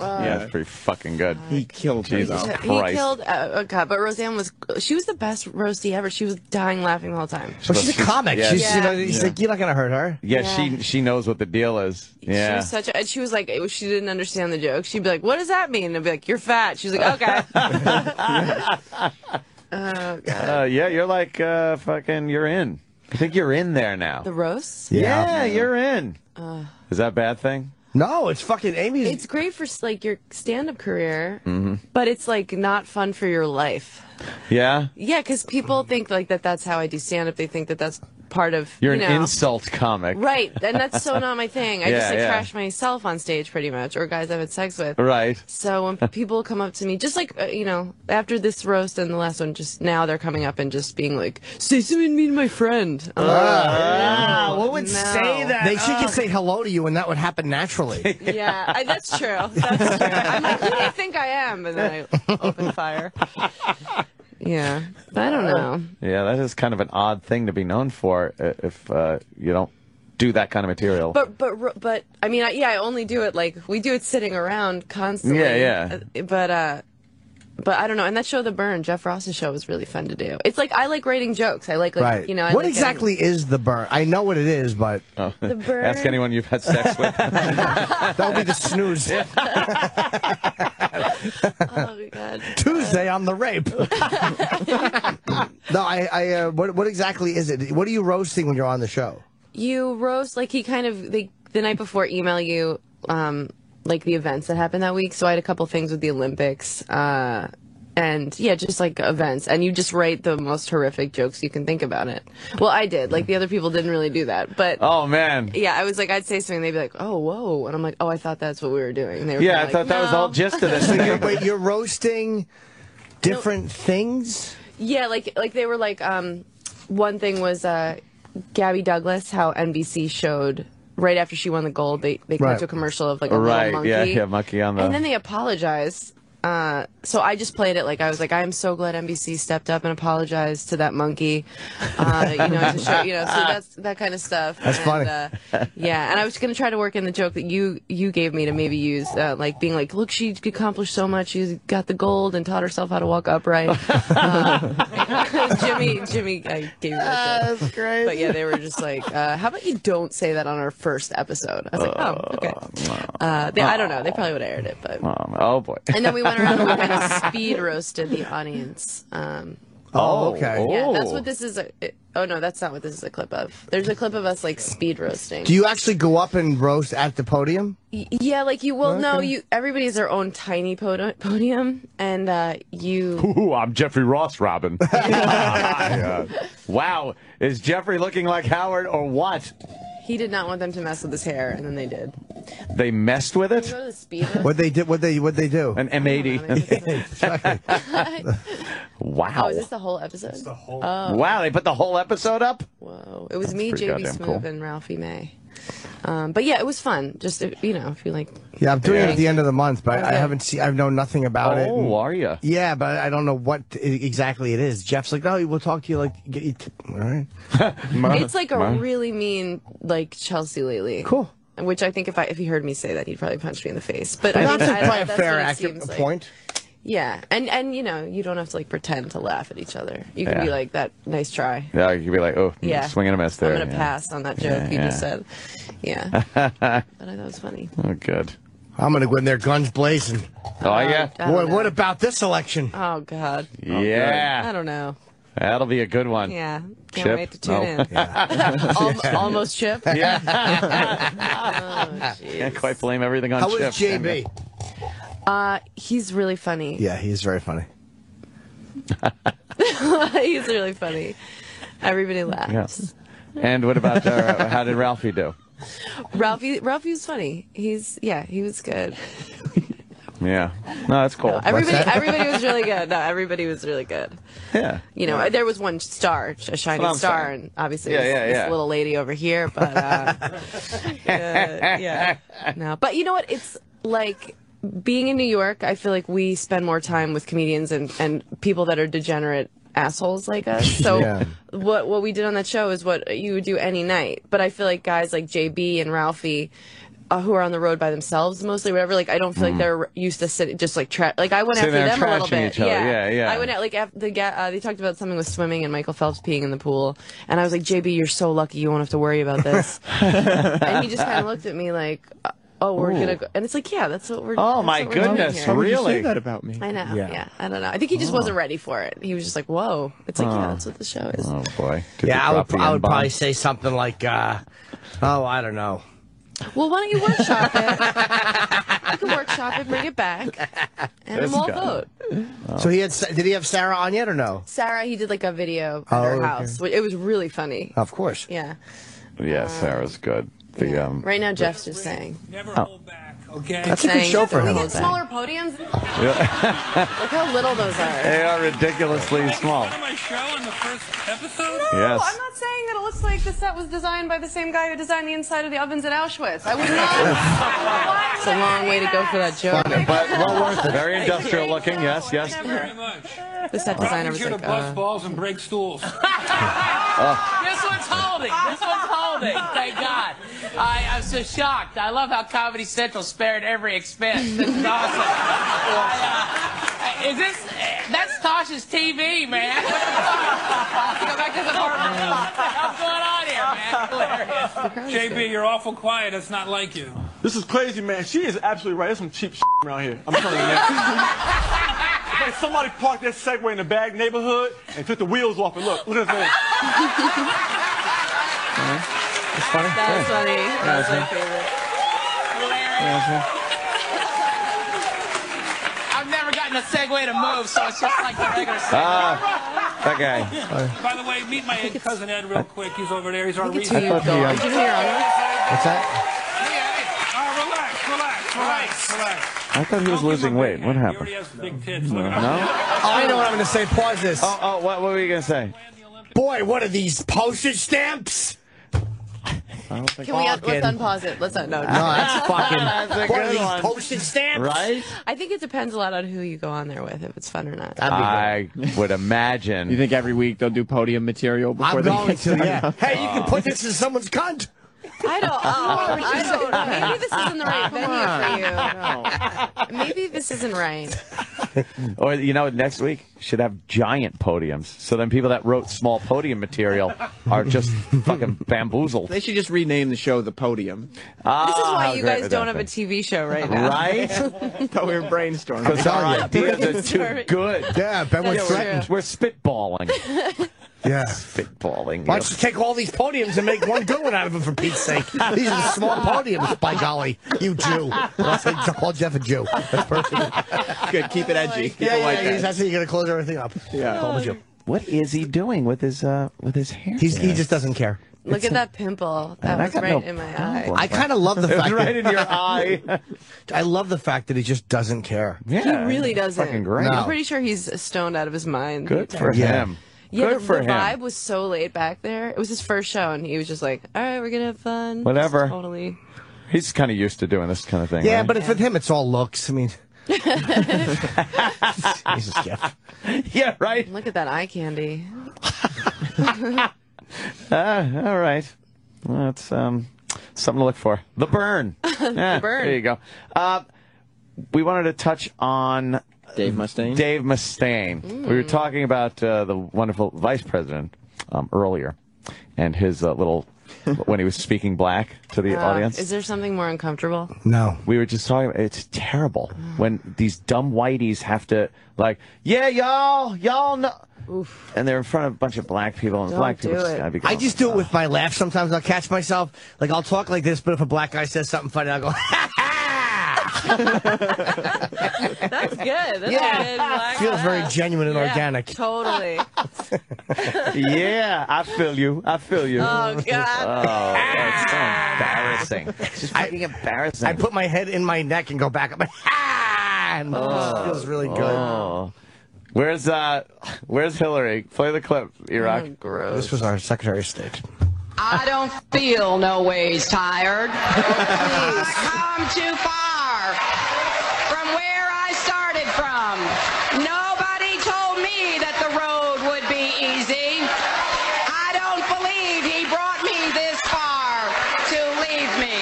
Yeah, that's pretty fucking good. He killed Jesus her. He Christ. killed. Uh, oh God, but Roseanne was. She was the best roastie ever. She was dying laughing the whole time. But she's a comic. Yeah. She's, you know, Yeah. he's Yeah. like, you're not gonna hurt her. Yeah, Yeah. she she knows what the deal is. She Yeah. was such a, and she was like, it was- she didn't understand the joke. She'd be like, "What does that mean?" And I'd be like, "You're fat." She's like, "Okay." oh God. Uh, yeah, you're like uh, fucking. You're in. I think you're in there now. The roasts. yeah. you're in. Uh, Is that a bad thing? No, it's fucking Amy's. it's great for like your stand-up career, Mm-hmm. but it's like not fun for your life. Yeah. Yeah, because people think like that. That's how I do stand-up. They think that that's part of You're you an insult comic. Right, and that's so not my thing. I Yeah, just like yeah. trash myself on stage pretty much, or guys I've had sex with. Right. So when people come up to me, just like uh, you know, after this roast and the last one, just now they're coming up and just being like, "Say something mean to my friend." I'm like, Ah, what would no." say that? They should just say hello to you, and that would happen naturally. Yeah, I, that's true. That's true. I'm like, who do you think I am? And then I open fire. Yeah, I don't know. Yeah, that is kind of an odd thing to be known for uh, if uh, you don't do that kind of material. But but but I mean, I, yeah, I only do it like we do it sitting around constantly. Yeah, yeah. Uh, But uh, but I don't know. And that show, The Burn, Jeff Ross's show, was really fun to do. It's like I like writing jokes. I like like right. you know. I what like exactly is the burn? I know what it is, but Oh. The burn. Ask anyone you've had sex with. that'll be the snooze. oh god. Tuesday on the rape. no, I, I, uh, what, what exactly is it? What are you roasting when you're on the show? You roast like he kind of they the night before email you um like the events that happened that week. So I had a couple things with the Olympics. Uh and yeah, just like events, and you just write the most horrific jokes you can think about it. Well, I did. Like the other people didn't really do that, but oh man. yeah, I was like, I'd say something, they'd be like, "Oh, whoa," and I'm like, "Oh, I thought that's what we were doing." And they were Yeah, I kinda thought like, that was all gist of this. So you're, wait, you're roasting different things? Yeah, like like they were like um one thing was uh Gabby Douglas how NBC showed right after she won the gold they they cut Right. to a commercial of like a Right, little monkey. yeah, yeah, monkey on the- And then they apologized Uh, so I just played it like I was like, I am so glad NBC stepped up and apologized to that monkey. Uh, you know, to show, you know, so that's that kind of stuff. That's and, funny. Uh, yeah, and I was gonna try to work in the joke that you you gave me to maybe use, uh, like being like, look, she accomplished so much. She's got the gold and taught herself how to walk upright. Uh, Jimmy, Jimmy, I gave you that. That's great. But yeah, they were just like, uh, how about you don't say that on our first episode? I was like, oh, okay. Uh, they, I don't know. They probably would have aired it, but. Um, oh boy. And then we went around and we kind of speed roasted the audience. Um, Oh, okay. Yeah, that's Oh. what this is. A, it- oh no, that's not what this is a clip of. There's a clip of us like speed roasting. Do you actually go up and roast at the podium? Y- Yeah, like you. Well, no, Okay. you. Everybody has their own tiny podi- podium, and uh, you. Ooh, I'm Jeffrey Ross, Robin. Yeah. Wow, is Jeffrey looking like Howard or what? He did not want them to mess with his hair, and then they did. They messed with it. you go to the speed roast? What they did? What they? What they do? An M80. wow. Oh, is this the whole episode? the whole. Oh. Wow, they put the whole episode up. Whoa! It was That's me, pretty JB goddamn Smoove, cool. and Ralphie May. Um, but yeah, it was fun. Just you know, if you like. Yeah, I'm doing it at the end of the month, but I Okay. haven't seen. I know nothing about it. Oh, are you? Yeah, but I don't know what exactly it is. Jeff's like, no, we'll talk to you. Like, get you. T- all right. It's like a really mean, like Chelsea lately. Cool. Which I think if I if he heard me say that, he'd probably punch me in the face. But Well, I mean, that's I- probably a that's fair, accurate seems like. point. Yeah, and and you know, you don't have to like pretend to laugh at each other. You can be like that. Nice try. Yeah, you could be like, oh, mm, Yeah. swing and a miss there. I'm gonna yeah. pass on that joke Yeah, you just yeah. said. Yeah, but I thought it was funny. Oh, good. I'm gonna go in there, guns blazing. Oh, yeah? Uh, I don't Boy, know. what about this election? Oh God. Oh, yeah. I don't know. That'll be a good one. Yeah. Can't Chip? wait to tune No. in. Al- almost Chip. Yeah. oh, Can't quite blame everything on How Chip. was JB? Uh, he's really funny. Yeah, he's very funny. he's really funny. Everybody laughs. Yeah. And what about uh, how did Ralphie do? Ralphie, Ralphie was funny. He's yeah, he was good. Yeah. No, that's cool. Everybody, everybody was really good. No, everybody was really good. Yeah. You know, there was one star, a shining star, saying. and obviously Yeah, this, yeah, this little lady over here. But uh, uh, yeah, no. But you know what? It's like being in New York. I feel like we spend more time with comedians and and people that are degenerate assholes like us. So Yeah. what what we did on that show is what you would do any night. But I feel like guys like JB and Ralphie. Uh, who are on the road by themselves mostly, whatever. Like I don't feel like they're used to sitting just like tra- like I went Sitting after them a little bit. other. Yeah, yeah. I went at like after the uh, they talked about something with swimming and Michael Phelps peeing in the pool, and I was like, JB, you're so lucky you won't have to worry about this. and he just kind of looked at me like, uh, oh, we're Ooh. gonna go, and it's like, yeah, that's what we're. Doing. Oh, that's my what we're doing goodness, here. Why would you say that about me? I know. Yeah. Yeah. I don't know. I think he just Oh. wasn't ready for it. He was just like, whoa. It's like, yeah, Oh. that's what the show is. Oh boy. Did yeah, I would, I would probably say something like, uh, oh, I don't know. Well, why don't you workshop it? you can workshop it, bring it back, and then This we'll guy. vote. So he had. Did he have Sarah on yet or no? Sarah, he did like a video at Oh, her okay. house. It was really funny. Of course. Yeah. Yeah, Sarah's good. The um. Right now, Jeff's just saying. Oh. Okay. That's a good show for him. we get smaller podiums? Yeah. Look how little those are. they are ridiculously small. my show in the first episode? No, Yes. I'm not saying that it looks like the set was designed by the same guy who designed the inside of the ovens at Auschwitz. I would not. it's a long way to go for that joke. But well worth it. Very industrial looking. Yes, yes. Very much. The set designer was like, to bust uh, balls and break stools. Oh. This one's holding. This one's holding. Thank God. I, I'm so shocked. I love how Comedy Central spared every expense. This is awesome. I, uh, is this? That's Tosh's TV, man. What? Go back to the apartment. What the hell's going on here, man? Hilarious. JB, you're awful quiet. It's not like you. This is crazy, man. She is absolutely right. There's some cheap shit around here. I'm telling you, man. Like somebody parked that Segway in the bag neighborhood and took the wheels off it. Look, look at this thing. It's funny. That was funny. Yeah, That was it's my favorite. Yeah, I've never gotten a Segway to move, so it's just like the regular Segway. Ah, that guy. By the way, meet my cousin Ed real quick. He's over there. He's our Look at research. you, dog. Did you hear on What's that? Oh, relax, relax, relax, relax. I thought he was losing weight. What happened? He has big tits. No. No? at him. I know what I'm going to say. Pause this. Oh, oh, what, what were you gonna say? Boy, what are these postage stamps? Can we un- let's unpause it? Let's un- no. No, that's fucking. That's a what good are these one. postage stamps? Right? I think it depends a lot on who you go on there with, if it's fun or not. I would imagine. You think every week they'll do podium material before I'm they going get to, yeah. Hey, you can put this in someone's cunt. I don't. Oh, I don't. Maybe this isn't the right venue for you. Maybe this isn't right. Or you know, next week should have giant podiums. So then people that wrote small podium material are just fucking bamboozled. They should just rename the show The Podium. Ah, This is why you guys don't that have a? TV show right now. Right? Thought we were brainstorming. Because our telling you. ideas are too good. Yeah, Ben was Yeah, threatened. we're, we're spitballing. Yeah. Spitballing. Why don't you take all these podiums and make one good one out of them for Pete's sake? These are small podiums, by golly. You Jew. I'll say, call Jeff a Jew. That's perfect. Good, keep it edgy. People Yeah, yeah, like yeah, that. that's how you're going to close everything up. Yeah. Call him a Jew. What is he doing with his uh with his hair? He's, he just doesn't care. Look at that pimple. That was right no in my eye. I kind of love the It was fact right in your eye. I love the fact that he just doesn't care. Yeah, He really doesn't. Fucking great. No. I'm pretty sure he's stoned out of his mind. Good for him. Yeah, Good the, for the him. vibe was so laid back there. It was his first show, and he was just like, "All right, we're gonna have fun." Whatever. Just totally. He's kind of used to doing this kind of thing. Yeah, right? but if with him, it's all looks. I mean, Jesus, Jeff. yeah, right. Look at that eye candy. Ah, all right. Well, that's um, something to look for. The burn. the burn. There you go. Uh, we wanted to touch on Dave Mustaine. Dave Mustaine. We were talking about uh, the wonderful vice president um, earlier, and his uh, little when he was speaking black to the Uh, audience. Is there something more uncomfortable? No. we were just talking. It's terrible when these dumb whiteys have to like, yeah, y'all, y'all know. And they're in front of a bunch of black people, and Don't black people just gotta be. I just do it with my laugh. Sometimes I'll catch myself. Like, I'll talk like this, but if a black guy says something funny, I'll go, That's good. That's Yeah. good black Feels very genuine and Yeah, organic. Totally. yeah, I feel you. I feel you. Oh Oh, God. that's so embarrassing. It's just fucking embarrassing. I put my head in my neck and go back. I'm like, ah! And it just feels really good. Oh. Where's uh where's Hillary? Play the clip, E-Rock. Oh, gross. This was our Secretary of State. I don't feel no ways tired. I've come too far from where I started from. Nobody told me that the road would be easy. I don't believe he brought me this far to leave me.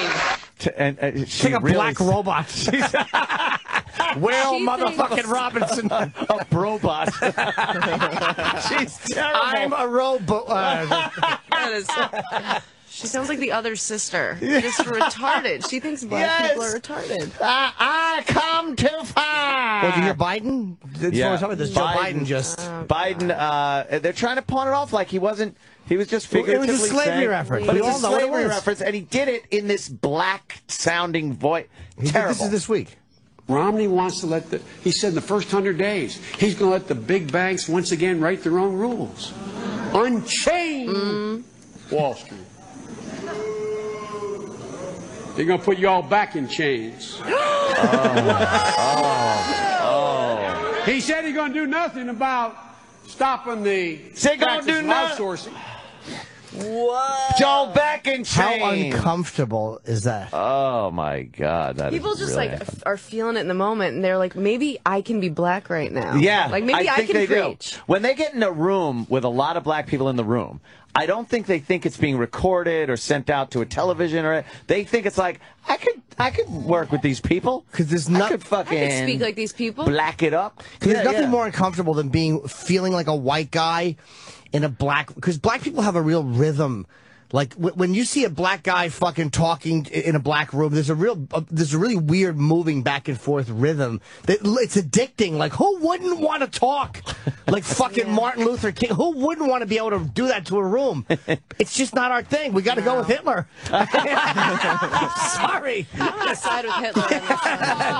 T- and uh, It's she like a really black robot. Well, She motherfucking Robinson. a robot. She's terrible. I'm a robot. Uh, That is. She sounds like the other sister. Just retarded. She thinks black people are retarded. I, I come too far. Well, did you hear Biden? That's Yeah. what I'm talking about. This Joe Biden. Biden just. Biden, uh, they're trying to pawn it off like he wasn't. He was just Well, it was a slavery saying- reference. But it was a know what it slavery was. reference, and he did it in this black-sounding voice. Terrible. This is this week. Romney wants to let the, he said in the first hundred days, he's going to let the big banks once again write their own rules. Unchain Wall Street. They're going to put you all back in chains. oh. He said he's going to do nothing about stopping the Say gonna practice do of outsourcing. Joe back in How uncomfortable is that? Oh my God! That is People just really like f- are feeling it in the moment, and they're like, maybe I can be black right now. Yeah, like maybe I, think can they preach. do. When they get in a room with a lot of black people in the room, I don't think they think it's being recorded or sent out to a television or they think it's like I could I could work with these people because there's I not could fucking I can speak like these people. black it up. Because there's nothing yeah. more uncomfortable than being feeling like a white guy in a black because black people have a real rhythm. Like w- when you see a black guy fucking talking in a black room, there's a real, uh, there's a really weird moving back and forth rhythm. That it's addicting. Like who wouldn't want to talk? Like fucking Martin Luther King. Who wouldn't want to be able to do that to a room? It's just not our thing. We got to go with Hitler. Sorry. I'm gonna side with Hitler. on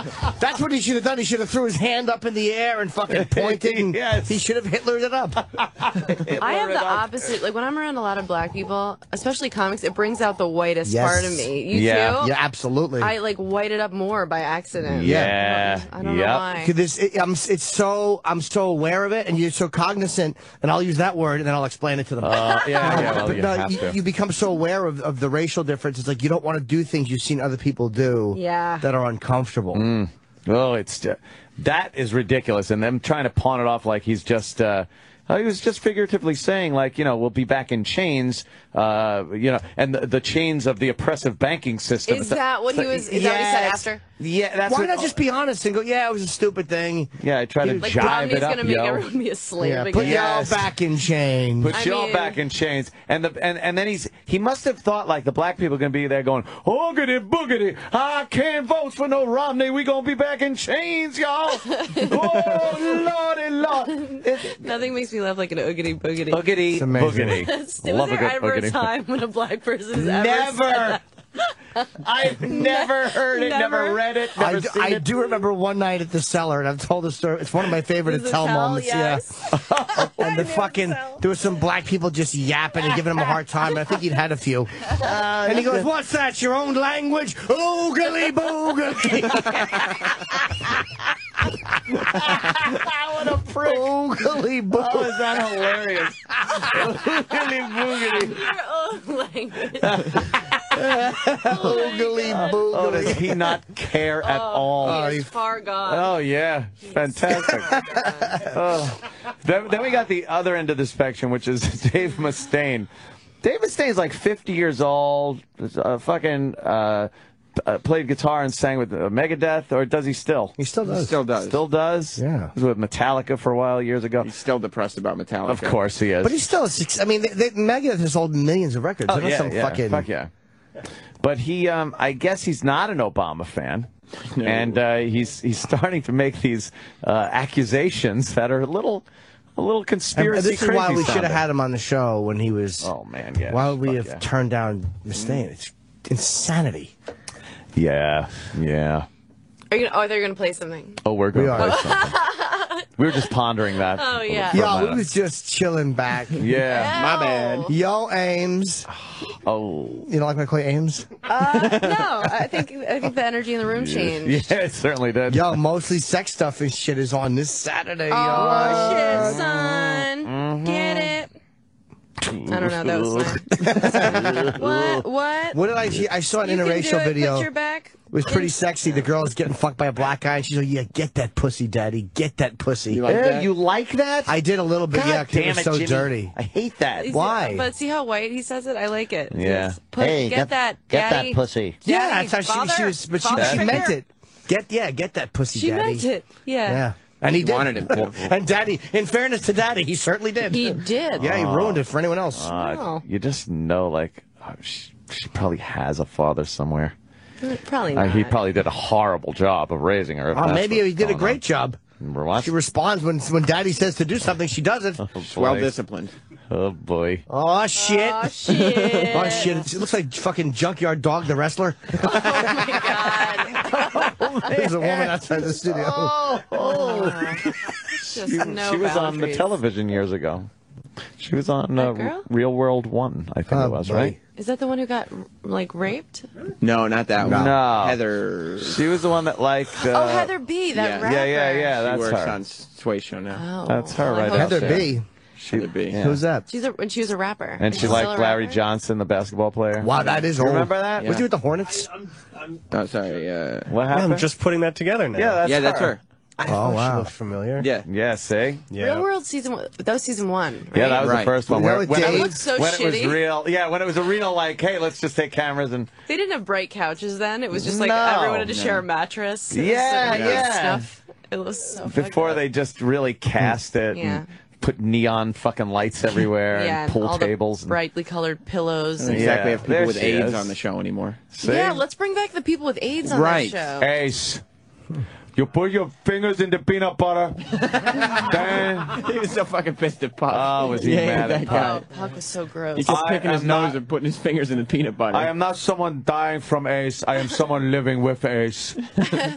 this one. That's what he should have done. He should have threw his hand up in the air and fucking pointed. And Yes. He should have Hitlered it up. I have the opposite. Like when I'm around a lot of black people, especially comics, it brings out the whitest Yes. part of me. You Yeah. too? Yeah, absolutely. I like white it up more by accident. Yeah. I don't know Yep. why. 'Cause This, it, I'm, it's so I'm so aware of it, and you're so cognizant, and I'll use that word, and then I'll explain it to them. Uh, yeah, yeah, well, But you no, have you, to. you become so aware of, of the racial difference. It's like you don't want to do things you've seen other people do Yeah. that are uncomfortable. Mm. Oh, it's ju- that is ridiculous, and them trying to pawn it off like he's just. Uh, uh, he was just figuratively saying, like, you know, we'll be back in chains, uh, you know, and the, the chains of the oppressive banking system. Is that what he was? Is that what he said after? Yeah, that's Why what- not just be honest and go, yeah, it was a stupid thing. Yeah, I try to Like, jive Romney's it up, gonna make yo. everyone be a slave Yeah, again. put Yes. y'all back in chains. Put y'all mean- back in chains, and the and, and then he's he must have thought like the black people are gonna be there going, oogity boogity, I can't vote for no Romney. We gonna be back in chains, y'all. oh lordy lord, Nothing makes me laugh like an oogity boogity. oogity amazing. boogity. was Love a good ever a time when a black person's ever Never. said that? I've never heard it, never, Never? read it, I, do, seen I it. do remember one night at the cellar, and I've told the story. It's one of my favorite to tell tell? moments. Yes. Yeah. and the fucking there was some black people just yapping and giving him a hard time. And I think he'd had a few. Uh, and he goes, "What's that? Your own language? Oogly boogly." What a prick! Oogly boogly. Oh, is that hilarious? Oogly boogity. Your own language. Oogly boogly. Oh, does he not care at all? He is far gone. Oh yeah, fantastic. oh. then, then we got the other end of the spectrum, which is Dave Mustaine. Dave Mustaine's like 50 years old. Uh, fucking uh, uh, played guitar and sang with uh, Megadeth, or does he still? He still He does. still does. Still does. Yeah. He was with Metallica for a while years ago. He's still depressed about Metallica. Of course he is. But he's still a six. I mean, they, they, Megadeth has sold millions of records. Oh, yeah, some yeah, fucking. fuck yeah. But he, um, I guess he's not an Obama fan, and uh, he's he's starting to make these uh, accusations that are a little, a little And conspiracy. this is why crazy we should have had him on the show when he was. Oh man, yeah. why would we have yeah. turned down Mustaine? It's insanity. Yeah, yeah. Are you? Oh, they're gonna play something. Oh, we're going We to are. play something. we were just pondering that. Oh, yeah. for a Yo, we minute. was just chilling back. Yeah. My bad. Yo, Ames. Oh. You don't like when I call Ames? Uh, no, I think I think the energy in the room changed. Yeah, it certainly did. Yo, mostly sex stuff and shit is on this Saturday. Oh yo. shit, son, get it. I don't know. That was nice. what? What? What did I see? I saw an You can do interracial it, video. Put your back. It was pretty sexy. The girl is getting fucked by a black guy, and she's like, "Yeah, get that pussy, daddy. Get that pussy." You like Ew, that? you like that? I did a little bit, God yeah, 'cause it damn was so Jimmy. dirty. I hate that. Is it- Why? but see how white he says it. I like it. Yeah. Just Put, Hey, get, get- that, get that daddy. pussy. Yeah, that's how she, she was, but she, she meant it. Get yeah, get that pussy, She daddy. She meant it. Yeah. Yeah, and he, He did. wanted it. and daddy, in fairness to daddy, he certainly did. He did. Yeah, he ruined it for anyone else. Uh, Oh. You just know, like, oh, she, she probably has a father somewhere. Probably Uh, he probably did a horrible job of raising her. if oh, maybe he did a great on. job. We're. She responds when when daddy says to do something, she does it. Oh, Well disciplined. Oh boy. Oh shit! Oh shit. Oh shit! It looks like fucking junkyard dog, the wrestler. oh my god. There's a woman outside the studio. Oh. Just She, no she was on the television years ago. She was on That uh. Real World One, I think Oh, it was, boy. right? Is that the one who got like raped? No, not that one. No. Heather. She was the one that liked. Uh, oh, Heather B. That yeah. rapper. Yeah, yeah, yeah. That's She works her. on Sway Show now. Oh, That's her right hope Heather there. B. She, Heather B. yeah. Who's that? She's a when she was a rapper. And Is she liked Larry? Johnson, the basketball player. Wow, that is You old. remember that? Was he with the Hornets? Oh, sorry. Uh, What happened? I'm just putting that together now. yeah, that's yeah, that's her. I Oh, thought wow. She looked familiar. Yeah. Yeah, see? Yeah. Real World season one. That was season one. Right? Yeah, that was the first one. Where, when, it was, looked so when it was real, yeah, when it was a real like, hey, let's just take cameras and They didn't have bright couches then. It was just like No. everyone had to share a mattress. Yeah, yeah. Stuff. It was so before they just really cast it Yeah. and put neon fucking lights everywhere yeah, and pool all tables. the and, brightly colored pillows. And- exactly Yeah, have people there with AIDS is. on the show anymore. See? Yeah, let's bring back the people with AIDS on Right. that show. Ace. You put your fingers in the peanut butter. Dan. he was so fucking pissed at Puck. Oh, was he yeah, mad that at guy? Oh, Puck was so gross. He's just I picking his am nose and putting his fingers in the peanut butter. I am not someone dying from AIDS. I am someone living with AIDS.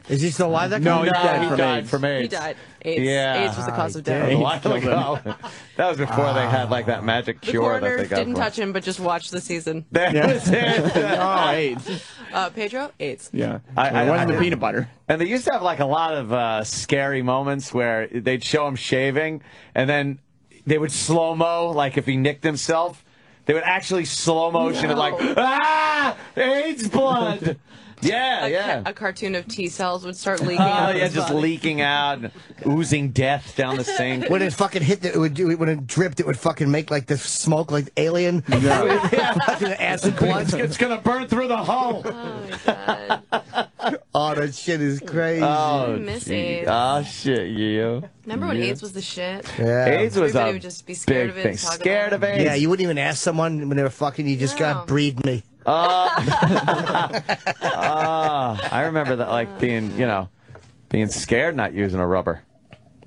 Is he still alive? That No, guy? he's dead he from died AIDS. from AIDS. He died. AIDS. Yeah. AIDS was the cause of death. a while ago. That was before they had like that magic The cure that coroner they got. didn't for- touch him, but just watched the season. That was it. oh, AIDS. Uh, Pedro, AIDS. Yeah. I- Well, it wasn't I- the peanut butter. And they used to have like a lot of uh, scary moments where they'd show him shaving, and then they would slow mo, like if he nicked himself, they would actually slow motion it, like ah, AIDS blood. Yeah, A, yeah. ca- a cartoon of T cells would start leaking Oh out. of yeah, just body. leaking out, and oozing death down the sink. When it fucking hit, the, it would do. When it dripped, it would fucking make like the smoke, like alien. Yeah. fucking acid blood. It's, it's gonna burn through the hull. Oh, my god. oh, that shit is crazy. Oh, miss gee. AIDS. Oh ah, shit, you. Remember when Yeah. AIDS was the shit? Yeah. AIDS was Everybody a would just be scared big of it thing. Scared of AIDS. Yeah, you wouldn't even ask someone when they were fucking. You just got breed me. Ah, I remember that, like being, you know, being scared not using a rubber.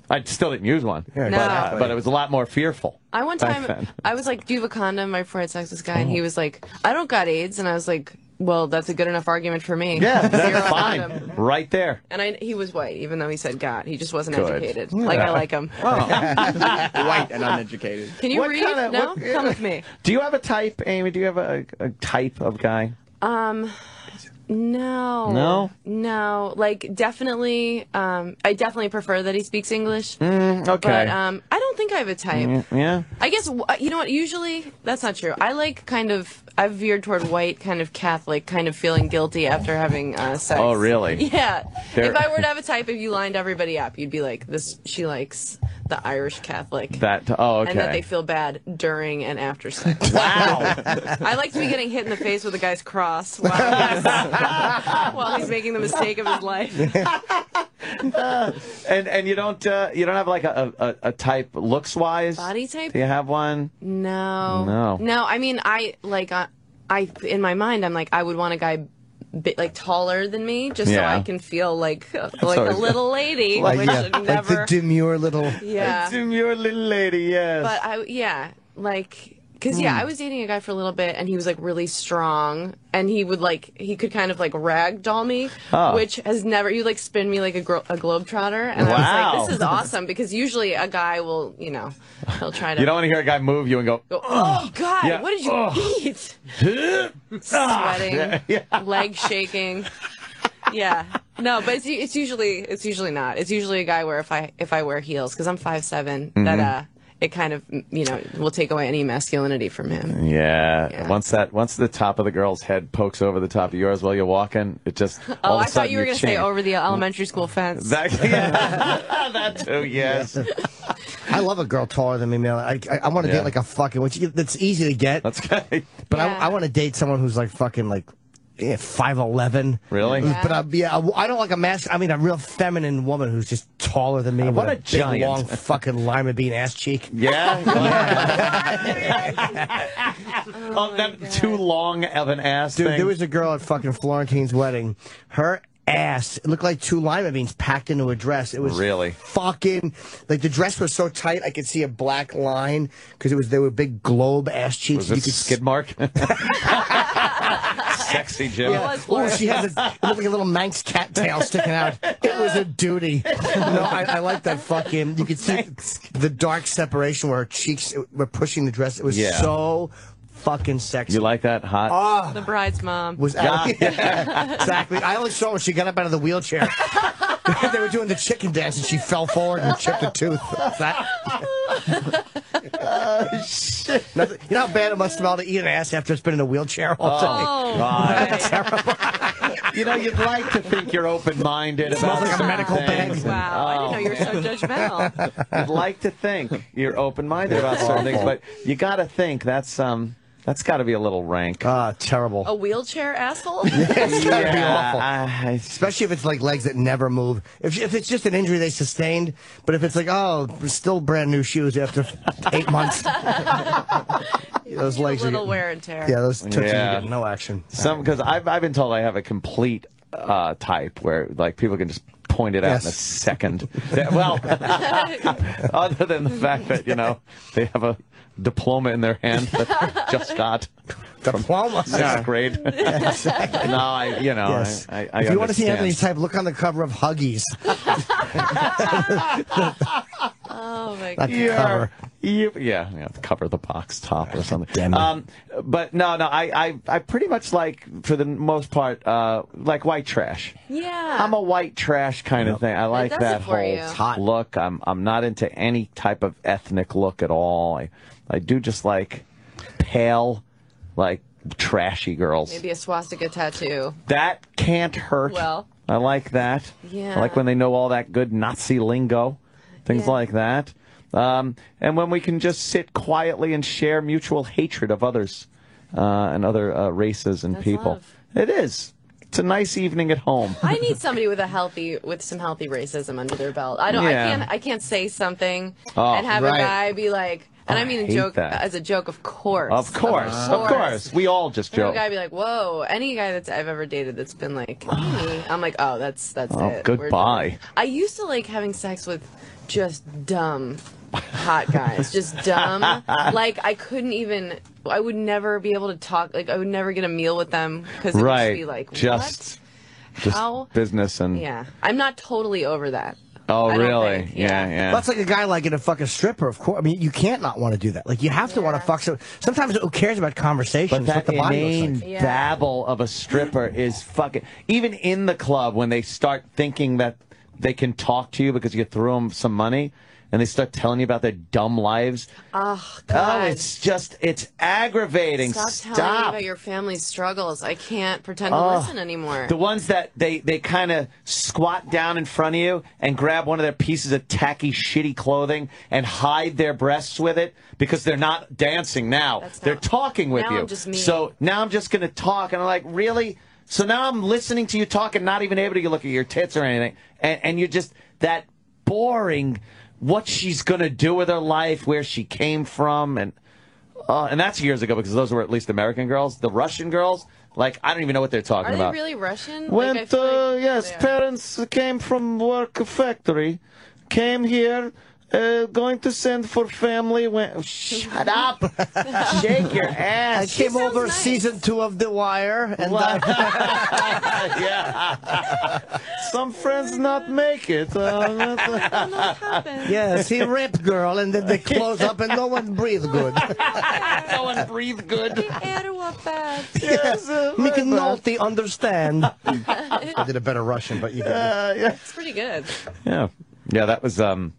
I still didn't use one, Yeah, but, exactly. but it was a lot more fearful. I one time. I was like, "Do you have a condom?" right before I had sex with this guy, and Oh. he was like, "I don't got AIDS," and I was like, "Well, that's a good enough argument for me." Yeah, that's fine. Right there. And I, he was white, even though he said God. He just wasn't Good. educated. Like I like him. White and uneducated. Can you What read? kinda- no, what- come with me. Do you have a type, Amy? Do you have a, a type of guy? Um, no, No? no. Like definitely, um, I definitely prefer that he speaks English. Mm, okay. But um, I don't think I have a type. Mm, yeah. I guess uh, you know what. Usually, that's not true. I like kind of. I've veered toward white, kind of Catholic, kind of feeling guilty after having uh, sex. Oh, really? Yeah. If I were to have a type, if you lined everybody up, you'd be like, "This, she likes the Irish Catholic." That. Oh, okay. And that they feel bad during and after sex. Wow. I like to be getting hit in the face with a guy's cross while he's, while he's making the mistake of his life. and and you don't uh, you don't have like a, a, a type looks wise. Body type? Do you have one? No. No. No. I mean, I like uh, I in my mind, I'm like, I would want a guy. Bit, like taller than me, just so I can feel like like a always- little lady, Like, which yeah, would like never. the demure little. yeah, Demure little lady, yes. but I yeah, like because yeah, Hmm. I was dating a guy for a little bit, and he was like really strong, and he would like he could kind of like ragdoll me, Oh. which has never you like spin me like a, gro- a globe trotter, and I was Wow. like, this is awesome because usually a guy will you know he'll try to you don't want to hear a guy move you and go. go, oh god, Yeah. what did you Ugh. eat? Ah. Sweating, Yeah. leg shaking. Yeah, no, but it's, it's usually it's usually not. It's usually a guy where if I if I wear heels because I'm five that Mhm. uh it kind of you know will take away any masculinity from him. Yeah. Once that once the top of the girl's head pokes over the top of yours while you're walking, it just. Oh, all of thought you were going to say over the elementary school fence. That, yeah. that too. Yes. I love a girl taller than me, man. I I, I want to Yeah. date like a fucking. Which you, that's easy to get. That's great. But Yeah. I I want to date someone who's like fucking like. Yeah, five eleven. Really? But I, uh, yeah, I, I don't like a mask. I mean, a real feminine woman who's just taller than me. What with a a big, long fucking lima bean ass cheek. Yeah. oh, that oh too long of an ass Dude, thing. there was a girl at fucking Florentine's wedding. Her ass, it looked like two lima beans packed into a dress. It was Really? fucking like the dress was so tight I could see a black line because it was there were big globe ass cheeks. was you this could skid mark? Sexy Jim. Yeah. Oh, she has a, like a little Manx cat tail sticking out. It was a duty. No, I, I like that fucking. You could see the dark separation where her cheeks were pushing the dress. It was Yeah. so fucking sexy. You like that hot? Oh, the bride's mom. was Yeah. exactly. I only saw when she got up out of the wheelchair. they were doing the chicken dance and she fell forward and chipped a tooth. That. Nothing- you know how bad it must smell to eat an ass after it's been in a wheelchair all day. Oh, God. you know, you'd like to think you're open-minded Smells about like a medical things. Wow, I didn't know you were so Oh. judgmental. You'd like to think you're open-minded about certain things, but you got to think that's um that's got to be a little rank. Ah, terrible. A wheelchair asshole? It's gotta be awful. I- Especially if it's like legs that never move. If, if it's just an injury they sustained, but if it's like, oh, still brand new shoes after eight months, those A legs are little getting, wear and tear. yeah, those tootsies Yeah. are getting no action. Some because I've I've been told I have a complete uh, type where like people can just point it out in a second. Yeah, well, other than the fact that you know they have a diploma in their hand that just got diploma sixth grade. no, I you know Yes. I, I, I if you want to see understand. Anthony's type, look on the cover of Huggies. Oh my Not god. the cover. You, yeah, yeah, the cover of the box top or something. Damn Um, but no, no, I, I, I pretty much like, for the most part, uh, like white trash. Yeah. I'm a white trash kind of thing. I like that whole you. Hot. look. I'm, I'm not into any type of ethnic look at all. I, I do just like pale, like trashy girls. Maybe a swastika tattoo. That can't hurt. Well. I like that. Yeah. I like when they know all that good Nazi lingo, things like that. Um, and when we can just sit quietly and share mutual hatred of others uh, and other uh, races and That's people. love. It is. It's a nice evening at home. I need somebody with a healthy, with some healthy racism under their belt. I don't. Yeah. I can't. I can't say something Oh, and have right. a guy be like, and Oh, I mean I a hate joke that. as a joke, of course. Of course, of course. We all just joke. a guy be like, "Whoa!" Any guy that I've ever dated that's been like, "Amy," I'm like, "Oh, that's that's Oh, it." Goodbye. I used to like having sex with just dumb hot guys, just dumb. like I couldn't even. I would never be able to talk. Like I would never get a meal with them because it would right. just be like, just, just How? business and. yeah, I'm not totally over that. Oh, really? think, yeah, yeah. That's like a guy liking to fuck a stripper. Of course, I mean, you can't not want to do that. Like, you have to want to fuck. Some, sometimes who cares about conversations? But what that the body inane looks like. babble of a stripper is fucking. Even in the club, when they start thinking that they can talk to you because you threw them some money, and they start telling you about their dumb lives. Oh, Oh, God. it's just it's aggravating. Stop, Stop. telling me about your family's struggles. I can't pretend to Oh, listen anymore. The ones that they, they kind of squat down in front of you and grab one of their pieces of tacky, shitty clothing and hide their breasts with it because they're not dancing now. they're talking with now you. I'm just me. So now I'm just going to talk. And I'm like, really? So now I'm listening to you talk and not even able to look at your tits or anything. And, and you're just that boring what she's going to do with her life, where she came from. And uh, and that's years ago because those were at least American girls. The Russian girls, like, I don't even know what they're talking Are they about. really Russian? Went, like, uh, like yes, parents came from work factory, came here, uh, going to send for family. Went, oh, shut up, shake your ass. I came over season two of The Wire, and uh, yeah, some friends not make it. Uh, yes, he raped girl, and then they close up, and no one breathed good. no one breathed good. yes, make it naughty understand. I did a better Russian, but you got yeah. It's pretty good. Yeah, yeah, that was. um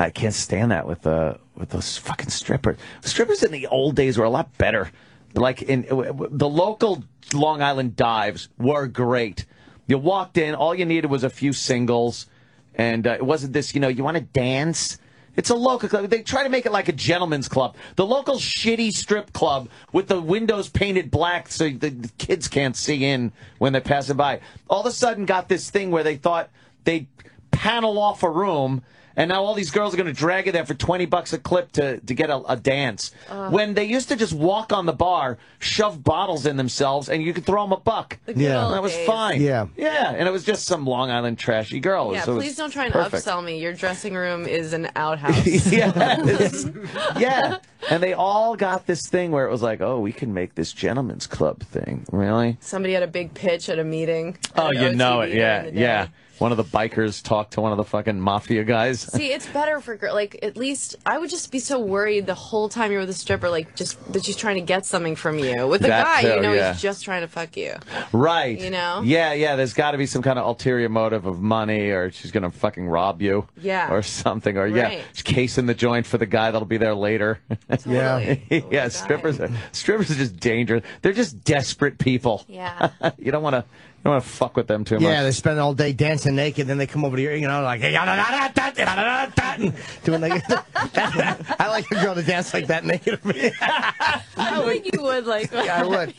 I can't stand that with uh with those fucking strippers. Strippers in the old days were a lot better. Like in the local Long Island dives were great. You walked in, all you needed was a few singles, and uh, it wasn't this. You know, you want to dance. It's a local club. They try to make it like a gentleman's club. The local shitty strip club with the windows painted black so the, kids can't see in when they're passing by. All of a sudden got this thing where they thought they'd panel off a room and now all these girls are going to drag you there for 20 bucks a clip to, to get a, a dance. Ugh. when they used to just walk on the bar, shove bottles in themselves, and you could throw them a buck. Yeah. old That was fine. Yeah. Yeah, and it was just some Long Island trashy girl. Yeah, so please don't try and perfect. upsell me. Your dressing room is an outhouse. yes. yeah. And they all got this thing where it was like, oh, we can make this gentleman's club thing. Really? Somebody had a big pitch at a meeting. Oh, at Oh, an you know it. Yeah. during the day. Yeah. One of the bikers talked to one of the fucking mafia guys. See, it's better for girl. Like, at least I would just be so worried the whole time you're with a stripper, like just that she's trying to get something from you. With a guy, too, you know, yeah. he's just trying to fuck you. Right. You know? Yeah, yeah. There's got to be some kind of ulterior motive of money, or she's gonna fucking rob you. Yeah. Or something, or Right. yeah, she's casing the joint for the guy that'll be there later. Yeah. yeah. Strippers. Are, strippers are just dangerous. They're just desperate people. Yeah. you don't want to. You don't want to fuck with them too much. Yeah, they spend all day dancing naked, then they come over to you, you know, like, doing like, I like a girl to dance like that naked. I feel like you would like. Yeah, I would.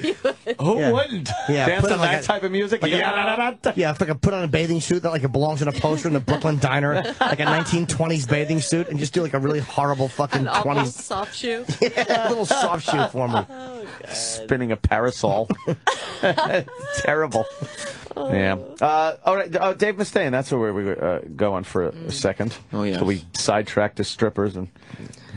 Who Yeah. wouldn't? Yeah, Dance put on on like that a- type of music. like a- Yeah. Yeah, if I could put on a bathing suit that like it belongs in a poster in the Brooklyn diner, like a 1920s bathing suit, and just do like a really horrible fucking An 20s soft shoe. yeah, little soft shoe for me. Oh, Spinning a parasol. Terrible. Yeah. Uh, all right. Uh, Dave Mustaine. That's where we were uh, going for a, a second. Oh yeah. So we sidetracked to strippers and.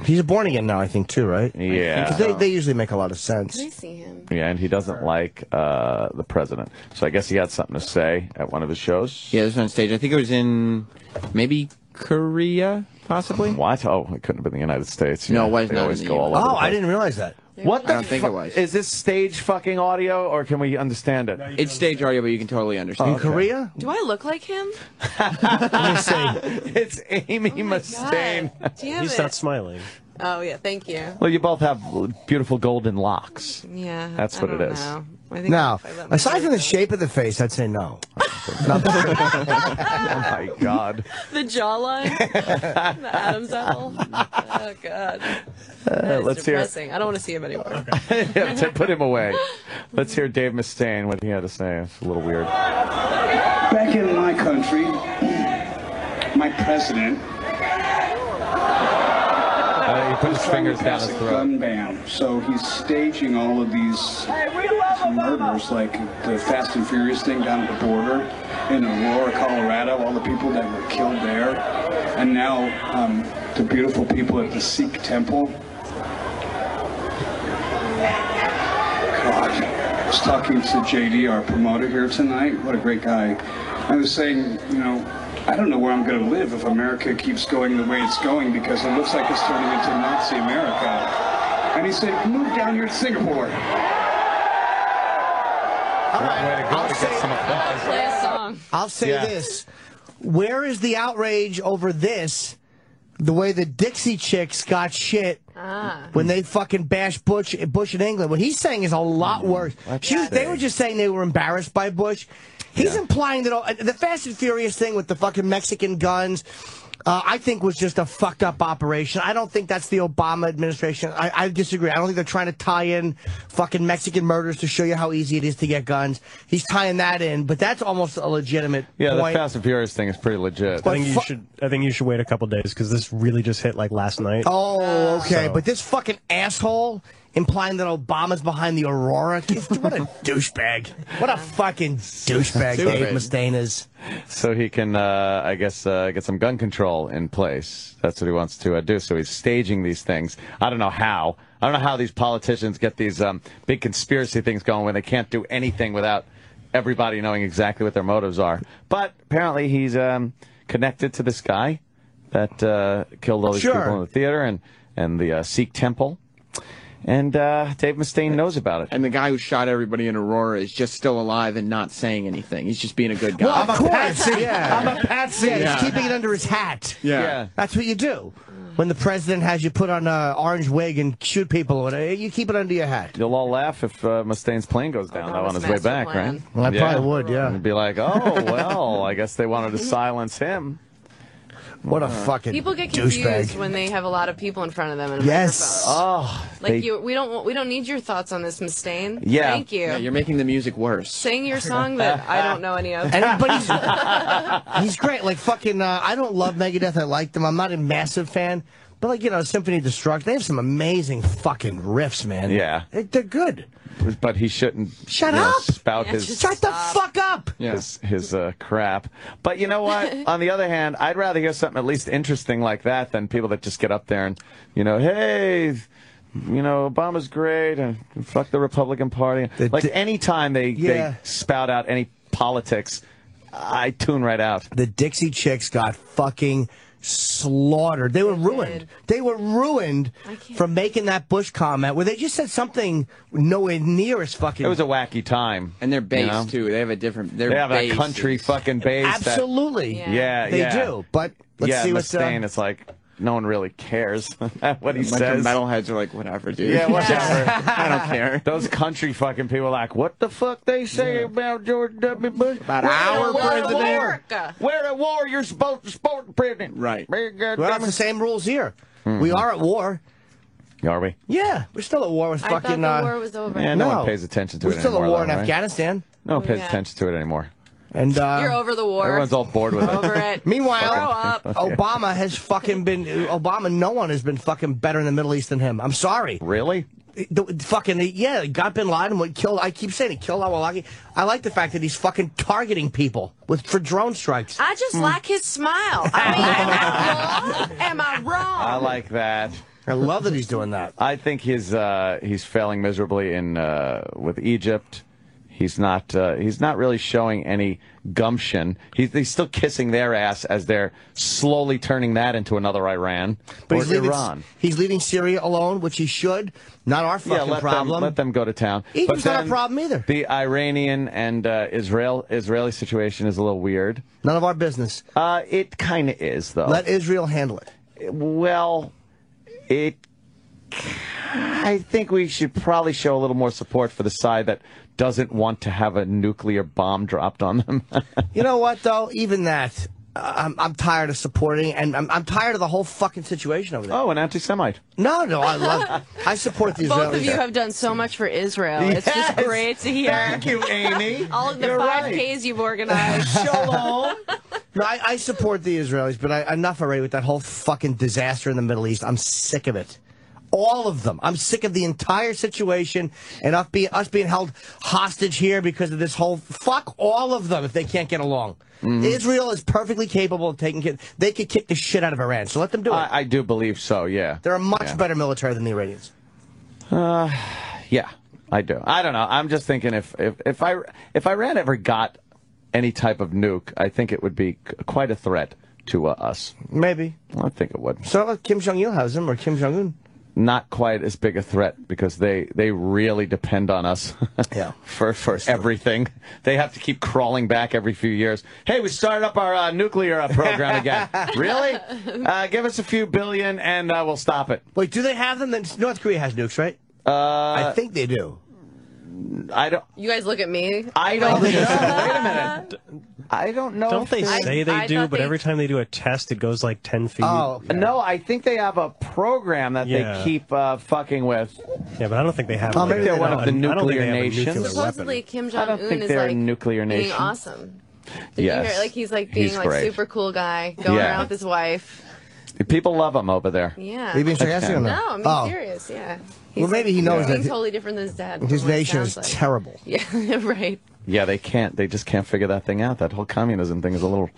He's a born again now, I think, too, right? Yeah. 'Cause they, they usually make a lot of sense. I see him. Yeah, and he doesn't like uh, the president. So I guess he had something to say at one of his shows. Yeah, this was on stage. I think it was in maybe Korea, possibly. What? Oh, it couldn't have been the United States. No, Yeah, it was they not always go all over Oh, I didn't realize that. What the I don't think fu- it was. Is this stage fucking audio, or can we understand it? It's stage audio, but you can totally understand. In Korea? Do I look like him? it's Amy oh Mustaine. Damn He's it. not smiling. Oh yeah, thank you. Well, you both have beautiful golden locks. Yeah, That's what it don't is. know. I think Now, if I let aside from the go- shape of the face, I'd say no. oh my God. the jawline, the Adam's apple. Oh god, that uh, is let's hear- I don't want to see him anymore. yeah, t- put him away. Let's hear Dave Mustaine what he had to say. It's a little weird. Back in my country, my president Uh, he put his fingers down his throat. gun ban. So he's staging all of these murders, like the Fast and Furious thing down at the border in Aurora, Colorado. All the people that were killed there, and now um, the beautiful people at the Sikh temple. God, I was talking to JD, our promoter here tonight. What a great guy. I was saying, you know, I don't know where I'm going to live if America keeps going the way it's going because it looks like it's turning into Nazi America. And he said, move down here to Singapore. Way to go to get some applause. Play a song. I'll say Yeah. this. Where is the outrage over this? The way the Dixie Chicks got shit Ah. when they fucking bashed Bush, Bush in England. What he's saying is a lot worse. She was, they were just saying they were embarrassed by Bush. He's implying that all, the Fast and Furious thing with the fucking Mexican guns. Uh, I think was just a fucked up operation. I don't think that's the Obama administration. I, I disagree. I don't think they're trying to tie in fucking Mexican murders to show you how easy it is to get guns. He's tying that in, but that's almost a legitimate Yeah, the. Fast and Furious thing is pretty legit. I think you should. I think you should wait a couple days because this really just hit like last night. Oh, okay. So- But this fucking asshole implying that Obama's behind the Aurora. what a douchebag. What a fucking douchebag Stupid. Dave Mustaine is. so he can, uh, I guess, uh, get some gun control in place. That's what he wants to uh, do. So he's staging these things. I don't know how. I don't know how these politicians get these um, big conspiracy things going when they can't do anything without everybody knowing exactly what their motives are. But apparently he's um, connected to this guy that uh, killed all these Sure. people in the theater and, and the uh, Sikh temple. And uh, Dave Mustaine knows about it. And the guy who shot everybody in Aurora is just still alive and not saying anything. He's just being a good guy. Well, of course. Yeah. I'm a patsy. Yeah, Yeah. he's keeping it under his hat. Yeah. Yeah. That's what you do. When the president has you put on an orange wig and shoot people, or whatever, you keep it under your hat. You'll all laugh if uh, Mustaine's plane goes down though on his way back, plan. right? Well, I probably would, yeah. And be like, oh well, I guess they wanted to silence him. What a fucking People get confused when they have a lot of people in front of them. And a Yes. microphone. Oh, Like they- you, we don't want- we don't need your thoughts on this, Mustaine. Yeah. Thank you. Yeah, you're making the music worse. Sing your song that I don't know any of. And, but he's, he's great. Like fucking, uh, I don't love Megadeth. I like them. I'm not a massive fan. But like you know, Symphony of Destruction, they have some amazing fucking riffs, man. Yeah. They- they're good. But he shouldn't. Shut you know, up! spout Yeah, his just Shut the fuck up! his his uh, crap. But you know what? On the other hand, I'd rather hear something at least interesting like that than people that just get up there and you know, hey. You know, Obama's great, and fuck the Republican Party. like anytime they, Yeah. they spout out any politics, I tune right out. The Dixie Chicks got fucking slaughtered. They were ruined. They were ruined from making that Bush comment where they just said something nowhere near as fucking. It was a wacky time. And they're based, you know? too. They have a different. They're they have that bass. country fucking bass. that- Absolutely. yeah, They yeah. do. But let's yeah, see what's. Mustaine, Uh, it's like no one really cares what he A bunch says. of metalheads are like, whatever, dude. Yeah, whatever. I don't care. Those country fucking people are like, what the fuck they say about George W. Bush? About We're our at war. president. We're at war. You're supposed to support the president. Right. well, that's the same rules here. We are at war. Are we? Yeah, we're still at war with I thought fucking. the uh, war was over. Yeah, no, No. one pays attention to it anymore. We're still anymore. at war though, in right? Afghanistan. No one pays Yeah. attention to it anymore. And uh, You're over the war. Everyone's all bored with it. over it. Meanwhile, Grow up. Obama has fucking been Obama. No one has been fucking better in the Middle East than him. I'm sorry. Really? the, fucking yeah, got Bin Laden. What killed? I keep saying he killed Awlaki. I like the fact that he's fucking targeting people with for drone strikes. I just like his smile. I mean, am I wrong? Am I wrong? I like that. I love that he's doing that. I think he's uh, he's failing miserably in uh, with Egypt. He's not uh, he's not really showing any gumption. He's, he's still kissing their ass as they're slowly turning that into another Iran But or he's leaving, Iran. he's leaving Syria alone, which he should. Not our fucking yeah, let problem. them let them go to town. Egypt's not a problem either. The Iranian and uh, Israel Israeli situation is a little weird. None of our business. Uh, it kind of is though. Let Israel handle it. Well, it. I think we should probably show a little more support for the side that doesn't want to have a nuclear bomb dropped on them. You know what, though? Even that, uh, I'm, I'm tired of supporting, and I'm, I'm tired of the whole fucking situation over there. oh, an anti-Semite. No, no, I love. I support the Israelis. Both of you have done so much for Israel. It's just great to hear. Thank you, Amy. All of the You're five right. Ks you've organized. Shalom. No, I, I support the Israelis, but I, enough already with that whole fucking disaster in the Middle East. I'm sick of it. All of them. I'm sick of the entire situation and us being, us being held hostage here because of this whole. Fuck all of them if they can't get along. Mm-hmm. Israel is perfectly capable of taking. care- They could kick the shit out of Iran, so let them do it. I, I do believe so. Yeah. They're a much Yeah. better military than the Iranians. Uh, yeah, I do. I don't know. I'm just thinking if if if I if Iran ever got any type of nuke, I think it would be quite a threat to uh, us. Maybe. I think it would. So Kim Jong Il has them, or Kim Jong Un. Not quite as big a threat because they they really depend on us. Yeah. for for everything. They have to keep crawling back every few years. Hey, we started up our uh, nuclear uh, program again. really? Uh, give us a few billion and uh, we'll stop it. Wait, do they have them? Then North Korea has nukes, right? Uh, I think they do. I don't. You guys look at me. I don't know. Wait a minute. I don't know. Don't if they say they I do? thought But they- every time they do a test, it goes like ten feet. Oh, No, I think they have a program that Yeah. they keep uh, fucking with. yeah, but I don't think they have. Oh, like, maybe a- they're one of the don't think nuclear they have a nations. nuclear Supposedly, weapon. Kim Jong Un is they're a like nuclear being nation. awesome. Did Yes. you hear? Like he's like being He's like great. super cool guy, going Yeah. around with his wife. People love him over there. Yeah. Are you being sarcastic or no, not? I'm oh. serious. Yeah. Well, maybe he knows being that totally different than his dad. his from what it nation is like. terrible. Yeah, right. Yeah, they can't. They just can't figure that thing out. That whole communism thing is a little.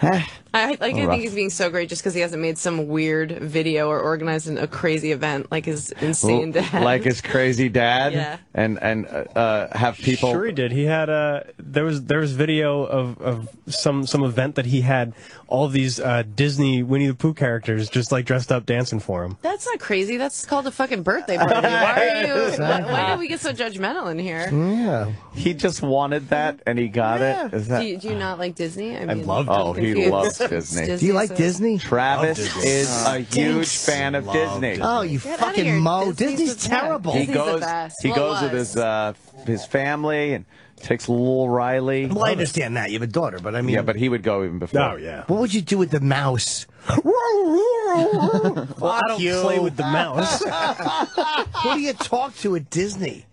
Eh. I like. I Rough. think he's being so great just because he hasn't made some weird video or organized an, a crazy event like his insane dad. like his crazy dad, Yeah. and and uh, uh, have people. Sure, he did. He had a there was there was video of, of some some event that he had all these uh, Disney Winnie the Pooh characters just like dressed up dancing for him. That's not crazy. That's called a fucking birthday party. Why are you? why, why did we get so judgmental in here? Yeah. He just wanted that, and he got it. Is that? Do you, do you not like Disney? I, mean, I love Oh, I'm he confused. loves Disney. Do you like so- Disney? Travis Disney. is a huge fan of Disney. Oh, you Get fucking mo! Disney's Disney's terrible. he Disney's the goes. He Well, goes with his uh, his family and takes little Riley. Well, I understand that you have a daughter, but I mean, Yeah, but he would go even before. Oh yeah. what would you do with the mouse? Well, I don't you. play with the mouse. Who do you talk to at Disney?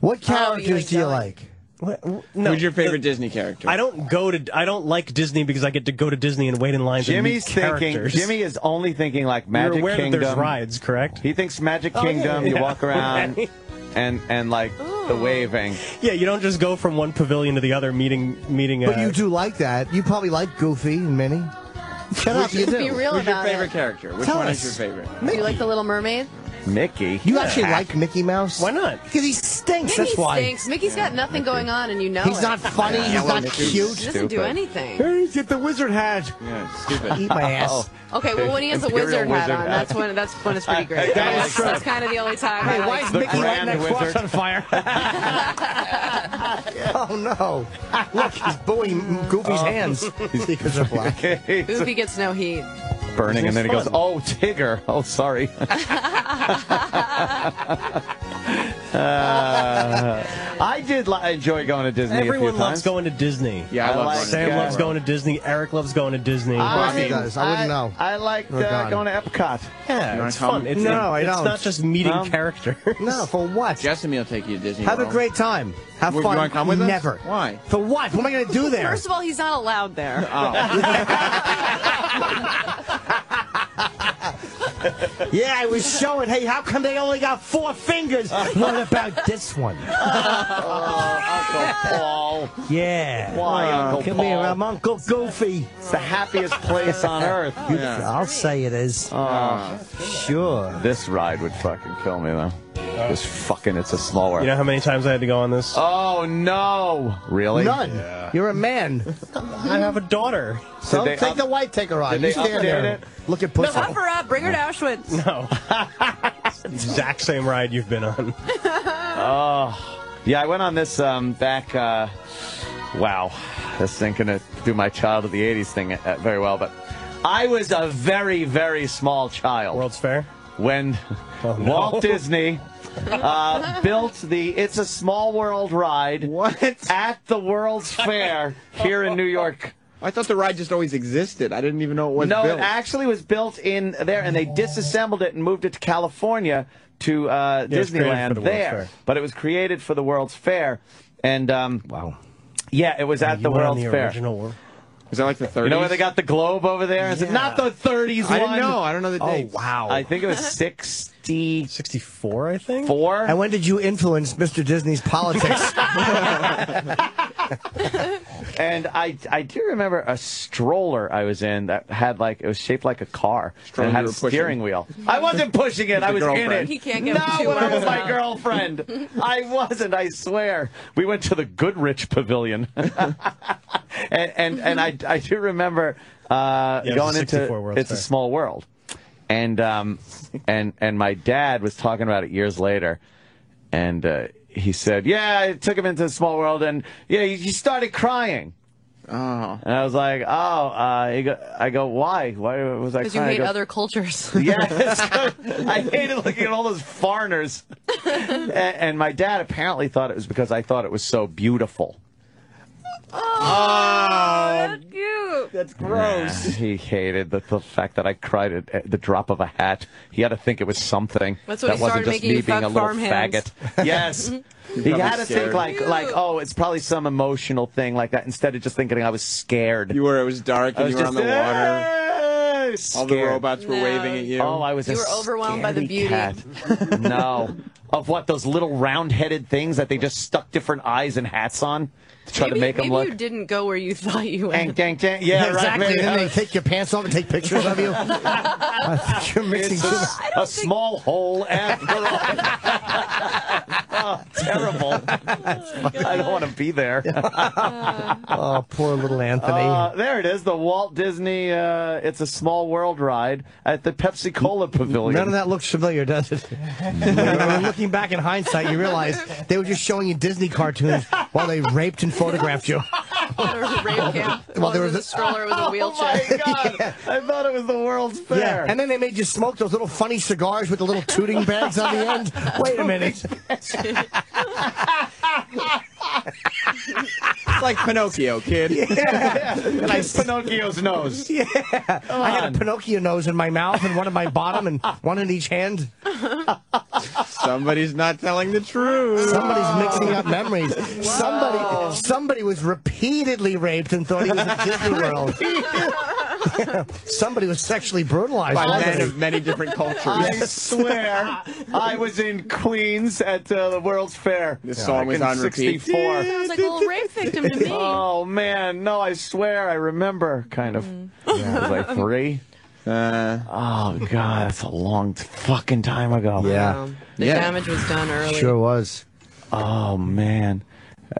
What Oh, you characters like do you like? What- no, Who's your favorite Disney character? I don't go to. I don't like Disney because I get to go to Disney and wait in lines. Jimmy's and meet thinking. characters. Jimmy is only thinking like You're Magic aware Kingdom. that there's rides, correct? He thinks Magic Oh, yeah, Kingdom. You yeah. walk around Right. and and like the waving. Yeah, you don't just go from one pavilion to the other, meeting meeting. But uh, you do like that. You probably like Goofy and Minnie. Shut up, you do. Be real Who's your favorite it. character? Which Tell one us. is your favorite? Do you like the Little Mermaid? Mickey. You actually like Mickey Mouse? Why not? Because he stinks. Mickey that's why. stinks. Mickey's got nothing going on, and you know He's it. not funny. He's not Mickey. cute. He doesn't do anything. Hey, get the wizard hat. Yeah, stupid. Eat my oh. ass. Okay, well when he has a Imperial wizard hat on, hat. that's when that's when it's pretty great. That that's, true. that's kind of the only time. Hey, why is Mickey lighting Grand Wizard. on fire? oh no! Look, he's booing Goofy's Oh. hands because they're black. Goofy gets no heat. burning, and then he goes, "Oh, Tigger! Oh, sorry." Uh, I did li- enjoy going to Disney. a Everyone few loves times. going to Disney. Yeah, I, I love like- going to Sam Yeah. loves going to Disney. Eric loves going to Disney. I, he does. I wouldn't know. I liked uh, going to Epcot. yeah, wanna it's fun. It's, No, I it's don't. not just meeting No? characters. No, for what? Jessamy will take you to Disney Have a great time. Have Would- fun. You want to come with us? Never. Why? For what? What am I going to do there? First of all, he's not allowed there. Oh. Yeah, I was showing. Hey, how come they only got four fingers? what about this one? Oh, Uncle Paul. Yeah. Why, oh, Uncle Come Paul? here, I'm Uncle Goofy. It's the happiest place on earth. You- I'll say it is. Oh, sure. This ride would fucking kill me though. This fucking it's a small world. You know how many times I had to go on this? Oh no! Really? None. You're a man. I have a daughter. So Did they take up- the white take a ride. did You they stand update there. it? Look at pussy. Pump her up, bring her to Auschwitz. No. exact same ride you've been on. Oh, yeah. I went on this um, back. Uh, wow, this thing gonna do my child of the '80s thing uh, very well, but I was a very, very small child. World's Fair. When Oh, no. Walt Disney uh, built the "It's a Small World" ride at the World's Fair here in New York. I thought the ride just always existed. I didn't even know it was no, built. it actually was built in there, and they disassembled it and moved it to California to uh, Yeah, it was created for Disneyland the there. But it was created for the World's Fair, and um, wow, yeah, it was at the World's the Fair. Original World- Was that like the 30s? You know where they got the globe over there? Is it not the 30s I one? didn't know. I don't know the Oh, wow. I think it was 60. 64, I think. Four. And when did you influence Mr. Disney's politics? And I I do remember a stroller I was in that had like it was shaped like a car. Stroller and it had a were pushing. steering wheel. I wasn't pushing it. I the was in girlfriend. it. He can't get no, two when I was arms my girlfriend. I wasn't. I swear. We went to the Goodrich Pavilion, and and and I I do remember uh, Yeah, going the into 64 World's it's a small world, and um and and my dad was talking about it years later, and uh, he said, yeah, I took him into the small world, and yeah, he, he started crying. Oh. And I was like, oh, uh, go, I go, why? Why was I Because you hate go, other cultures. Yes, I hated looking at all those foreigners. and, and my dad apparently thought it was because I thought it was so beautiful. Oh, That's um, cute. that's Nah, gross. he hated the, the fact that I cried at, at the drop of a hat. He had to think it was something. That's when that he wasn't started just making me you being fuck a little farmhands. faggot. Yes. he had to think scared. like like oh, it's probably some emotional thing like that instead of just thinking I was scared. You were. It was dark I and was you were on the water. All the robots were No. waving at you. Oh, I was You a were overwhelmed by the scaredy beauty. Cat. no. Of what those little round-headed things that they just stuck different eyes and hats on to try maybe to make them maybe look. you didn't go where you thought you went. dang, dang. dang. Yeah, right. exactly. maybe then they take your pants off and take pictures of you. I think you're mixing It's too much. a, a small hole after all. oh, terrible. I don't want to be there. Oh, poor little Anthony. Uh, there it is, the Walt Disney uh, It's a Small World ride at the Pepsi Cola Pavilion. None of that looks familiar, does it? When looking back in hindsight, you realize they were just showing you Disney cartoons while they raped and photographed you. There was a rape camp. Well, Well, there there was was a- a stroller with a Oh wheelchair. my God! I thought it was the World's Fair. Yeah, and then they made you smoke those little funny cigars with the little tooting bags on the end. Wait a minute. It's like Pinocchio, kid. yeah. Like Pinocchio's nose. Yeah, I had a Pinocchio nose in my mouth and one in my bottom and one in each hand. Somebody's not telling the truth. Somebody's mixing up memories. Somebody, somebody was repeatedly raped and thought he was at Disney World. Somebody was sexually brutalized. By men of many different cultures. I swear, I was in Queens at uh, the World's Fair. This song was on repeat. 64. Sounds like a little rape victim to me. Oh man, no! I swear, I remember. Kind of. I was like three. Uh, Oh god, that's a long fucking time ago. Yeah. The Yeah. damage was done early. Sure was. Oh man,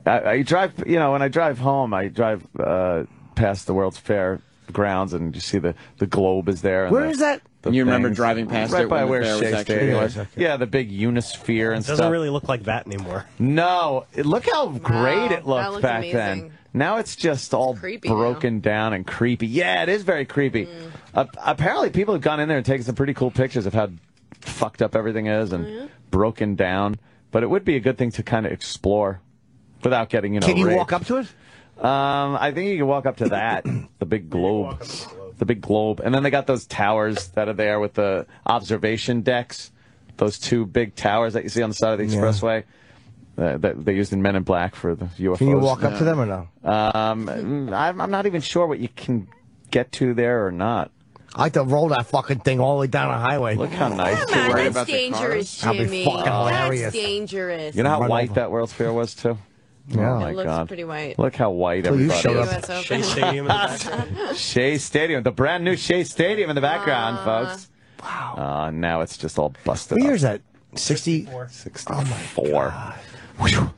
I, I drive. You know, when I drive home, I drive uh, past the World's Fair grounds, and you see the the globe is there. And Where the, is that? the You remember things. driving past right it by where fair was Shea Stadium was. Yeah, the big Unisphere and It doesn't stuff. really look like that anymore. No, it- look how great it that looked back amazing. then. Now it's just all creepy broken down and creepy. Yeah, it is very creepy. Mm. Uh, apparently, people have gone in there and taken some pretty cool pictures of how fucked up everything is and Oh, broken down. But it would be a good thing to kind of explore without getting you know. Can you raped. walk up to it? Um, I think you can walk up to that, the big globe, the big globe, and then they got those towers that are there with the observation decks. Those two big towers that you see on the side of the expressway uh, that they used in Men in Black for the UFOs. Can you walk up to them or no? Um, I'm, I'm not even sure what you can get to there or not. I like to roll that fucking thing all the way down the highway. Look how nice. That's dangerous, That'd be fucking hilarious. That's dangerous. You know how Run white over. that World's Fair was too? Yeah. Oh my It looks god. pretty white. Look how white Till everybody showed is. up. Shea Stadium in the background. Shea Stadium, the brand new Shea Stadium in the background, folks. Wow. Uh, now it's just all busted What up. year is that? 60? 64. Whew.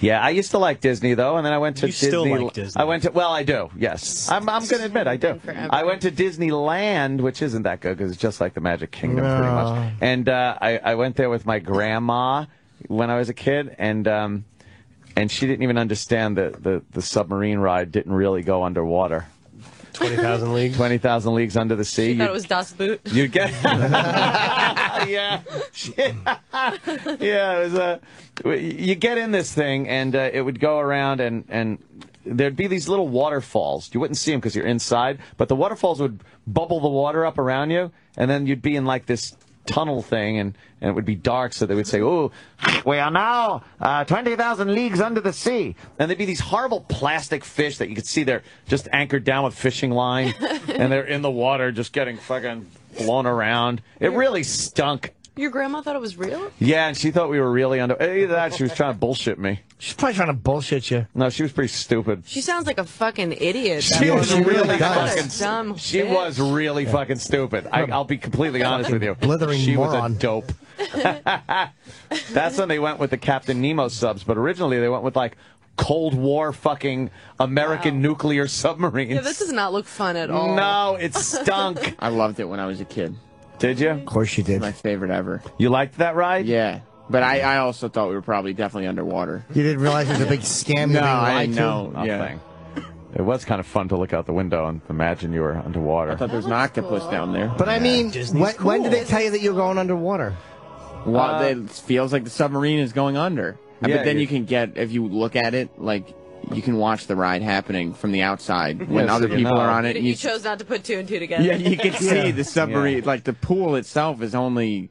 Yeah, I used to like Disney though, and then I went to You Disney. still like Disney. I went to well, I do. Yes, I'm. I'm going to admit I do. Forever. I went to Disneyland, which isn't that good because it's just like the Magic Kingdom, pretty much. And uh, I, I went there with my grandma when I was a kid, and um, and she didn't even understand that the the submarine ride didn't really go underwater. 20,000 leagues. Twenty thousand leagues under the sea. She thought You- it was Das Boot. you get yeah, yeah. It was a you get in this thing and uh, it would go around and and there'd be these little waterfalls. You wouldn't see them because you're inside, but the waterfalls would bubble the water up around you, and then you'd be in like this tunnel thing and, and it would be dark so they would say oh we are now uh, 20,000 leagues under the sea. And there'd be these horrible plastic fish that you could see they're just anchored down with fishing line and they're in the water just getting fucking blown around. It really stunk Your grandma thought it was real? yeah and she thought we were really under either that she was trying to bullshit me She's probably trying to bullshit you. no she was pretty stupid She sounds like a fucking idiot. She That was woman. really What fucking dumb She bitch. was really fucking stupid. I, I'll be completely honest with you. Blithering she moron. was a dope. That's when they went with the Captain Nemo subs, but originally they went with like Cold War fucking American nuclear submarines. Yeah, this does not look fun at all. no, it stunk. I loved it when I was a kid. Did you? Of course you did. My favorite ever. You liked that ride? Yeah. But I, I also thought we were probably definitely underwater. You didn't realize it was a big scam. No, I lied didn't to? know. Yeah. Nothing. It was kind of fun to look out the window and imagine you were underwater. I thought there was an octopus down there. But I mean, Disney's when, when did cool. they tell you that you were going underwater? Well, Uh, it feels like the submarine is going under. Uh, Yeah, but then you- you can get, if you look at it, like, you can watch the ride happening from the outside when Yeah, so other you people know. are on it. You, and you- chose not to put two and two together. yeah, you can see Yeah. the submarine, Yeah. like the pool itself is only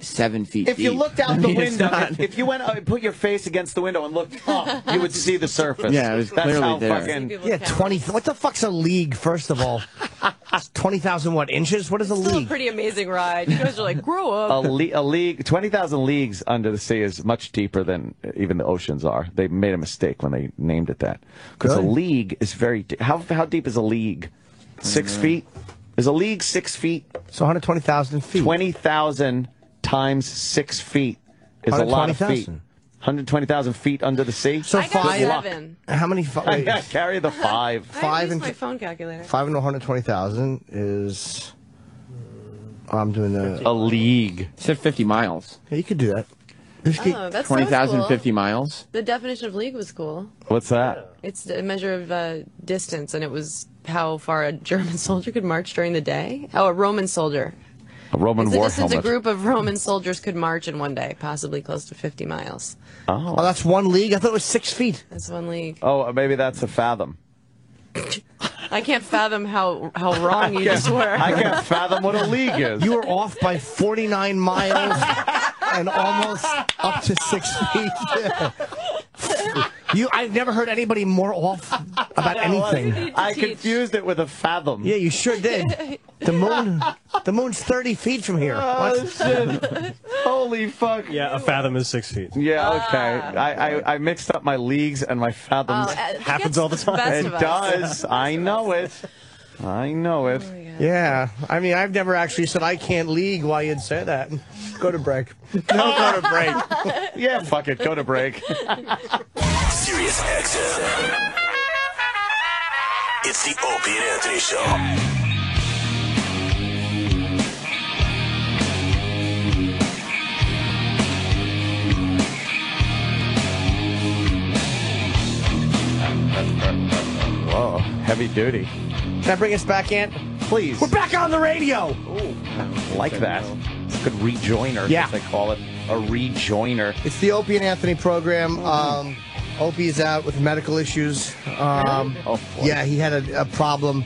seven feet If you looked out I the mean, it's window, not- if, if you went uh, put your face against the window and looked up, you would see the surface. Yeah, it was That's clearly how there. fucking. Yeah, 20. What the fuck's a league, first of all? 20,000 what, inches? What is a league? Still a pretty amazing ride. You guys are like, grow a, up. le- a league, 20,000 leagues under the sea is much deeper than even the oceans are. They made a mistake when they named it that. Because a league is very deep. How, how deep is a league? 6 feet? Is a league six feet? So 120,000 feet. 20,000 times six feet is a lot of feet. 120,000. 120,000 feet under the sea? So I got five. seven. How many? Fi- wait, Yeah, carry the five. I Five used and my phone calculator. five into 120,000 is. Oh, I'm doing the. A league. It said 50 miles. Yeah, you could do that. Just get- Oh, that's 20,000, cool. 50 miles. The definition of league was cool. What's that? It's a measure of uh, distance, and it was how far a German soldier could march during the day. Oh, a Roman soldier. A Roman It's the war distance helmet. a group of Roman soldiers could march in one day, possibly close to 50 miles. oh, oh that's one league. I thought it was six feet. That's one league. Oh, uh, maybe that's a fathom. I can't fathom how, how wrong you just were. I can't fathom what a league is. You were off by 49 miles and almost up to six feet. you, I've never heard anybody more off about anything. I confused it with a fathom. Yeah, you sure did. The moon, the moon's 30 feet from here. Oh, What? shit. Holy fuck. Yeah, a fathom is six feet. Yeah, okay. I, I, I mixed up my leagues and my fathoms. Oh, uh, Happens all the the time. best it does. I know it. I know it. Oh yeah, I mean, I've never actually said I can't league while you'd say that. Go to break. Don't go to break. yeah, fuck it. Go to break. Sirius XM. It's the Opie and Anthony Show. Whoa, heavy duty. Can I bring us back in? Please. We're back on the radio. Like that. It's a good rejoiner, Yeah. as they call it. A rejoiner. It's the Opie and Anthony program. Um, Opie is out with medical issues. Um, Oh, boy. yeah, he had a, a problem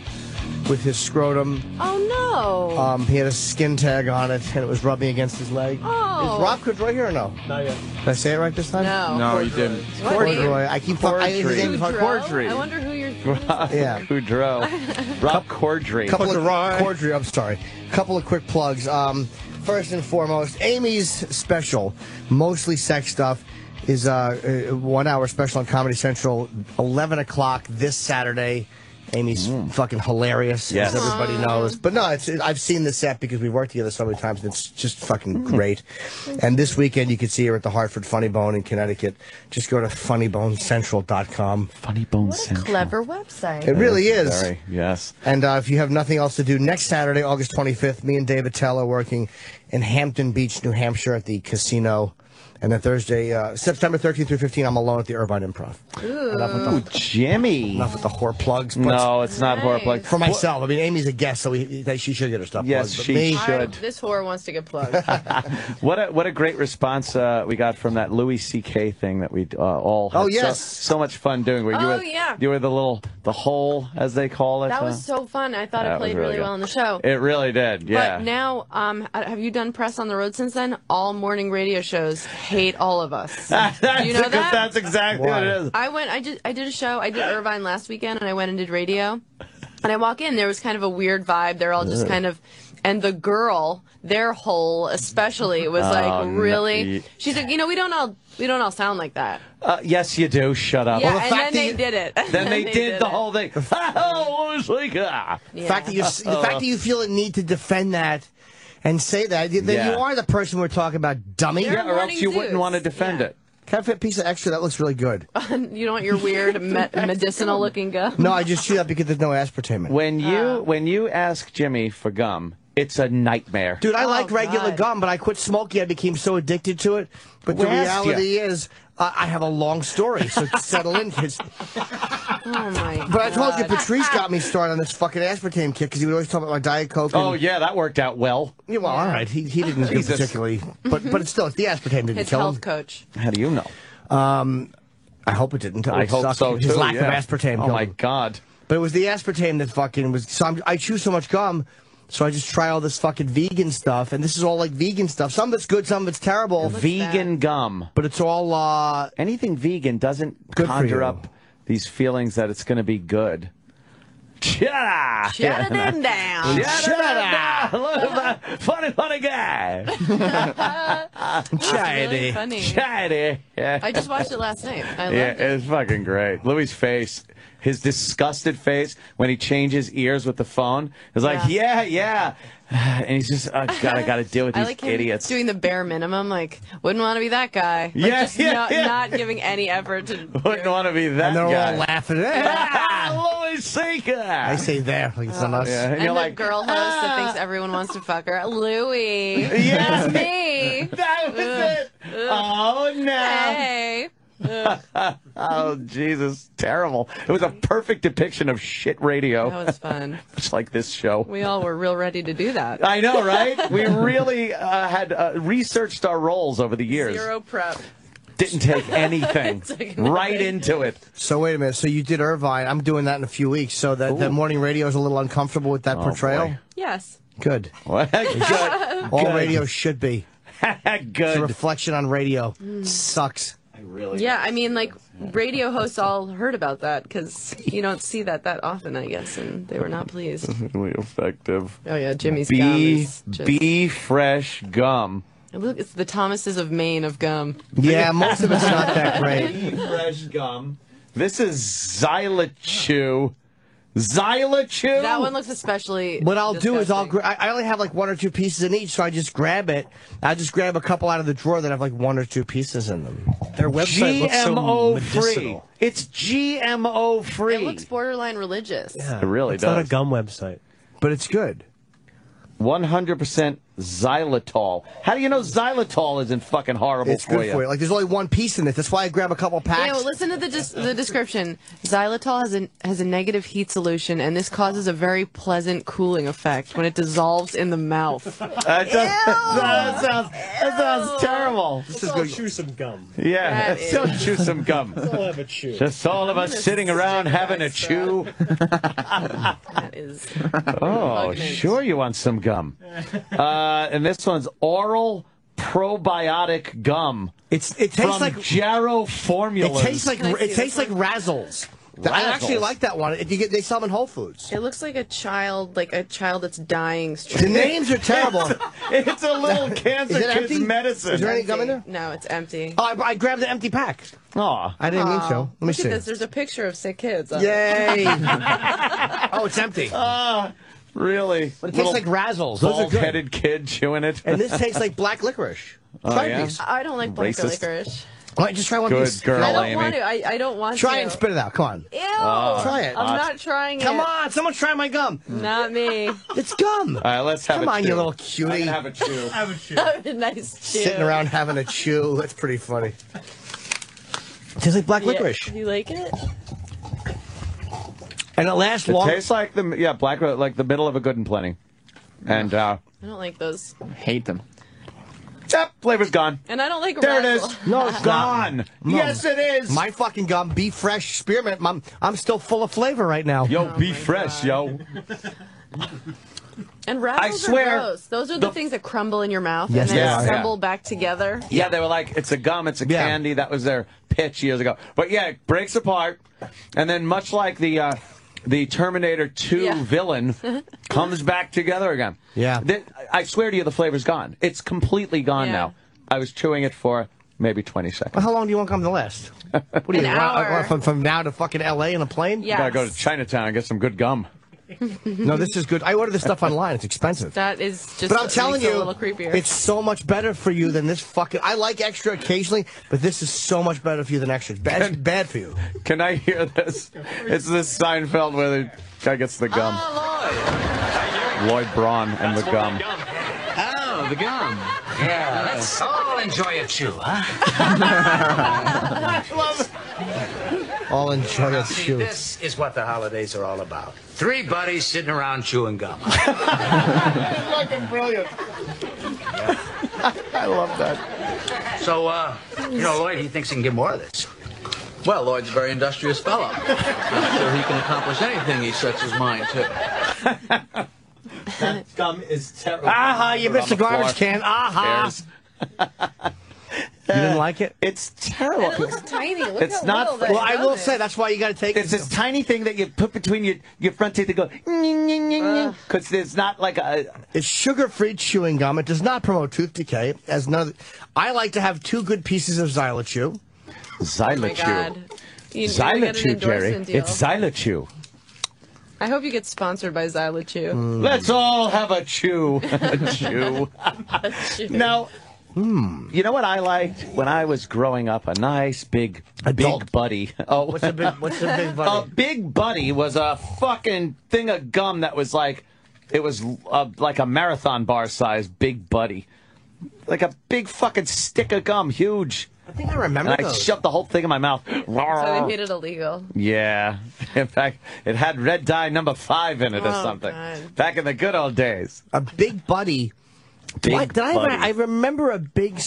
with his scrotum. Oh, no. Um, he had a skin tag on it, and it was rubbing against his leg. Oh. Is Rob Corddry here or no? Not yet. Did I say it right this time? no. No, you didn't. What name? Corduroy. I keep I, his name is Boudreaux? Corddry. I wonder who you're Rob Yeah. Boudreaux. Rob Corddry. couple of Corddry, I'm sorry. couple of quick plugs. Um, first and foremost, Amy's special, mostly sex stuff, is uh, a one hour special on Comedy Central, 11 o'clock this Saturday. Amy's fucking hilarious, Yes. as everybody knows. But no, it's, I've seen the set because we've worked together so many times, and it's just fucking great. And this weekend, you can see her at the Hartford Funny Bone in Connecticut. Just go to funnybonescentral.com. Funny Bone Central. Clever website. It really is. Very, yes. And uh, if you have nothing else to do, next Saturday, August 25th, me and Dave Attell are working in Hampton Beach, New Hampshire at the casino. And then Thursday, uh, September 13th through 15th, I'm alone at the Irvine Improv. Enough with the, Ooh, Jimmy. enough with the whore plugs. but- No, it's not horror plug. For myself. I mean, Amy's a guest, so we, that she should get her stuff Yes, plugged. But she me, should. This whore wants to get plugged. What a what a great response uh, we got from that Louis C.K. thing that we uh, all. Had Oh, yes. so, much fun doing. Where you Oh, were, yeah. you were the little the hole as they call it. that was so fun. I thought that it played really really, well in the show. It really did. Yeah. But now, um, have you done press on the road since then? All morning radio shows hate all of us. that's, Do you know that? that's exactly what it is. I went. I did. I did a show. I did Irvine last weekend, and I went and did radio. And I walk in. There was kind of a weird vibe. They're all just kind of. And the girl, their whole especially, was Oh, like no. really. She's like, you know, we don't all we don't all sound like that. Uh, yes, you do. Shut up. yeah, and then they did it. Then they, did, the it. whole thing. Oh, it was like, ah. the fact that you, the fact that you feel a need to defend that and say that, then Yeah. you are the person we're talking about, dummy. You're Yeah, or else morning you wouldn't want to defend Yeah. it. Can I fit a piece of extra? That looks really good. you don't want your weird me- medicinal looking gum. No, I just chew that because there's no aspartame. in it. When you ah. when you ask Jimmy for gum, it's a nightmare. Dude, I Oh, like regular God. gum, but I quit smoking. I became so addicted to it. But the Who asked reality is, uh, I have a long story, so settle in, kids. Oh my. But I told you, Patrice got me started on this fucking aspartame kick because he would always talk about my Diet Coke. And, Oh yeah, that worked out well. Yeah, well, all right. He, he didn't do particularly. But but it's still, it's the aspartame didn't His kill health him. coach. How do you know? Um, I hope it didn't. I would hope suck. so His too. lack yeah. of aspartame Oh my him. god. But it was the aspartame that fucking was. So I'm, I chew so much gum, so I just try all this fucking vegan stuff, and this is all like vegan stuff. Some of it's good, some of it's terrible. Vegan gum. But it's all uh, Anything vegan doesn't Good conjure up these feelings that it's going to be good. Shut up! Shut it in down. Shut up! Look at that funny, funny guy. It's really funny. Shady. Yeah. I just watched it last night. I Yeah, it. it's fucking great. Louis' face, his disgusted face when he changes ears with the phone, is like, yeah, yeah. And he's just, oh, God, I got to deal with I these like him idiots. doing the bare minimum. Like, wouldn't want to be that guy. Like, Yeah, just yeah, not, yeah. not giving any effort to. Wouldn't want to be that and they're guy. all laughing. Ah, Louis C.K. I say there, like it's on us. Yeah, and, And you're the like, girl host that thinks everyone wants to fuck her, Louie. Yeah. It's me. that was it. Oh, no. Hey. oh, Jesus. Terrible. It was a perfect depiction of shit radio. That was fun. Much like this show. We all were real ready to do that. I know, right? We really uh, had uh, researched our roles over the years. Zero prep. Didn't take anything. Right into it. So wait a minute. So you did Irvine. I'm doing that in a few weeks. So that the morning radio is a little uncomfortable with that Oh, portrayal. boy. Yes. Good. What? Good. All Good. radio should be. It's a Good. reflection on radio. Sucks. Really? Yeah, I mean, like, radio hosts all heard about that because you don't see that that often, I guess, and they were not pleased. Really effective. Oh, yeah, Jimmy's gum Be, is just... be fresh gum. Look, it's the Tom's of Maine of gum. Yeah, most of it's not that great. Be fresh gum. This is XyliChew. XyliChew? That one looks especially. What I'll do is I'll gra- I I only have like one or two pieces in each, so I just grab it. I just grab a couple out of the drawer that have like one or two pieces in them. Their website looks so GMO free. medicinal. It's GMO free. It looks borderline religious. It really it's not a does. gum website. But it's good. 100% xylitol. How do you know xylitol isn't fucking horrible It's for good you? for you. Like there's only one piece in it. That's why I grab a couple packs. Yeah, well, listen to the des- the description. Xylitol has a has a negative heat solution, and this causes a very pleasant cooling effect when it dissolves in the mouth. That, does- that sounds, that sounds terrible. Let's all chew some gum. Yeah, That let's go is- chew some gum. Let's all have a chew. Just all of us sitting around having a chew. That is. Oh, Repugnant. sure you want some gum. Uh, and this one's oral probiotic gum. It's it tastes from like Jarrow Formula. it tastes like Can I see it tastes like Razzles. I actually like that one. If you get, they sell them in Whole Foods. It looks like a child, like a child that's dying. The names are terrible. it's a little cancer Is it kid's empty? medicine. Is there any gum in there? No, it's empty. Oh, I, I grabbed the empty pack. Oh, I didn't mean to. Let me look see. At this. There's a picture of sick kids. on it. Yay! oh, it's empty. Ah, really? But it tastes like Razzles. Those are good. Bald-headed kid chewing it. And this tastes like black licorice. Oh, Try yeah? these. I don't like black Racist. licorice. Why don't you just try one Good piece? girl, I don't Amy. want to. I, I don't want Try to. it and spit it out. Come on. Ew! Ah, Try it. I'm not trying it. Come it. on, someone's trying my gum. Not me. It's gum. All right, let's have Come a on, chew. you little cutie. I'm gonna have a chew. Have a chew. nice chew. Sitting around having a chew. That's pretty funny. tastes like black Yeah. licorice. Do you like it? And it lasts It long. tastes like the yeah black like the middle of a good and plenty, and uh, I don't like those. Hate them. yep, flavor's gone. And I don't like There it Razzle. is. No, it's Gone. not. Yes, it is. My fucking gum, Be Fresh Spearmint. I'm, I'm still full of flavor right now. Yo, be fresh, yo. And Razzles I swear, are gross. Those are the, the- things that crumble in your mouth Yes, and they then are. crumble back together. Yeah, they were like, it's a gum, it's a Yeah. candy. That was their pitch years ago. But yeah, it breaks apart, and then much like the uh, the Terminator 2 Yeah. villain, comes back together again. Yeah. Th- I swear to you, the flavor's gone. It's completely gone Yeah. now. I was chewing it for maybe 20 seconds. Well, how long do you want to come to last? What do you An hour. from, from now to fucking L.A. in a plane? Yes. Gotta go to Chinatown and get some good gum. No, this is good. I order this stuff online. It's expensive. That is just. But I'm telling makes it you, a little creepier. it's so much better for you than this fucking. I like extra occasionally, but this is so much better for you than extra. It's bad, it's bad for you. Can I hear this? It's this Seinfeld where the guy gets the gum. Lloyd Braun and the gum. Oh, the gum. Yeah, let's all enjoy a chew, huh? All enjoy it. See, this is what the holidays are all about. Three buddies sitting around chewing gum. fucking brilliant. I love that. So, uh, you know, Lloyd, he thinks he can get more of this. Well, Lloyd's a very industrious fellow. I'm sure he can accomplish anything he sets his mind to. That gum is terrible. Aha, you missed the the garbage floor. can. Aha. Cares. You didn't like it? It's terrible. it looks tiny. Look It's how not- little Well, I will is. say that's why you got to take. It's this tiny thing that you put between your, your front teeth to go because it's not like a. It's sugar-free chewing gum. It does not promote tooth decay. As none. I like to have two good pieces of XyliChew. Oh my god. You, you get an XyliChew, Jerry. deal. It's XyliChew. I hope you get sponsored by XyliChew. Mm. Let's all have a chew. a chew. a chew. now, you know what I liked when I was growing up? A nice big Adult. big buddy. Oh, What's a big? What's a big buddy? a big buddy was a fucking thing of gum that was like, it was uh, like a marathon bar size big buddy, like a big fucking stick of gum, huge. I think I remember And I those. shoved the whole thing in my mouth. So they made it illegal. Yeah. In fact, it had red dye number five in it or Oh, something. God. Back in the good old days. A big buddy. Big What? Did I, buddy. I remember a big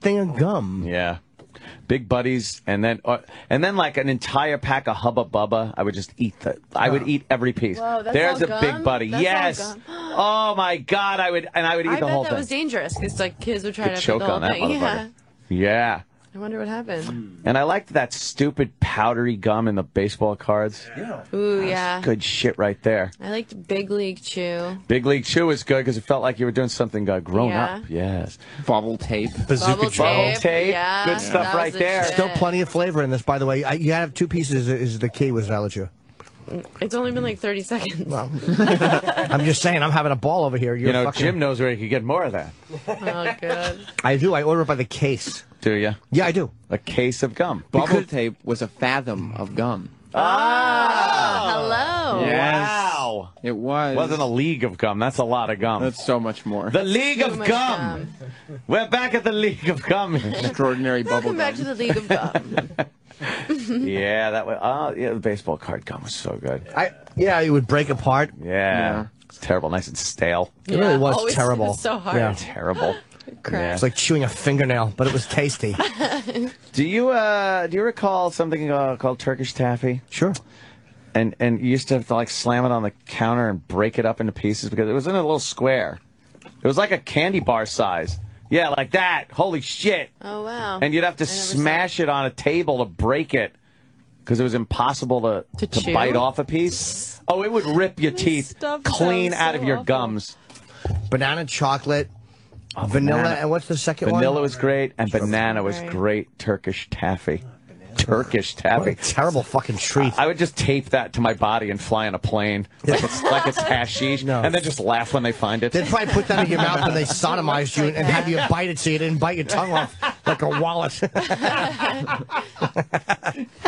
thing of gum. Yeah. Big buddies, and then uh, and then like an entire pack of Hubba Bubba. I would just eat the. I would eat every piece. Whoa, that's There's all a gum? big buddy. That's all yes. gum? oh my God! I would and I would eat I the bet whole that thing. was dangerous because like kids would try Could to choke put the on that thing. Yeah. Yeah. I wonder what happened. And I liked that stupid powdery gum in the baseball cards. Yeah. Ooh, yeah. Good shit right there. I liked Big League Chew. Big League Chew was good because it felt like you were doing something uh, grown Yeah. up. Yes. Bubble tape. Bubble tape. Bubble tape. Yeah, Good stuff right the there. shit. Still plenty of flavor in this, by the way. I, you have two pieces is the key with XyliChew. It's only been like 30 seconds. I'm just saying, I'm having a ball over here. You're you know, fucking, Jim knows where he could get more of that. Oh, good. I do. I order it by the case. Do you? Yeah, I do. A case of gum. Bubble tape was a fathom of gum. Ah! Hello. Wow. It was. Wasn't a league of gum. That's a lot of gum. That's so much more. the League Too of much Gum. We're back at the League of Gum. Extraordinary bubble Welcome back to the League of Gum. yeah, that was. Oh, yeah, the baseball card gum was so good. I yeah, it would break apart. Yeah. Yeah. It's terrible. Nice and stale. It really was always- terrible. was so hard. Yeah. Terrible. Crap. It's like chewing a fingernail, but it was tasty. Do you uh do you recall something uh, called Turkish taffy? sure. And and you used to have to like slam it on the counter and break it up into pieces because it was in a little square. It was like a candy bar size. Yeah, like that. Holy shit. Oh, wow. And you'd have to I never saw smash it on a table to break it. because it was impossible to To to, bite off a piece. Oh, it would rip your teeth clean sounds out so of your awful. gums. Banana chocolate, oh, vanilla, banana. and what's the second Vanilla one? Vanilla was great, and banana was great. Turkish taffy. Turkish What a terrible fucking treat. I would just tape that to my body and fly on a plane like it's like it's hashish, No. and then just laugh when they find it. They'd probably put that in your mouth when they sodomized you and, and have you bite it so you didn't bite your tongue off like a wallet.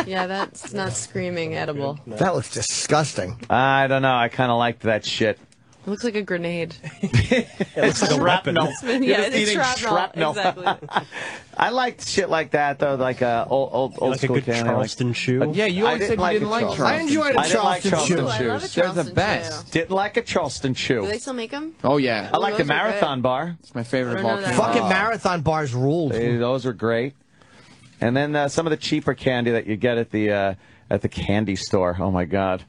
Yeah, that's not screaming edible. that looks disgusting. I don't know. I kind of liked that shit. It looks like a grenade. It looks like a weapon. Shrapnel. Yeah, You're it's eating shrapnel, exactly. I liked shit like that though, like uh, old old old like a school good candy. Charleston chew. But Yeah, you always said you didn't like Charleston. Charleston I enjoyed a I didn't like Charleston Charleston Ooh, I chews. love a They're the Charleston best. Didn't like a Charleston shoe. Do they still make them? Oh yeah, I like the those are good. marathon bar. it's my favorite I of all know that. Fucking marathon bars ruled. They- those were great. And then uh, some of the cheaper candy that you get at the uh, at the candy store. Oh my god.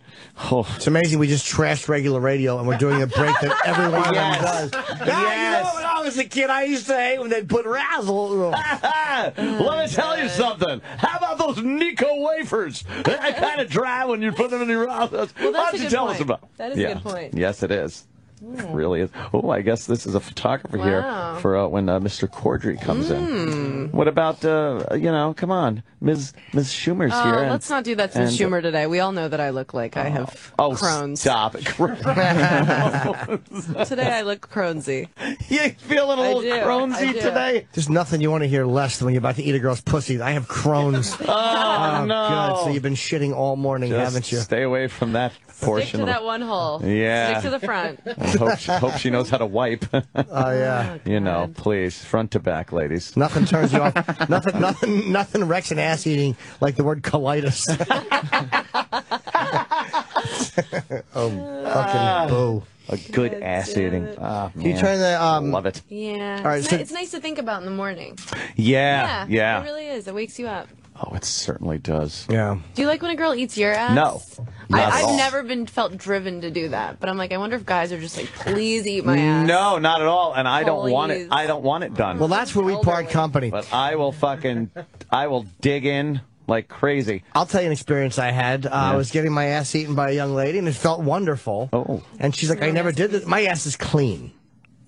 Oh. It's amazing we just trashed regular radio and we're doing a break that every one of Yes. them does. Yes. when I was a kid, I used to hate when they'd put razzle. Let me tell you something. How about those Necco wafers? They're kind of dry when you put them in your mouth. Why that's don't a you good tell us point. about? That is a good point. Yes, it is. It really is. Oh, I guess this is a photographer Wow. here for uh, when uh, Mr. Corddry comes Hmm. in. What about uh, you know? Come on, Ms. Ms. Schumer's Oh, here. and- let's not do that to and- Schumer today. We all know that I look like I have Oh, Crohn's. stop it! Today I look Crohnsy. you feeling a I little do, Crohnsy today? There's nothing you want to hear less than when you're about to eat a girl's pussy. I have Crohn's. Oh, no! God, so you've been shitting all morning, Just haven't you? stay away from that portion. Stick portion to of that one hole. Yeah. Stick to the front. I hope she, hope she knows how to wipe. Oh yeah. you know, please, front to back, ladies. Nothing turns you off. nothing, nothing, nothing wrecks an ass eating like the word colitis. oh, fucking boo. A good ass eating. Ah, Can you man. turn the um? Love it. Yeah. All right, it's, so- ni- it's nice to think about in the morning. Yeah, yeah. It really is. It wakes you up. Oh, it certainly does. Yeah. Do you like when a girl eats your ass? No. Not at I, I've all. never been felt driven to do that, but I'm like, I wonder if guys are just like, please eat my ass. No, not at all. And I don't want it. I don't want it done. Well, that's where we part company. but I will fucking, I will dig in like crazy. I'll tell you an experience I had. Uh, I was getting my ass eaten by a young lady, and it felt wonderful. Oh. And she's like, I never did this. My ass is clean.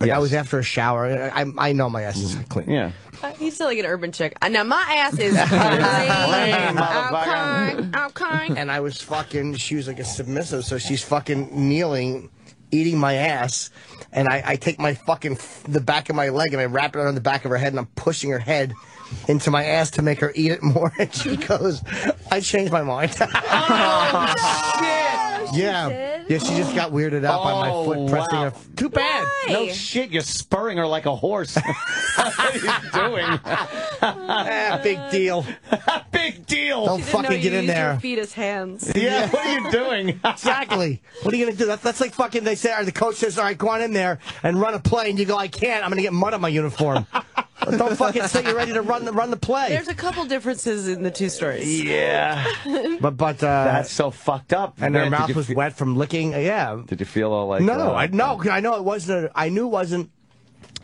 Like, I was after a shower. I, I know my ass is clean. Yeah. Uh, You sound like an urban chick. Uh, Now my ass is clean. okay, okay. And I was fucking, she was like a submissive, so she's fucking kneeling, eating my ass. And I, I take my fucking, f- the back of my leg and I wrap it around the back of her head and I'm pushing her head into my ass to make her eat it more. And she goes, I changed my mind. yeah. Yeah, she just got weirded out by my foot pressing Oh, wow. her. Too bad. No shit, you're spurring her like a horse. what are you doing? Ah, big deal. Big deal. Don't Didn't know fucking you get in there. Your fetus hands. Yeah, what are you doing? Exactly. What are you gonna do? That's, that's like fucking. They say, or the coach says, "All right, go on in there and run a play," and you go, "I can't. I'm gonna get mud on my uniform." Don't fucking say you're ready to run the run the play. There's a couple differences in the two stories. Yeah. But but uh, That's so fucked up. and Man, her mouth was wet from licking. Uh, yeah. Did you feel all like No, uh, I no, 'cause I know it wasn't. A, I knew it wasn't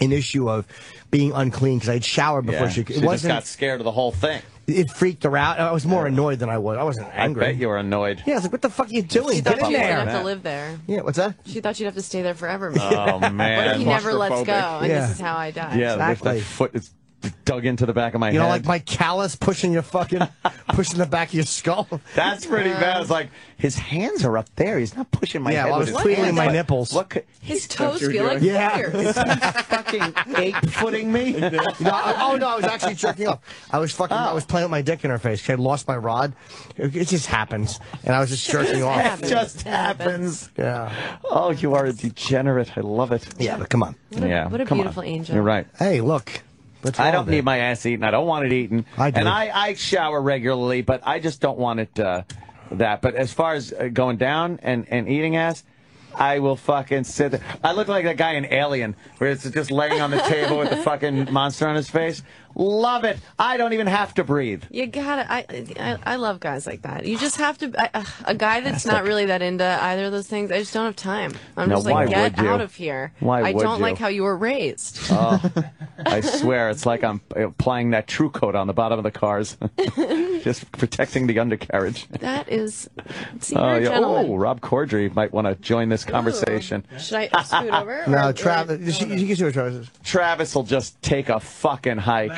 an issue of being unclean because I'd showered before Yeah. she. She It just wasn't. got scared of the whole thing. It freaked her out. I was more annoyed than I was. I wasn't I angry. bet you were annoyed. Yeah, I was like, "What the fuck are you doing? She Get thought in you would there." have to live there. Yeah, what's that? She thought you'd have to stay there forever. Oh What if man. he never lets go and Yeah. this is how I die? yeah, if Exactly. that foot is dug into the back of my You know, head. like my callus pushing your fucking, pushing the back of your skull. That's pretty bad. It's like his hands are up there. He's not pushing my Yeah, head. well, I was his my nipples. What could, His toes feel like Yeah. fingers. fucking ape footing me? No, I- oh no, I was actually jerking off. I was fucking. I oh. was playing with my dick in her face. 'cause I lost my rod. It, it just happens, and I was just jerking off. That just happens. Yeah. Oh, you are a degenerate. I love it. Yeah, but come on. yeah. what a come on. beautiful angel. You're right. Hey, look. I don't need my ass eaten. I don't want it eaten. I do. And I, I shower regularly, but I just don't want it uh, that. But as far as uh, going down and, and eating ass, I will fucking sit there. I look like that guy in Alien, where it's just laying on the table with the fucking monster on his face. Love it. I don't even have to breathe. You gotta. I, I I love guys like that. You just have to. I, uh, a guy that's That's not really that into either of those things. I just don't have time. I'm Now, just like, get out of here. Why I would don't you? like how you were raised. Oh, I swear, it's like I'm applying that true coat on the bottom of the cars. just protecting the undercarriage. That is. See, you're Oh, yeah. Oh, Rob Corddry might want to join this conversation. Should I scoot over? No, or- Travis. You, you can see what Travis is. Travis will just take a fucking hike.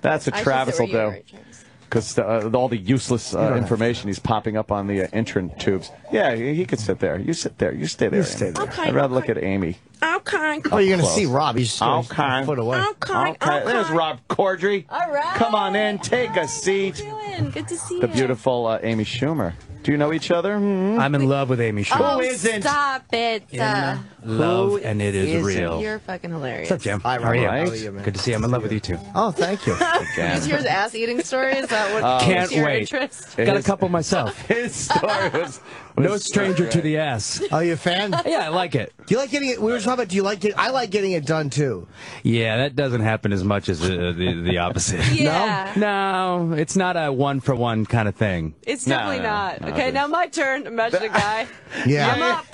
That's what I should Travis will do. are, right, Travis? Because uh, all the useless uh, information he's popping up on the uh, entrant tubes. Yeah, he, he could sit there. You sit there. You stay there. You stay there. Okay, I'd rather look at Amy. Okay. Oh, you're gonna see Rob. He's just Okay. a foot away. Okay. Okay, there's Rob Corddry. All right. Come on in, take a seat. Doing? Good to see The you. beautiful uh, Amy Schumer. Do you know each other? Hmm? I'm in love with Amy Schumer. Oh, Who isn't? stop it. Uh, love, and it is isn't? real. you're fucking hilarious. What's up, Jim? Hi, How are you? Rob. How are you, man? Good to see you. I'm in love with you too. Oh, thank you. Is yours ass eating story? Is that what Oh, Can't your wait. interest? Got a couple myself. His story was, No stranger to the ass. Oh, you a fan? Yeah, I like it. Do you like getting it? We were talking about. Do you like it? I like getting it done too. Yeah, that doesn't happen as much as uh, the the opposite. Yeah. No, it's not a one for one kind of thing. It's No, definitely no, not. no, okay, it now my turn. Imagine a guy. Yeah. I'm up.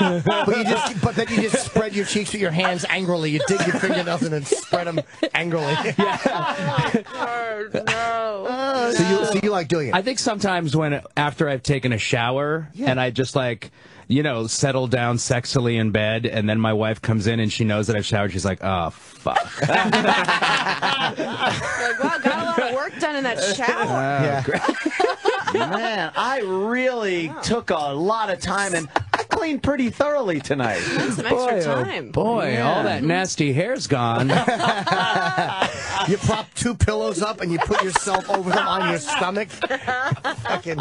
I'm up. But you just, but then you just spread your cheeks with your hands angrily. You dig your fingernails in and spread them angrily. Oh, no. So you, so you like doing it? I think sometimes when after I've taken a shower and I just like you know settle down sexily in bed and then my wife comes in and she knows that I've showered she's like oh fuck Like, wow, got a lot of work done in that shower. Oh, yeah. Man, I really took a lot of time and I cleaned pretty thoroughly tonight. Some extra boy, oh time. boy Yeah. all that nasty hair's gone You prop two pillows up and you put yourself over them on your stomach. Fucking,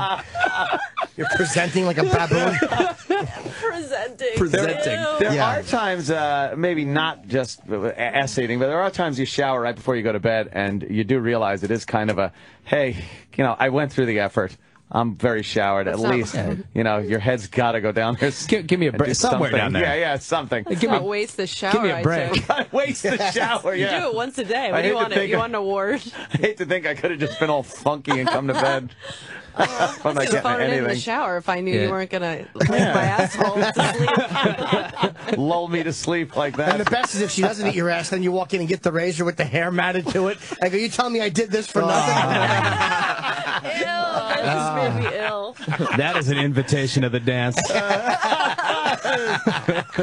you're presenting like a baboon. Presenting. Presenting. Ew. There Yeah. are times, uh, maybe not just ass eating, but there are times you shower right before you go to bed, and you do realize it is kind of a, hey, you know, I went through the effort. I'm very showered. That's At not- least, you know, your head's got to go down there. Give- give me a break. do Somewhere something. down there. Yeah, yeah, something. Let's not waste the shower. give me a I break. took. I waste the shower. You Yeah. do it once a day. I What do hate you to want? think You I- want an award? I hate to think I could have just been all funky and come to bed. I'm not Phone getting it in the shower if I knew Yeah. you weren't gonna lick my asshole to sleep. Lull me to sleep like that. And the best is if she doesn't eat your ass, then you walk in and get the razor with the hair matted to it. I go, you telling me I did this for nothing? Ah. Ew, that just made me ah. ill. that is an invitation to the dance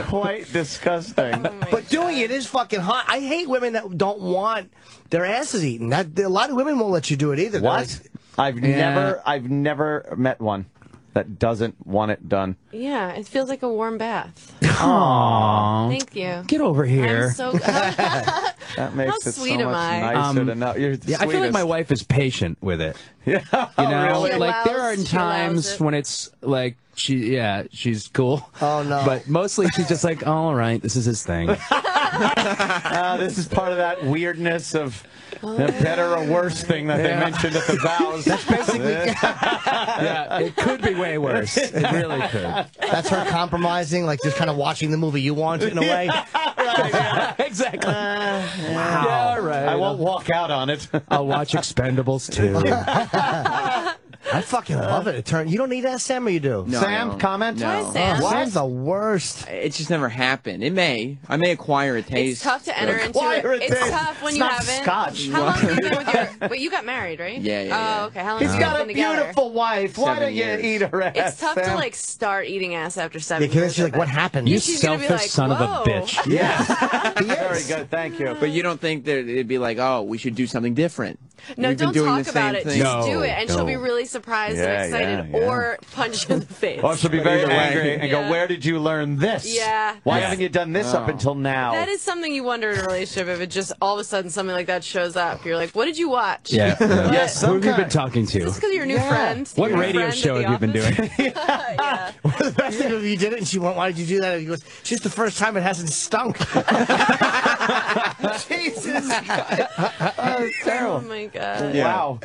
Quite disgusting. Oh but doing it is fucking hot. I hate women that don't want their asses eaten. That a lot of women won't let you do it either. They're What? Like, I've Yeah. never, I've never met one that doesn't want it done. Yeah, it feels like a warm bath. Aww. Thank you. get over here I'm so. That makes How it sweet so am much I? nicer Um, to know. You're the yeah, I feel like my wife is patient with it. Yeah, You know, really? She like there are allows- times it. when it's like she, yeah, she's cool. Oh, no. But mostly she's just like, oh, all right, this is his thing. Ah, this is part of that weirdness of the better or worse thing that they mentioned at the vows. That's basically. yeah, it could be way worse. It really could. that's her compromising, like just kind of watching the movie you want in a way. exactly. Uh, yeah, all right. I won't walk out on it. I'll watch Expendables 2. I fucking love it. It turn. You don't need that, Sam, or you do? No, Sam, comment? No. Hi, Sam. Oh, Sam's the worst. It's just never happened. It may. I may acquire a taste. It's tough to enter into Acquire it. a It's taste. tough when It's you not haven't. scotch. How long have you been with your? Wait, you got married, right? Yeah, yeah, oh, yeah. Oh, okay. How long He's have you got a been together? beautiful wife. Why Seven don't you years. eat her ass? It's tough to like start eating ass after Yeah, seven because years. she's like, what it. happened? You she's gonna be selfish like, son of a bitch. Yeah. He Very good. Thank you. But you don't think that it'd be like, oh, we should do something different? No, We've don't talk about it. thing. Just No, do it, and she'll be really surprised Yeah, and excited, yeah, yeah. or punch you in the face. Or she'll be very Either angry and Yeah. go, "Where did you learn this? Yeah. Why Yeah. haven't you done this up Oh. until now?" That is something you wonder in a relationship if it just all of a sudden something like that shows up. You're like, what did you watch? Yeah. What? Yes, Who have you been talking Is this to? because of your new Yeah. friend? What Your radio friend show have you been doing? yeah. the best thing if you did it and she went, why did you do that? And he goes, it's just the first time it hasn't stunk. Jesus. Oh, terrible. my god. Uh, yeah. Wow.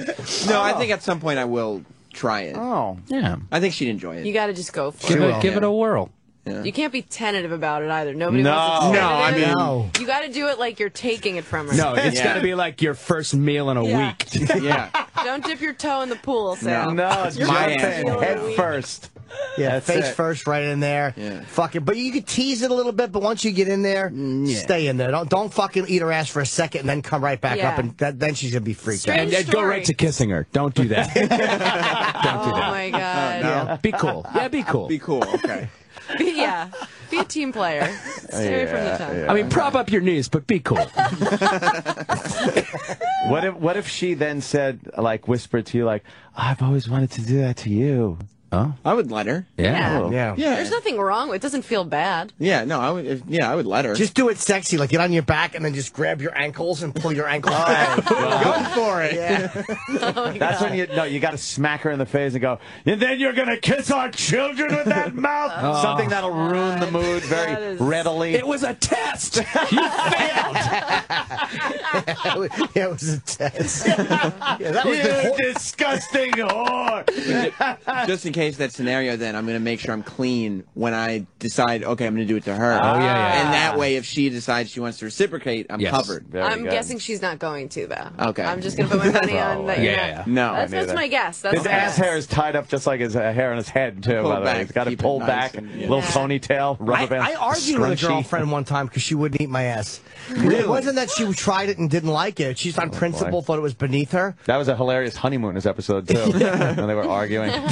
No, I think at some point I will try it. Oh. Yeah. I think she'd enjoy it. You got to just go for Give it. it, give it a whirl. You can't be tentative about it either. Nobody No. wants to No, I tentative. mean- No. You got to do it like you're taking it from her. No, it's got to be like your first meal in a Yeah. week. yeah. Don't dip your toe in the pool, Sam. No, it's You're my gonna head, feel head it weak. first. Yeah, That's face it. first, right in there. Yeah. Fucking, but you could tease it a little bit. But once you get in there, mm, stay in there. Don't don't fucking eat her ass for a second and then come right back Yeah. up, and that, then she's gonna be freaked out. And, and go right to kissing her. Don't do that. Oh don't do Oh that. my god. Yeah, be cool. Yeah, be cool. Be cool. Okay. Be, yeah. Be a team player. Stay away from the tongue. I mean, prop up your knees, but be cool. What if what if she then said like whispered to you like I've always wanted to do that to you. Oh, I would let her. Yeah. Oh. Yeah. Yeah. There's nothing wrong with it. doesn't feel bad. Yeah. No, I would. If, yeah, I would let her. Just do it sexy, like get on your back and then just grab your ankles and pull your ankles back. go for it. Yeah. Oh oh That's when you no, you got to smack her in the face and go, and then you're gonna kiss our children with that mouth. Oh. Something that'll ruin the mood very is- readily. It was a test. You failed. yeah, it was a test. yeah, that was you the disgusting whore. Just in case that scenario, then I'm going to make sure I'm clean when I decide. Okay, I'm going to do it to her. Oh, yeah, yeah. And that way, if she decides she wants to reciprocate, I'm Yes. covered. Very I'm good. guessing she's not going to, though. Okay. I'm just going to put my money on that. Probably. you're Yeah, not- yeah, yeah. No, That's, I knew that's that. my guess. That's His my ass guess. hair is tied up just like his uh, hair on his head too. Pull by the way, back, he's got it keep it pulled nice back, and- yeah. little ponytail, rubber I, band. I argued with a scrunchy. girlfriend one time because she wouldn't eat my ass. It wasn't that she tried it and didn't like it. She's on principle, thought it was beneath her. That was a hilarious honeymooners episode too, when they were arguing.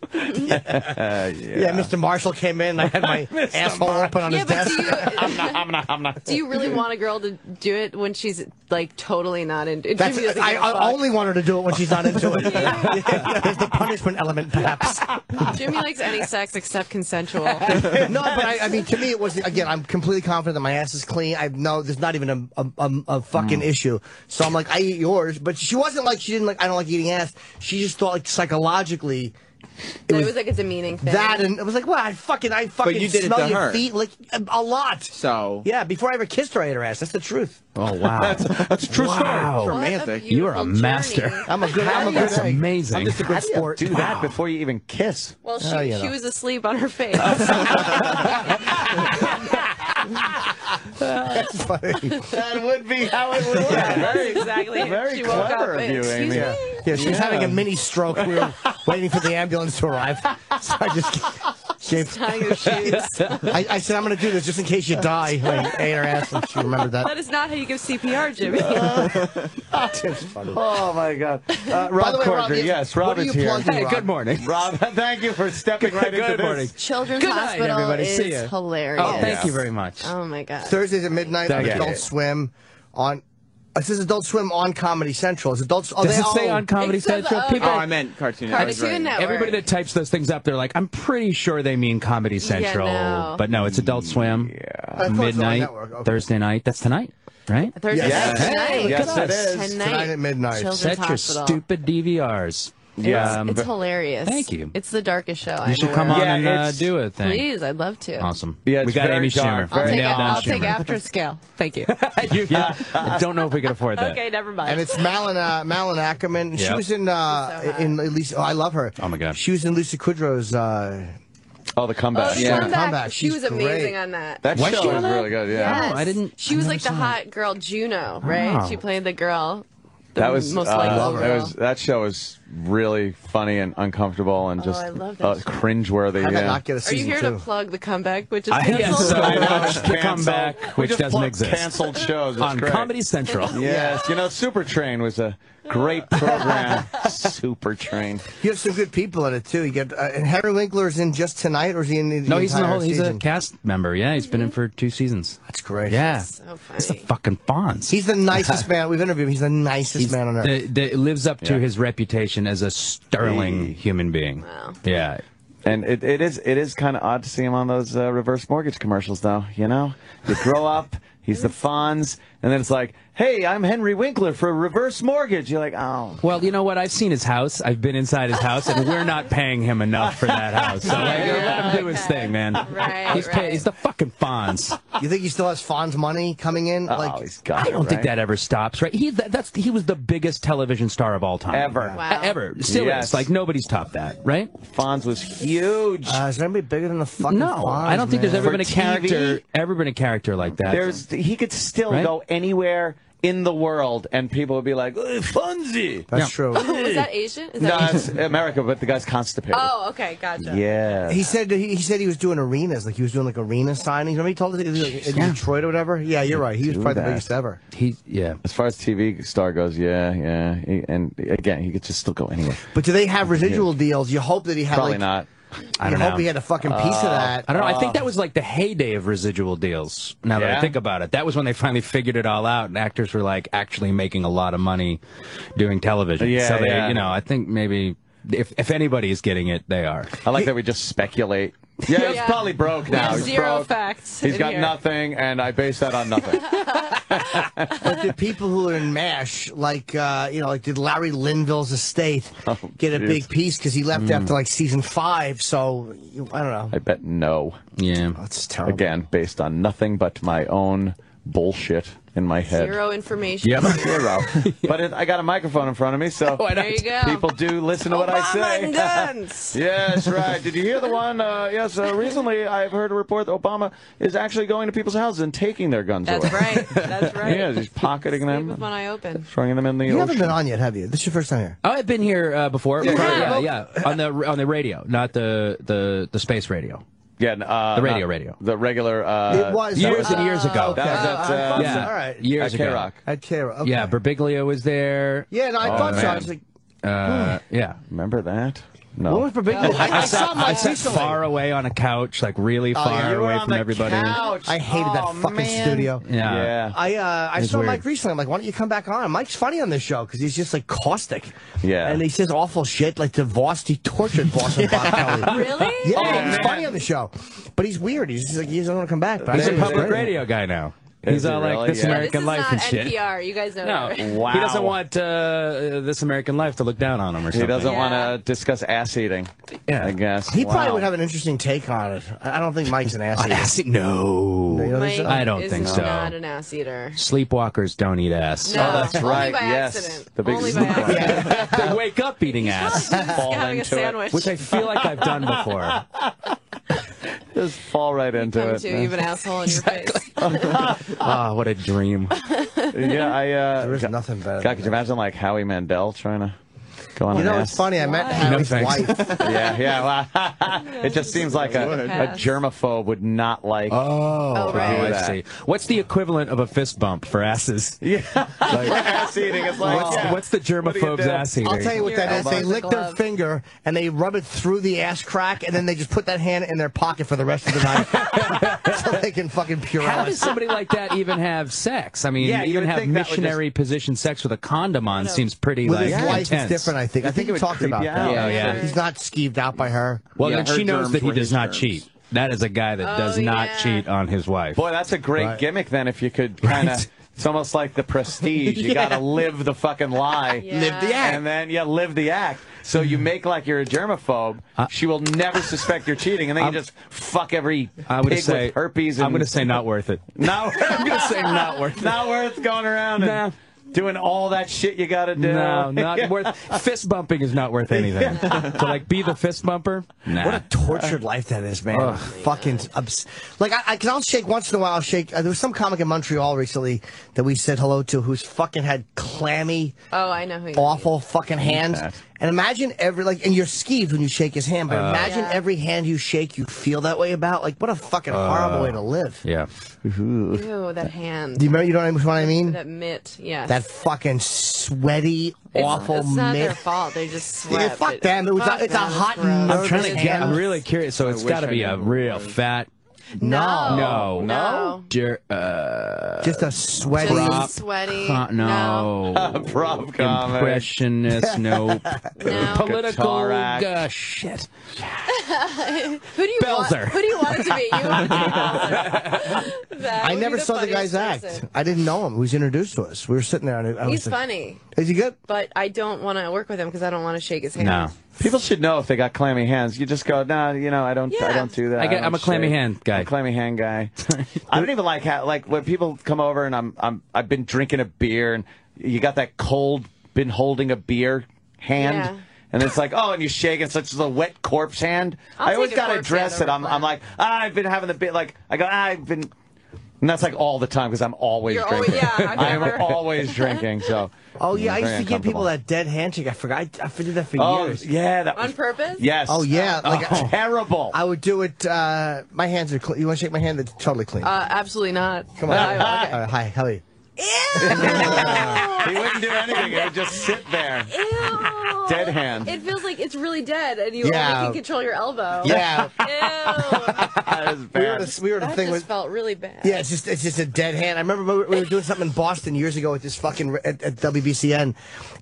yeah. Yeah, Mr. Marshall came in. I had my asshole open on Yeah, his desk. do you, I'm not, I'm not, I'm not. do you really want a girl to do it when she's like totally not into? That's, Jimmy doesn't I, give a I fuck. only want her to do it when she's not into it. There's the punishment element, perhaps. Jimmy likes any sex except consensual. no, but I, I mean, to me, it was again. I'm completely confident that my ass is clean. I know there's not even a a, a, a fucking mm. issue. So I'm like, I eat yours, but she wasn't like she didn't like. I don't like eating ass. She just thought like psychologically. It was, like a demeaning thing. That and it was like, well, I fucking, I fucking you did smell your her. feet like a, a lot. So Yeah, before I ever kissed her, I ate her ass. That's the truth. Oh wow, that's, That's a true Wow. It's What romantic. You are a beautiful master. I'm a good. I'm a good That's egg. amazing. I'm just a good sport. Do that before you even kiss. Well, she, Oh, you she was asleep on her face. That's funny. That would be how it would work. That's exactly. Very she woke clever up of you, Amy. me? Yeah, she's having a mini stroke. We were waiting for the ambulance to arrive. So I just gave. Tying her shoes. I, I said I'm going to do this just in case you die. Like, ate her ass, and she remembered that. That is not how you give CPR, Jimmy. It's funny. Oh my God! Uh, Rob the way, Rob, yes, Rob are is here. plugging, Hey, Rob? good morning. Rob, thank you for stepping right into Good this. morning. Children's Good night, Hospital everybody. is See ya. hilarious. Oh, thank you very much. Oh my god. Thursdays at midnight on Thank you. Adult Swim. On it says Adult Swim on Comedy Central. It's Adult. Oh, Does it say all- on Comedy It says, Central? uh, People, Oh, I meant Cartoon Network. Cartoon right. Network. everybody that types those things up, they're like, I'm pretty sure they mean Comedy Central, no. but no, it's Adult Swim. I thought it was on Midnight, network. Okay. Thursday night. That's tonight, right? Thursday Yes. night. Hey, yes, Look at it us. is. Tonight. Tonight at midnight. Children's Set your Hospital. stupid DVRs. Yeah. Um, It's hilarious. Thank you. It's the darkest show. you should come on Yeah, and uh, do it. Thing. Please, I'd love to. Awesome. Yeah, we got very Amy dark, Schumer. I'll take, down I'll take after scale. Thank you. You- yeah, I don't know if we can afford that. okay, never mind. And it's Malin, uh, Malin Akerman. She was in uh, So hot. in Lisa. Oh, I love her. Oh, my God. She was in Lisa Kudrow's. Uh, Oh, the comeback. Oh, Yeah. comeback. Comeback. She was amazing great. on that. That Was show was really good. Yeah. Yes. Oh, I didn't- She I was like the saw hot girl Juno, right? Oh. She played the girl. The That was most uh, likable it was that show was really funny and uncomfortable and Oh, just I love uh, cringeworthy. how Yeah. not get a Are you here two? to plug the comeback, which is I, canceled? yes, so I watched the comeback, which just doesn't exist. Canceled shows on great. Comedy Central. Yes, you know, Super Train was a great program. Super Train. You have some good people in it too. You get uh, and Henry Winkler is in just tonight, or is he in the, the No, he's in the entire whole. He's a cast member. Yeah, he's been in for two seasons. That's great. Yeah, So it's the fucking Fonz. He's the nicest man we've interviewed. He's the nicest He's- man on earth. the- the- lives up to Yeah. his reputation as a sterling human being. Wow. Yeah. And it, it is it is kind of odd to see him on those uh, reverse mortgage commercials, though. You know, you grow up, he's the Fonz, and then it's like, "Hey, I'm Henry Winkler for a Reverse Mortgage." You're like, "Oh." Well, you know what? I've seen his house. I've been inside his house, and we're not paying him enough for that house. So like, let him do his thing, man. Right, he's, pay, he's the fucking Fonz. You think he still has Fonz money coming in? Oh, like, I don't think that ever stops, right? He that, that's he was the biggest television star of all time, Ever. Uh, ever, still Yes. is. Like nobody's topped that, right? Fonz was huge. Uh, is there anybody bigger than the fucking No, Fonz, I don't think there's ever For been a character, ever been a character like that. There's he could still Right? go anywhere in the world, and people would be like, "Uh, "Fonzie." That's true. Oh, is that Asian? Is that No, Asian? it's America, but the guy's constipated. Oh, okay, gotcha. Yeah. He said he, he said he was doing arenas, like he was doing like arena signings. Remember he told us he was, like, in Detroit or whatever. Yeah, you're right. He was Do probably the that. biggest ever. He, yeah. As far as TV star goes, yeah, yeah. He, and again, he could just still go anywhere. But do they have residual deals? You hope that he had Probably like, not. I don't hope know. he had a fucking piece of that. I don't know. I think Uh, that was like the heyday of residual deals. Now that I think about it, that was when they finally figured it all out, and actors were like actually making a lot of money doing television. Yeah, so they, yeah. you know, I think maybe if if anybody is getting it, they are. I like that we just speculate. Yeah, he's Yeah. probably broke We now. have He's zero broke. facts. He's in got here. nothing, and I base that on nothing. but the people who are in MASH, like uh, you know, like did Larry Linville's estate get a jeez. big piece because he left Mm. after like season five? So you- I don't know. I bet no. Yeah, that's terrible. Again, based on nothing but my own bullshit in my head. Zero information. Yep, zero. but it, I got a microphone in front of me, so There you go. people do listen to what I Obama say. and guns. yes, right. Did you hear the one? Uh, yes, uh, recently I've heard a report that Obama is actually going to people's houses and taking their guns away. That's away. right. That's right. Yeah, he's pocketing Sleep with them, one eye open. throwing them in the You haven't been on yet, have you? This is your first time here. Oh, I've been here uh, before. Yeah, yeah, yeah. yeah, on the on the radio, not the the the space radio. Yeah, uh, The radio, not- radio. The regular. Uh, It was years and years ago. That was at, uh, yeah, all right. years at ago. K-Rock. At Kara. Okay. Yeah, Birbiglia was there. Yeah, no, I Oh, thought so. I was like, Uh, yeah. Remember that? No. what was Birbiglia? I, I saw I Mike sat far away on a couch, like really Oh, far yeah. Away from everybody. couch. I hated that Oh, fucking man. studio. Yeah. Yeah. I uh, I saw weird. Mike recently. I'm like, why don't you come back on? Mike's funny on this show because he's just like caustic. Yeah. And he says awful shit like to Voss. He tortured Voss and Bob Kelly. Really? Yeah, Oh, he's man. funny on the show, but he's weird. He's just like he doesn't want to come back. But He's a public radio guy now. Is He's he all like really? This Yeah. American This is Life not and shit. NPR. You guys know No, that. Wow. he doesn't want uh, This American Life to look down on him or something. He doesn't Yeah. want to discuss ass eating. Yeah. I guess. He probably would have an interesting take on it. I I don't think Mike's an ass eater. ass eat- no. You don't think so? Mike I don't is think so. not an ass eater. Sleepwalkers don't eat ass. No, Oh, that's only right. by yes. accident. The big Only by accident. they wake up eating ass, fall having a into it. which I feel like I've done before. Just fall right into Come it. to, you have an asshole in your face. Ah, what a dream. yeah, I. Uh, There is nothing better. God, could you imagine like Howie Mandel trying to go on You know, ass? it's funny. I met Why? Howie's No, thanks. wife. yeah, yeah. Well, it just seems like a, a germaphobe would not like. Oh, Oh, right. I that. see. What's the equivalent of a fist bump for asses? Yeah, ass eating. It's like What's, yeah. what's the What do you germaphobe's do? ass eating? I'll tell you what Your that is. They lick a their finger and they rub it through the ass crack, and then they just put that hand in their pocket for the rest of the night, so they can fucking pure How does somebody like that even have sex? I mean, Yeah, even have think that would missionary position sex with a condom on seems pretty With like his wife, it's intense. different. I think. I think think it we talked about that. out? Yeah, yeah. He's not skeeved out by her. Well, Yeah, then she knows that he does not germs. cheat. That is a guy that Oh, does not yeah. cheat on his wife. Boy, that's a great Right. gimmick. Then, if you could kind of, Right. it's almost like the prestige. You got to live the fucking lie, Yeah. Live the act. and then yeah, live the act. So you mm. make like you're a germaphobe. she will never suspect you're cheating, and then you just fuck every I would pig say with herpes. And I'm going to say not worth it. not. I'm going to say not worth it. not worth going around and Nah. Doing all that shit you got to do. No, not worth. Fist bumping is not worth anything. to like be the fist bumper. Nah. What a tortured life that is, man. Ugh. Fucking obs- like I, I, cause I'll shake once in a while. I'll shake. Uh, there was some comic in Montreal recently that we said hello to, who's fucking had clammy, Oh, I know who you awful fucking hands. That. And imagine every like, and you're skeeved when you shake his hand. But Uh. imagine Yeah. every hand you shake, you feel that way about. Like, what a fucking horrible way to live. Yeah. mean. Ew, that hand. Do you remember? You know what I mean? That mitt, yes. That fucking sweaty, It's- awful It's not their mitt. fault. They just Yeah, sweat. fuck but- them. It was a- fuck it's a hot gross. I'm trying to Nervous get. I'm really curious. So it's got to be knew. a real fat. No. No. No. Jer- uh, Just a sweaty. Just prop sweaty. con- no. Prop comedy. Impressionist. Nope. No. Political. Guitar act. Uh, shit. who do you Belzer. want? Who do you want it to be? You want it to be I never the saw the guy's funniest act. person. I didn't know him. He was introduced to us. We were sitting there. And I He's was like, funny, Is he good? but I don't want to work with him because I don't want to shake his hand. People should know if they got clammy hands. You just go, nah, you know, I don't, I don't do that. I get- don't I'm a clammy shake. hand guy. I'm a clammy hand guy. I don't even like how, like when people come over and I'm, I'm, I've been drinking a beer and you got that cold, been holding a beer hand. Yeah. And it's like, oh, and you shake it, such as a wet corpse hand. I'll I always got to corpse address it. I'm, I'm like, ah, I've been having the bit, like, I go, ah, I've been, and that's like all the time because I'm always You're always- drinking. yeah, I've I am always drinking, so. Oh yeah, I used to give people that dead handshake. I forgot. I, I did that for Oh, years. yeah, that On purpose? Yes. Oh yeah, like Oh, terrible. I would do it. Uh, my hands are clean. You want to shake my hand? That's totally clean. Uh, absolutely not. Come on. I- okay. Uh, hi, how are you? He wouldn't do anything. He would just sit there. Ew. Dead hand. It feels like it's really dead, and you Yeah. only can control your elbow. Yeah. Ew. That is We were bad. the, we were the That thing just with. felt really bad. Yeah, it's just it's just a dead hand. I remember we were, doing something in Boston years ago with this fucking at, at WBCN,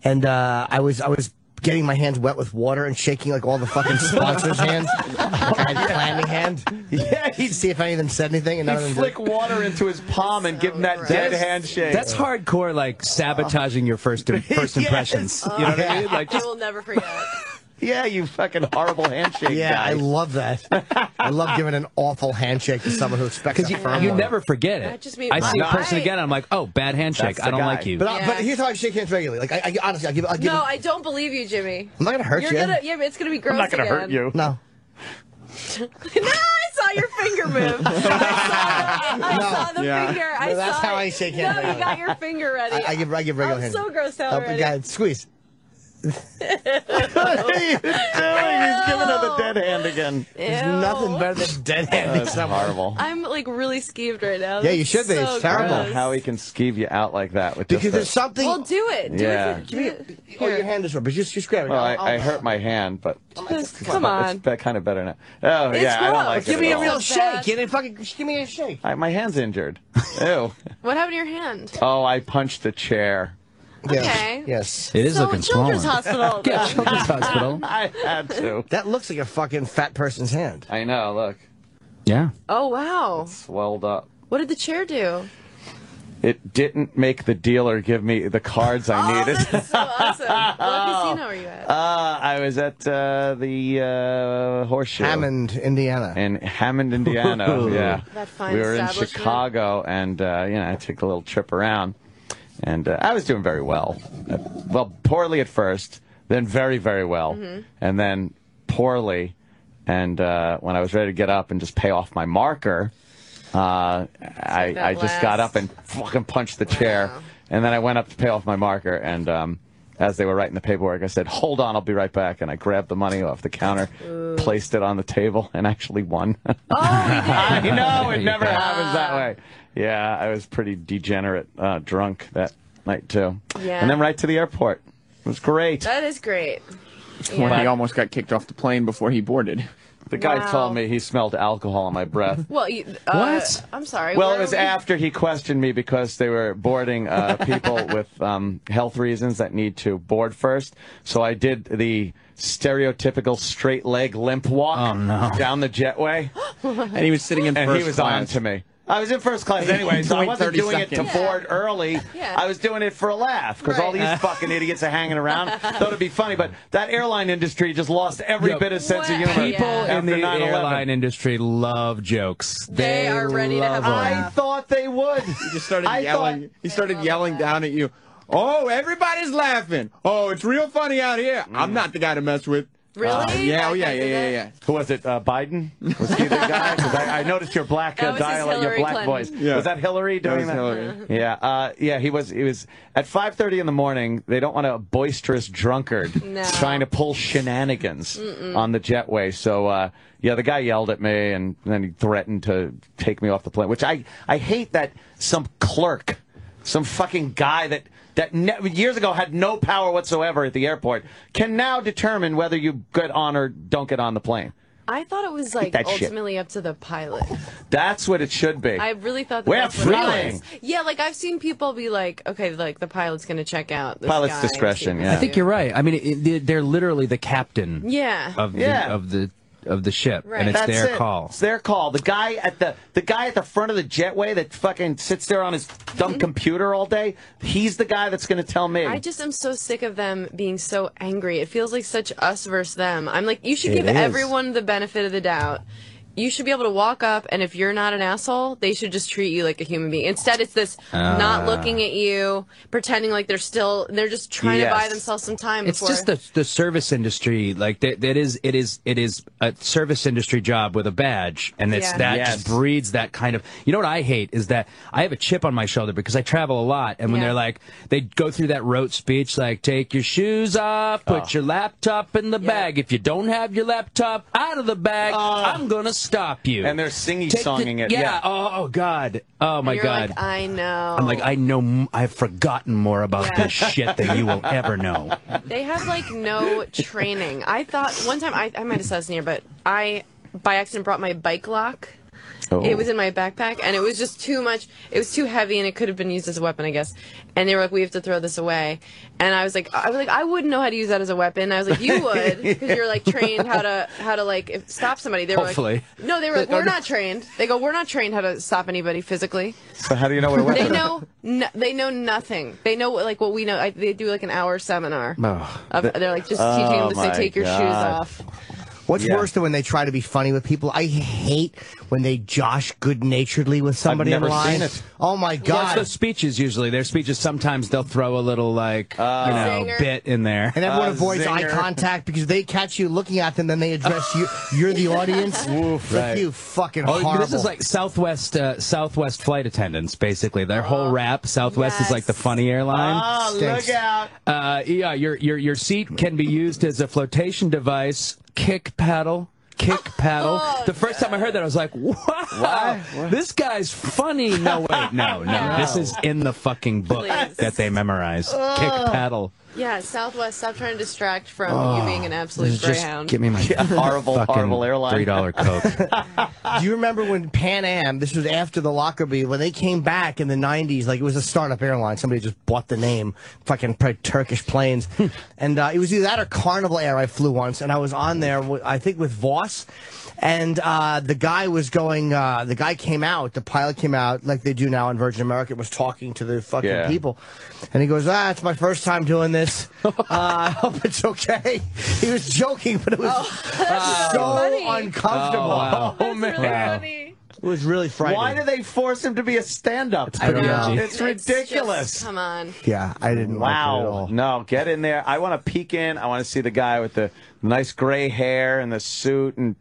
and uh, I was I was getting my hands wet with water and shaking like all the fucking sponsors' hands. Like I had clamming hand. Yeah, He'd see if any of them said anything, and none of He'd them did. flick water into his palm and give him that dead handshake. That's hardcore, like sabotaging your first first impressions. You know what I mean? Like I will never forget. Yeah, you fucking horrible handshake Yeah, guy. I love that. I love giving an awful handshake to someone who expects a because you, firm you one. never forget That it. just made I see a person again, I'm like, oh, bad handshake. I don't guy. like you. But, I, but here's how I shake hands regularly. Like I, I honestly, I give, I give. No, I don't believe you, Jimmy. I'm not gonna hurt You're you. gonna, yeah, but it's gonna be gross I'm not gonna again. hurt you. No. no, I saw your finger move. I saw the, I No. saw the Yeah. finger. I No, that's saw how. I shake hands No, you got your finger ready. I, I give, I give regular I'm hands. so grossed out Oh, already. God, squeeze. What are you doing? He's giving her the dead hand again. There's Ew. nothing better than dead handing That's someone. horrible. I'm like really skeeved right now. Yeah, you That's should be. It's terrible. I don't know gross. how he can skeeve you out like that with just Because a- there's something. Well, do it. Do Yeah. it. For, do it. oh, your hand is sore, but just, just grab it. Well, I, I'll- I I'll- hurt my hand, but Just, come on. it's be- kind of better now. Oh It's yeah, I don't gross. like Give it me at a all. real So bad. shake. You didn't fucking just give me a shake. I, my hand's injured. Ew. What happened to your hand? Oh, I punched the chair. Okay. Yes. It is so looking children's swollen. hospital. Yeah, children's hospital. I had to. That looks like a fucking fat person's hand. I know. Look, Yeah. Oh wow. swelled up. What did the chair do? It didn't make the dealer give me the cards I oh, needed. that's so awesome. What casino are you at? Uh, I was at uh, the uh, Horseshoe. Hammond, Indiana. In Hammond, Indiana. yeah. That fine we were in? Chicago, and uh, you know, I took a little trip around, and uh, I was doing very well. Uh, well, poorly at first, then very, very well, Mm-hmm. and then poorly. And uh, when I was ready to get up and just pay off my marker, uh, I, I just got up and fucking punched the chair. Wow. And then I went up to pay off my marker, and um, as they were writing the paperwork, I said, "Hold on, I'll be right back." And I grabbed the money off the counter, placed it on the table, and actually won. Oh, I know it never happens that way. Yeah, I was pretty degenerate, uh, drunk that night too. Yeah. And then right to the airport. It was great. that is great. When he almost got kicked off the plane before he boarded. The guy Wow. told me he smelled alcohol on my breath. Well, you, uh, What? I'm sorry. Well, it was we- after he questioned me because they were boarding uh, people with um, health reasons that need to board first. So I did the stereotypical straight leg limp walk Oh, no. down the jetway, And he was sitting in and first he was class. on to me. I was in first class anyway, so I wasn't 30 doing it to seconds. board early. Yeah. I was doing it for a laugh because all these fucking idiots are hanging around. Thought it'd be funny, but that airline industry just lost every Yo, bit of sense of What? humor. People Yeah. in the 9/11. airline industry love jokes. They are ready to have love fun. 'em. I thought they would. He just started I yelling. thought- he started yelling that. down at you. Oh, everybody's laughing. Oh, it's real funny out here. I'm mm. not the guy to mess with. Really? Uh, yeah, oh, yeah, yeah, yeah, yeah. Who was it? Uh, Biden? Was he the guy? 'Cause I, I noticed your black That uh, dialect, your black Clinton. voice. Yeah. Was that Hillary doing was that? Hillary. Yeah, uh, yeah. He was. He was at 5:30 in the morning. They don't want a boisterous drunkard No. trying to pull shenanigans on the jetway. So. Uh, yeah, the guy yelled at me, and then he threatened to take me off the plane. Which I, I hate that some clerk, some fucking guy that that ne- years ago had no power whatsoever at the airport can now determine whether you get on or don't get on the plane. I thought it was like that shit. ultimately up to the pilot. That's what it should be. I really thought that We're that's flying. Yeah, like I've seen people be like, okay, like the pilot's gonna check out. This Pilot's guy, discretion, yeah. I think you're right. I mean, it, it, they're literally the captain. Yeah. of the, Yeah. of the of the ship, Right. and it's That's their it. call. It's their call. The guy at the the guy at the front of the jetway that fucking sits there on his dumb mm-hmm. computer all day. He's the guy that's going to tell me. I just am so sick of them being so angry. It feels like such us versus them. I'm like, you should It give is. everyone the benefit of the doubt. You should be able to walk up, and if you're not an asshole, they should just treat you like a human being. Instead, it's this not Ah. looking at you, pretending like they're still, they're just trying to buy themselves some time. It's before. just the the service industry. Like that, that is it is it is a service industry job with a badge, and it's Yeah. that Yes. just breeds that kind of. You know what I hate is that I have a chip on my shoulder because I travel a lot, and when Yeah. they're like they go through that rote speech like take your shoes off, put Oh. your laptop in the bag. If you don't have your laptop out of the bag, I'm gonna stop you. and they're singy Take the- songing it. Yeah. Yeah. Oh, oh God. Oh my you're God. like, I know. I'm like I know. I've forgotten more about Yeah. this shit than you will ever know. They have like no training. I thought one time I, I might have said this in here, but I by accident brought my bike lock. Oh. It was in my backpack and it was just too much. It was too heavy and it could have been used as a weapon, I guess. And they were like, "We have to throw this away." And I was like, "I was like, I wouldn't know how to use that as a weapon." I was like, "You would, because you're like trained how to how to like if, stop somebody." They were Hopefully. like, "No, they were like, we're not trained." They go, "We're not trained how to stop anybody physically." So how do you know what a weapon They know, no, they know nothing. They know what, like what we know. I, they do like an hour seminar. Oh. Of, they're like just Oh, teaching them to say, my take your shoes off. What's Yeah. worse than when they try to be funny with people? I hate when they josh good naturedly with somebody never in line. seen it. Oh my Well, god! it's those speeches usually. Their speeches sometimes they'll throw a little like you know Zinger. bit in there. and everyone Uh, avoids eye contact because they catch you looking at them, then they address you. You're the audience. Woof, Right. you fucking Oh, horrible. this is like Southwest uh, Southwest flight attendants, basically. Their whole rap. Southwest is like the funny airline. Oh, Stinks. look out! Uh, yeah, your your your seat can be used as a flotation device. Kick paddle. Kick paddle. Oh, the first time I heard that, I was like, "Wow, this guy's funny." No, wait, no, no, This is in the fucking book Please. that they memorized. Kick paddle. Yeah, Southwest. Stop trying to distract from you being an absolute Just- Just greyhound. give me my horrible, fucking horrible airline. three dollar coke. Do you remember when Pan Am, this was after the Lockerbie, when they came back in the 90s, like it was a startup airline, somebody just bought the name, fucking probably Turkish planes. and uh, it was either that or Carnival Air I flew once, and I was on there, wi- I think with Voss. And uh, the guy was going, uh, the guy came out, the pilot came out, like they do now in Virgin America, was talking to the fucking Yeah. people. And he goes, ah, it's my first time doing this. Uh, I hope it's okay. He was joking, but it was uh, so funny. uncomfortable. Oh, wow. That's really Wow. funny. It was really frightening. Why do they force him to be a stand-up? It's pretty I know. edgy. It's just- ridiculous. come on. Yeah, I didn't like it at Wow. all. No, get in there. I want to peek in. I want to see the guy with the nice gray hair and the suit and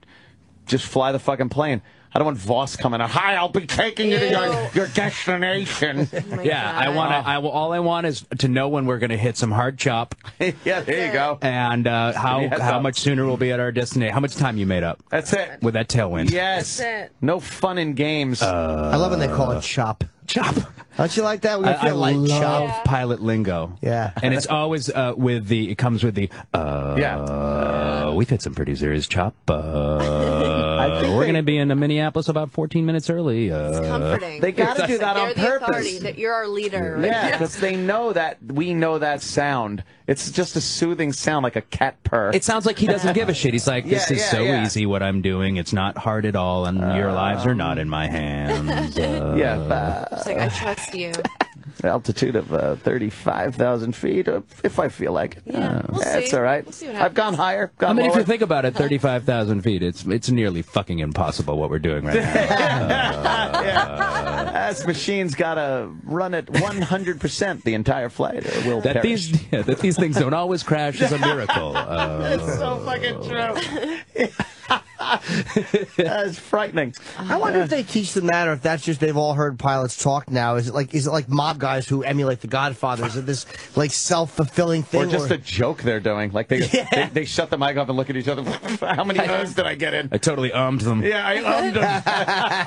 just fly the fucking plane. I don't want Voss coming out. Hi, I'll be taking you to your, your destination. Oh my Yeah, I want to. I will, all I want is to know when we're going to hit some hard chop, yeah, there you go. and uh, how Yes, how uh, much sooner we'll be at our destination. How much time you made up That's it. with that tailwind? Yes. That's it. No fun in games. I love when they call it chop. Chop. Don't you like that? We I, I feel like love chop. pilot lingo. Yeah. and it's always uh, with the. It comes with the. Uh, Yeah. we've hit some pretty producers. Chop. Uh, think we're they- going to be in Minneapolis about 14 minutes early. Uh, It's comforting. They got to do that They're on the authority. purpose. That you're our leader. Right? Yeah, because they know that we know that sound. It's just a soothing sound, like a cat purr. It sounds like he doesn't give a shit. He's like, this Yeah, is yeah, so yeah. easy what I'm doing. It's not hard at all, and your lives are not in my hands. Uh, yeah, uh, It's like I trust you. altitude of uh, thirty-five thousand feet, uh, if I feel like it. Yeah, Uh, we'll That's see. all right. We'll see what I've gone higher. Gone I mean, if you think about it, 35,000 feet, it's it's nearly fucking impossible what we're doing right now. yeah. This machine's got to run at one hundred percent the entire flight, or will that perish. these yeah, that these things don't always crash is a miracle. Uh, It's so fucking true. That's frightening. I wonder if they teach them that, or if that's just they've all heard pilots talk now. Is it like is it like mob guys who emulate the Godfather? Is it this like self fulfilling thing? Or just where- a joke they're doing. Like they, they they shut the mic off and look at each other. How many ums did I get in? I totally ummed them. Yeah, I ummed them.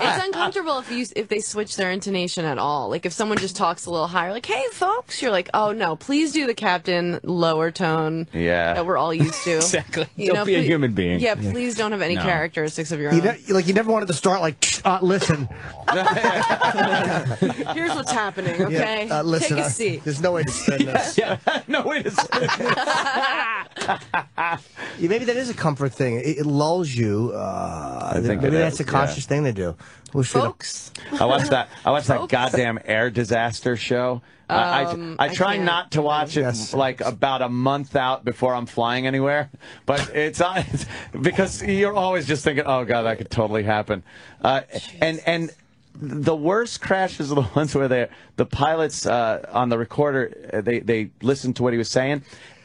it's uncomfortable if you if they switch their intonation at all. Like if someone just talks a little higher, like "Hey, folks," you're like, "Oh no, please do the captain lower tone." Yeah. that we're all used to. Exactly. You Don't know, be a human being. Yeah, please don't have any No. characteristics of your You own. ne- like you never wanted to start like, uh, listen. Here's what's happening, okay? Yeah, uh, listen, Take a uh, seat. There's no way to spin this. yeah, no way to spend. Yeah, maybe that is a comfort thing. It, it lulls you. Uh, think maybe it that's is, a conscious yeah. thing they do. We should Folks. I watched that. I watched that goddamn air disaster show. I, Um, I, I I try can't. to watch it like about a month out before I'm flying anywhere, but it's, it's because you're always just thinking, "Oh God, that could totally happen." Uh, and and the worst crashes are the ones where they the pilots uh, on the recorder uh, they they listen to what he was saying,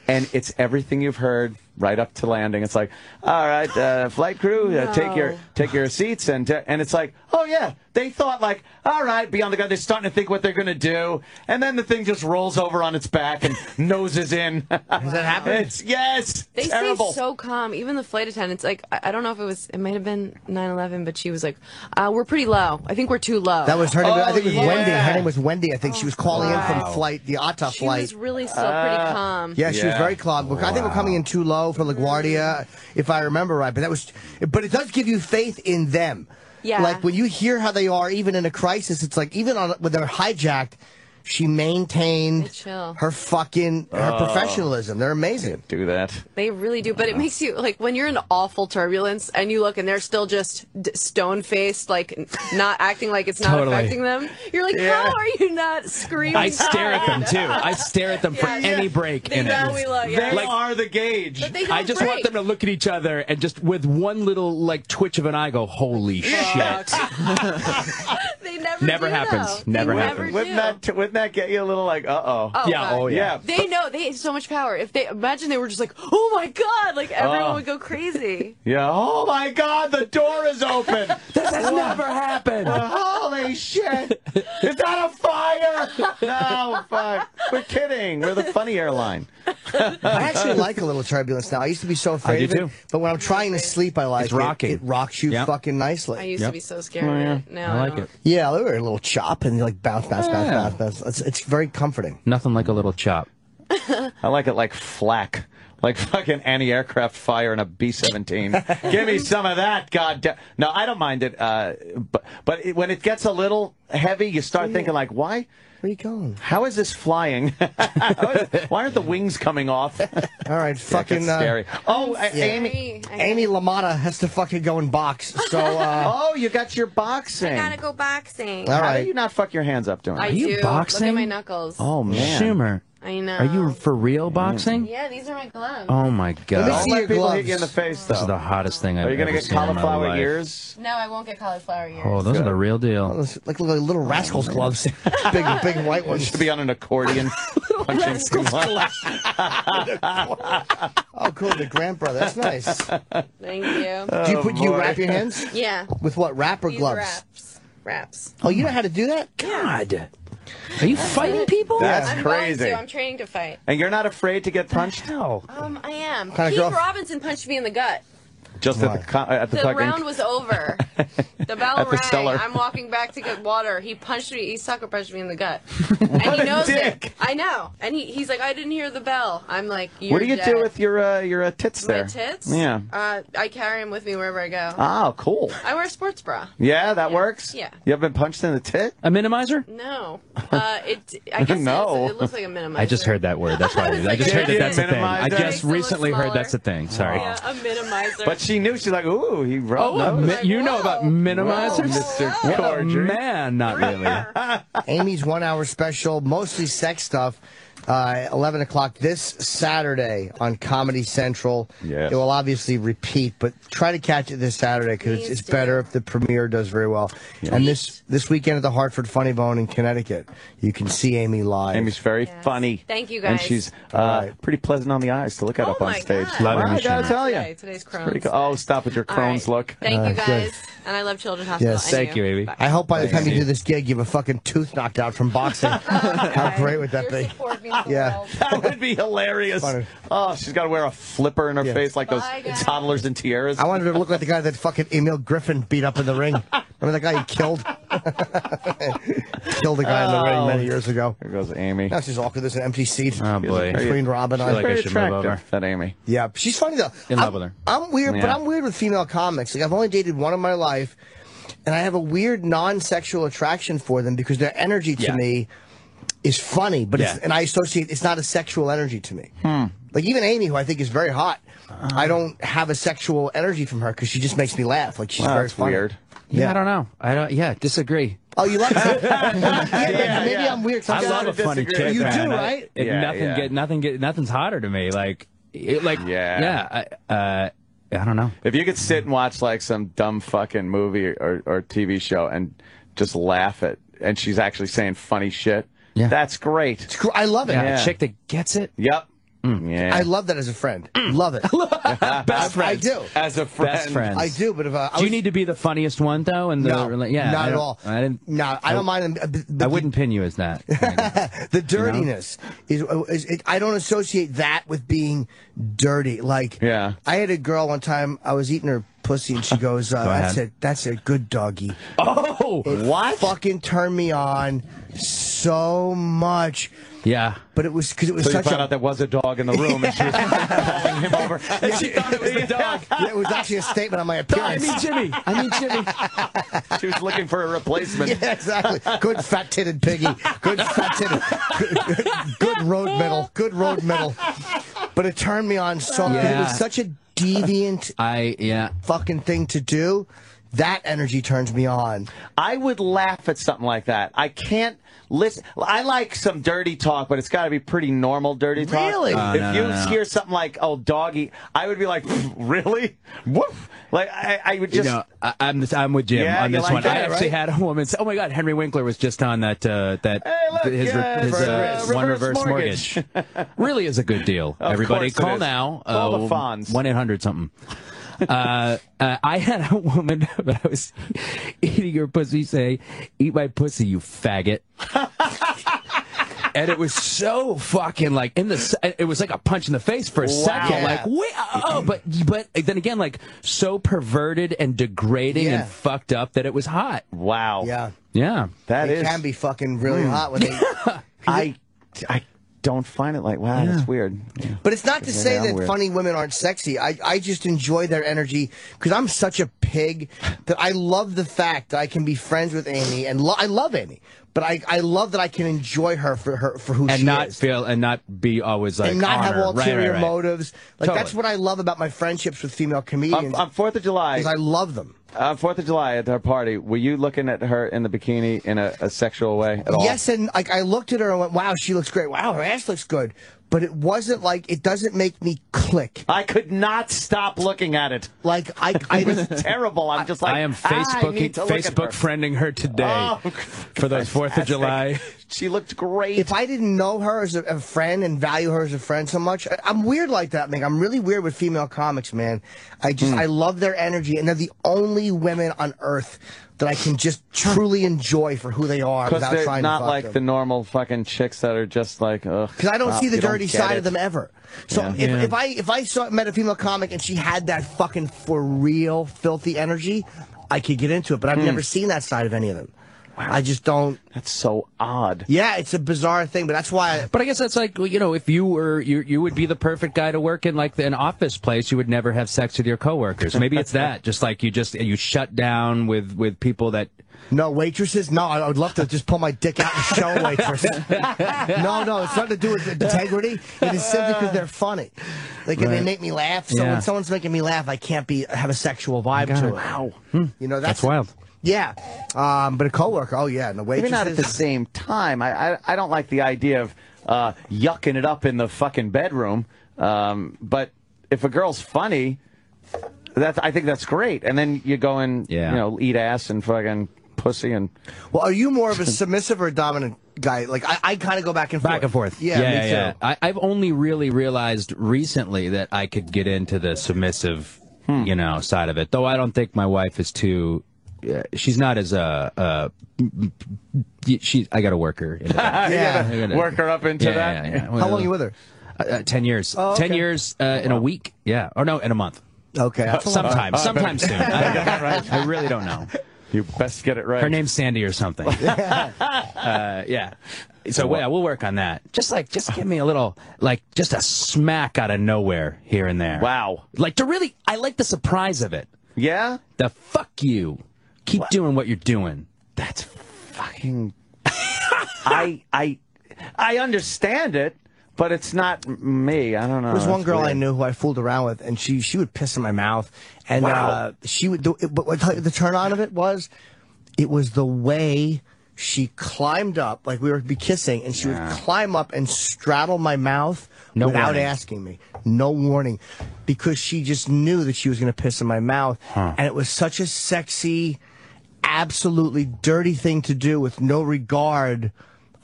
and it's everything you've heard right up to landing. It's like, all right, uh, flight crew, uh, take your take your seats, and uh, and it's like, oh yeah, they thought like, all right, beyond the gun, they're starting to think what they're gonna do, and then the thing just rolls over on its back and noses in. Has that happened? It's yes, They terrible. stay so calm. Even the flight attendants, like I I don't know if it was, it might have been 9/11, but she was like, uh, "We're pretty low. I think we're too low." That was her name. I think it was Oh, yeah. Wendy. Her name was Wendy. I think she was calling in from flight, the Atta She flight. She was really still pretty Uh, calm. Yeah, she was very calm. I think we're coming in too low for LaGuardia, if I remember right. But that was, but it does give you faith in them. Yeah. Like when you hear how they are, even in a crisis, it's like even on when they're hijacked, she maintained her fucking her Oh. professionalism. They're amazing. do that. They really do, but it makes you like when you're in awful turbulence and you look and they're still just d- stone faced, like not acting like it's not Totally. affecting them. You're like, Yeah. how are you not screaming? I stare at them too. I stare at them for Yeah, yeah. any break They in know it. we love They yeah. are the gauge. But they I just break. want them to look at each other and just with one little like twitch of an eye go, "Holy shit!" They never Never do, happens. though. Never they happens. Never Wouldn't do. that wouldn't that get you a little like, uh oh? Oh, Yeah, God. oh, yeah. They know they have so much power. If they imagine they were just like, oh my god, like everyone Oh. would go crazy. Yeah. Oh my God, the door is open. This has never happened. Holy shit! Is that a fire? No, fuck. We're kidding. We're the funny airline. I actually like a little turbulence now. I used to be so afraid do of it, too. but when I'm trying to sleep, I like It's it. rocking. It rocks you Yep. fucking nicely. I nicely. used Yep. to be so scared Oh, yeah. of it. Now I I, like don't. it. Yeah, they were a little chop and you like bounce, bounce, bounce, bounce, bounce. It's, it's very comforting. Nothing like a little chop. I like it like flak. Like fucking anti-aircraft fire in a B-17. Give me some of that, god da- No, I don't mind it. Uh, but but it, when it gets a little heavy, you start thinking like, why? Where are you going? How is this flying? How is- why aren't the wings coming off? All right, fucking That's uh, scary. Oh, Yeah. Amy. Amy LaMotta has to fucking go in box. So, uh, Oh, you got your boxing. I gotta go boxing. All How do you not fuck your hands up doing I that? you do. Look at my knuckles. Oh man. Schumer, I know. are you for real boxing? Yeah, these are my gloves. Oh my god! Let me god! See let your people gloves. hit you in the face, though. This is the hottest thing I've ever seen. Are you gonna get seen in my cauliflower ears? No, I won't get cauliflower ears. Oh, those are the real deal. Those- like, like little rascals gloves, big, big white ones. should be on an accordion. punching people. Oh, cool, the grandbrother. That's nice. Thank you. Do you put you oh, wrap your hands Yeah. with what wrap or These gloves? wraps. Wraps. Oh, you know how to do that? God, are you fighting people? That's I'm crazy. going to. I'm training to fight. And you're not afraid to get punched? No. Um, I am. Kinda Keith girl- Robinson punched me in the gut. Just at the co- at the, The fucking round was over. The bell At the rang. cellar. I'm walking back to get water. He punched me. He sucker punched me in the gut. and he a knows dick. it. I know. And he, he's like, I didn't hear the bell. I'm like, You're What do you dead. do with your uh, your uh, tits my there? tits? Yeah. Uh, I carry them with me wherever I go. Oh, cool. I wear a sports bra. Yeah, that works. Yeah. You have been punched in the tit? A minimizer? No. Uh, it. I guess No. it, it looks like a minimizer. I just heard that word. That's why. I, I just Yeah, heard that that's a thing. I minimizer. just Makes it look recently heard that's a thing. Sorry. Yeah, a minimizer. But she knew. She's like, ooh, he rubbed Oh, nose. mi- you know about minimizers, Mr. What man, not really. Amy's one hour special, mostly sex stuff. Uh, 11 o'clock this Saturday on Comedy Central. Yes. It will obviously repeat, but try to catch it this Saturday because it's, it's better if the premiere does very well. And this this weekend at the Hartford Funny Bone in Connecticut, you can see Amy live. Amy's very funny. Thank you, guys. And she's uh, right. pretty pleasant on the eyes to look at Oh up on stage. God. Love Well, I Amy gotta tell you. Today, today's Crohn's. Cool. Oh, stop with your All Crohn's right. look. Thank Uh, you good. guys. And I love Children's Hospital. Yes. Thank you, Amy. I hope by the time you you. do this gig, you have a fucking tooth knocked out from boxing. How great would that Your be? Support means the Yeah. That would be hilarious. Funny. Oh, she's got to wear a flipper in her Yeah. face like those Bye, guys. toddlers in tiaras. I wanted her to look like the guy that fucking Emil Griffin beat up in the ring. Remember that guy he killed? Killed a guy in the ring many oh. years ago. There goes Amy. Now she's awkward. There's an empty seat Oh, boy. between Rob and I I. feel like I Very should move attractive, over. that Amy. Yeah, she's funny though. In I'm, love with her. I'm weird, but I'm weird with female comics. Like I've only dated one in my life, and I have a weird non-sexual attraction for them because their energy to Yeah. me is funny, but it's, Yeah. and I associate it's not a sexual energy to me. Hmm. Like even Amy, who I think is very hot, I don't have a sexual energy from her because she just makes me laugh. Like she's Wow, very funny. weird. Yeah, I don't know. I don't. Yeah, disagree. Oh, you like it? yeah, maybe I'm weird. I Sometimes love a funny chick. You man. do, I- right? it- Yeah, nothing yeah. get nothing get nothing's hotter to me. Like, it, like Yeah. yeah. I, uh, I don't know. If you could sit and watch like some dumb fucking movie or, or TV show and just laugh at, and she's actually saying funny shit, yeah. that's great. I love it. Yeah, a chick that gets it. Yep. Yeah. I love that as a friend. Love it. Best friend. I do. As a friend. Best friends. I do, but if uh, I Do you was- need to be the funniest one though? And the No, rela- yeah, not I at all. I didn't. No, I don't mind them. uh, but- I wouldn't pin you as that. the dirtiness is, is it, I don't associate that with being dirty. Like, Yeah. I had a girl one time. I was eating her pussy, and she goes, uh, Go "That's ahead. a that's a good doggy." Oh, it what? Fucking turned me on so much. yeah. But it was because it was So you such found a out there was a dog in the room and she was calling him over. And she thought it was the dog. Yeah, it was actually a statement on my appearance. I mean Jimmy. I mean Jimmy. She was looking for a replacement. Yeah, exactly. Good fat titted piggy. Good fat titted. Good, good, good road middle. Good road middle. But it turned me on so. It was such a deviant I yeah. fucking thing to do. That energy turns me on. I would laugh at something like that. I can't listen. I like some dirty talk, but it's got to be pretty normal dirty talk. Really? Oh, if no, you no, no. hear something like "oh doggy," I would be like, "Really? Woof!" Like I, I would You just. know, I, I'm this, I'm with Jim Yeah, on this like one. that, I actually right? had a woman say, "Oh my God, Henry Winkler was just on that uh, that Hey, look, his, re- yeah, his for, uh, uh, one reverse reverse mortgage. mortgage. really is a good deal. Of Everybody, call is. now. Call the Fonz. One eight hundred something. Uh, uh, I had a woman that I was eating her pussy say, "Eat my pussy, you faggot." And it was so fucking like in the. It was like a punch in the face for a second. Like wait, oh, but but then again, like so perverted and degrading Yeah. and fucked up that it was hot. Wow. Yeah. Yeah, That it is. can be fucking really hot when they. I, I don't find it like wow. That's weird. Yeah. But it's not to say that weird. funny women aren't sexy. I, I just enjoy their energy because I'm such a pig that I love the fact that I can be friends with Amy and lo- I love Amy, but I, I love that I can enjoy her for her for who and she not is. feel and not be always like and not have honor. Right, ulterior right, right. motives. Like that's what I love about my friendships with female On, comedians. on Fourth of July, because I love them. on Fourth of July at our party, were you looking at her in the bikini in a, a sexual way at all? Yes, and like I looked at her and went, "Wow, she looks great. Wow, her ass looks good." But it wasn't like it doesn't make me click. I could not stop looking at it. Like I, I It was terrible. I'm just like I am "Ah, I Facebooking need to Facebook her." friending her today Oh, for those Fourth of. July. She looked great. if I didn't know her as a, a friend and value her as a friend so much, I, I'm weird like that, man. I'm really weird with female comics, man. I just Hmm. I love their energy, and they're the only women on earth that I can just truly enjoy for who they are Because without they're trying not to fuck like them. the normal fucking chicks that are just like, ugh. Because I don't wow, see the dirty side it. of them ever. So Yeah. if, Yeah. if I if I saw met a female comic and she had that fucking for real filthy energy, I could get into it. But I've Hmm. never seen that side of any of them. I just don't. That's so odd. Yeah, it's a bizarre thing, but that's why. I, But I guess that's like you know, if you were you you would be the perfect guy to work in like an office place. You would never have sex with your coworkers. Maybe it's that. Just like you just you shut down with with people that. No waitresses. No, I would love to just pull my dick out and show a waitress. no, no, it's nothing to do with integrity. It is simply because they're funny. Like and they make me laugh. So Yeah. when someone's making me laugh, I can't be have a sexual vibe Got to it. it. Wow. You know that's, That's wild. Yeah, um, but a coworker. Oh yeah, and the Maybe not at the same time. I, I, I don't like the idea of uh, yucking it up in the fucking bedroom. Um, but if a girl's funny, that's I think that's great. And then you go and Yeah. you know eat ass and fucking pussy and Well, are you more of a submissive or a dominant guy? Like I, I kind of go back and forth. Back and forth. Yeah, yeah, me too. yeah. I, I've only really realized recently that I could get into the submissive, Hmm. you know, side of it. Though I don't think my wife is too. She's not as uh, uh she. I got to work her. Into that. Yeah. I gotta- work her up into yeah, that. Yeah, yeah. How long you with her? Uh, uh, ten years. Oh, okay. Ten years uh, in a week. Yeah. Or no, in a month. Okay, that's a long Sometime. Oh, Sometime soon. I, I really don't know. You best get it right. Her name's Sandy or something. uh, yeah. So yeah, we'll work on that. Just like, just give me a little, like, just a smack out of nowhere here and there. Wow. Like to really, I like the surprise of it. Yeah. The fuck you. Keep doing what you're doing. That's fucking. I I I understand it, but it's not me. I don't know. There was one That's girl I knew who I fooled around with, and she she would piss in my mouth, and Wow. uh, she would. Do, but what the turn on of it was, it was the way she climbed up, like we would be kissing, and she would climb up and straddle my mouth No without warning. asking me, no warning, because she just knew that she was going to piss in my mouth, Huh. and it was such a sexy, absolutely dirty thing to do with no regard.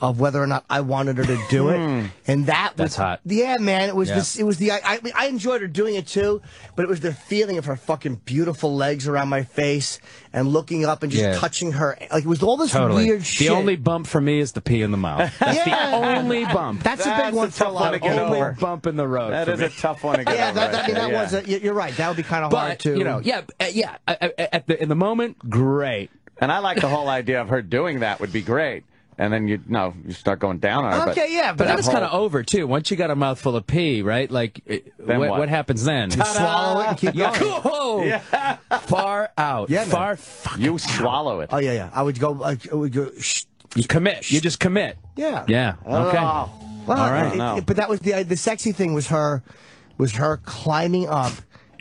Of whether or not I wanted her to do it, Hmm. and that That's was hot. yeah, man. It was Yeah. this. It was the. I, I, I enjoyed her doing it too, but it was the feeling of her fucking beautiful legs around my face and looking up and just Yeah. touching her. Like it was all this Totally. weird the shit. The only bump for me is the pee in the mouth. That's Yeah. the only bump. That's a big That's one a for a tough lot one of to get people. over. bump in the road. That is me. a tough one to get Yeah, over. that, that, I right mean, that was. yeah. A, you- you're right. That would be kind of hard too. you know, yeah, uh, yeah. uh, uh, At the in the moment, great. And I like the whole idea of her doing that would be great. And then you no, you start going down on her. but- But that that was whole- kind of over too. Once you got a mouthful of pee, right? Like, it- Then what, what? what happens then? You swallow it and keep Yeah. going. Whoa! Yeah. Far out. Yeah. Far. You swallow it. Oh yeah, yeah. I would go. I would go. Shh. You commit. You just commit. Yeah. Yeah. Oh. Okay. Oh. Well, All right. it- No. it- but that was the the sexy thing was her was her climbing up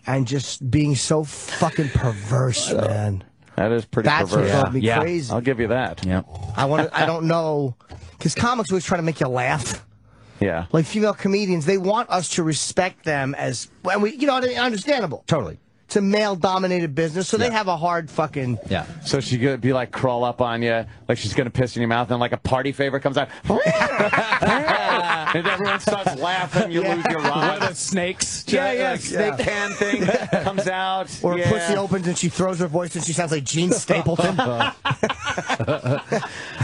and just being so fucking perverse, uh, man. That is pretty That's what perverse. drove me Yeah. crazy. I'll give you that. Yeah. I want. I don't know, because comics always try to make you laugh. Yeah. Like female comedians, they want us to respect them as, and we, you know, understandable. Totally. It's a male-dominated business, so they have a hard fucking. Yeah. So she's gonna be like crawl up on you, like she's gonna piss in your mouth, and like a party favor comes out, and everyone starts laughing. You lose your One rod. of the snakes. Yeah, yeah, like, snake yeah. can thing comes out. Or yeah. pussy opens and she throws her voice and she sounds like Jean Stapleton.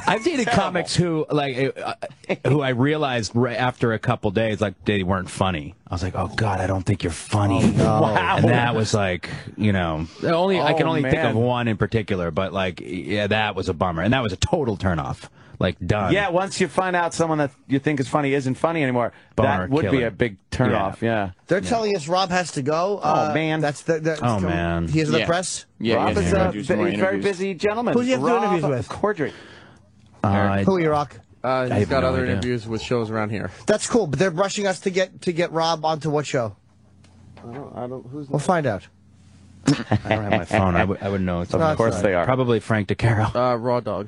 I've dated comics who like uh, who I realized right after a couple days like they weren't funny. I was like, "Oh God, I don't think you're funny." Wow. And that was like, you know, only I can Oh, only think of one in particular, but like, yeah, that was a bummer, and that was a total turnoff. Like done. Yeah, once you find out someone that you think is funny isn't funny anymore, Bummer, that would be a big turnoff. Yeah. They're telling us Rob has to go. Uh, man. That's the. the Oh, from- man. He has the Yeah. press. Yeah, Rob yeah, is yeah, a do some more he's a very busy gentleman. Who do you have to do interviews with? Corddry. Uh, Who are you, Rock? Uh, I he's have got no other idea. interviews with shows around here. That's cool, but they're rushing us to get to get Rob onto what show? I don't, I don't, who's We'll find out. I don't have my phone. I would I would know. It's No, Of it's course all they are. Probably Frank DeCaro. uh, Raw Dog.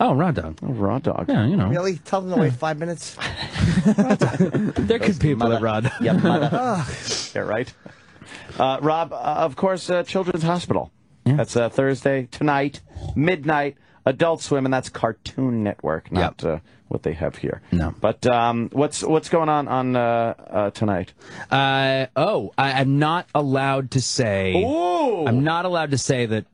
Oh, Raw Dog. Oh, raw dog. Yeah, you know, Really? Tell them to wait five minutes. they're good people at Raw Dog. Yeah, mother. yeah, right. Uh, Rob, uh, of course, uh, Children's Hospital. That's uh, Thursday tonight, midnight. Adult Swim, and that's Cartoon Network, not uh, what they have here. No. But um, what's what's going on on uh, uh, tonight? Uh, oh, I, I'm not allowed to say. Ooh. I'm not allowed to say that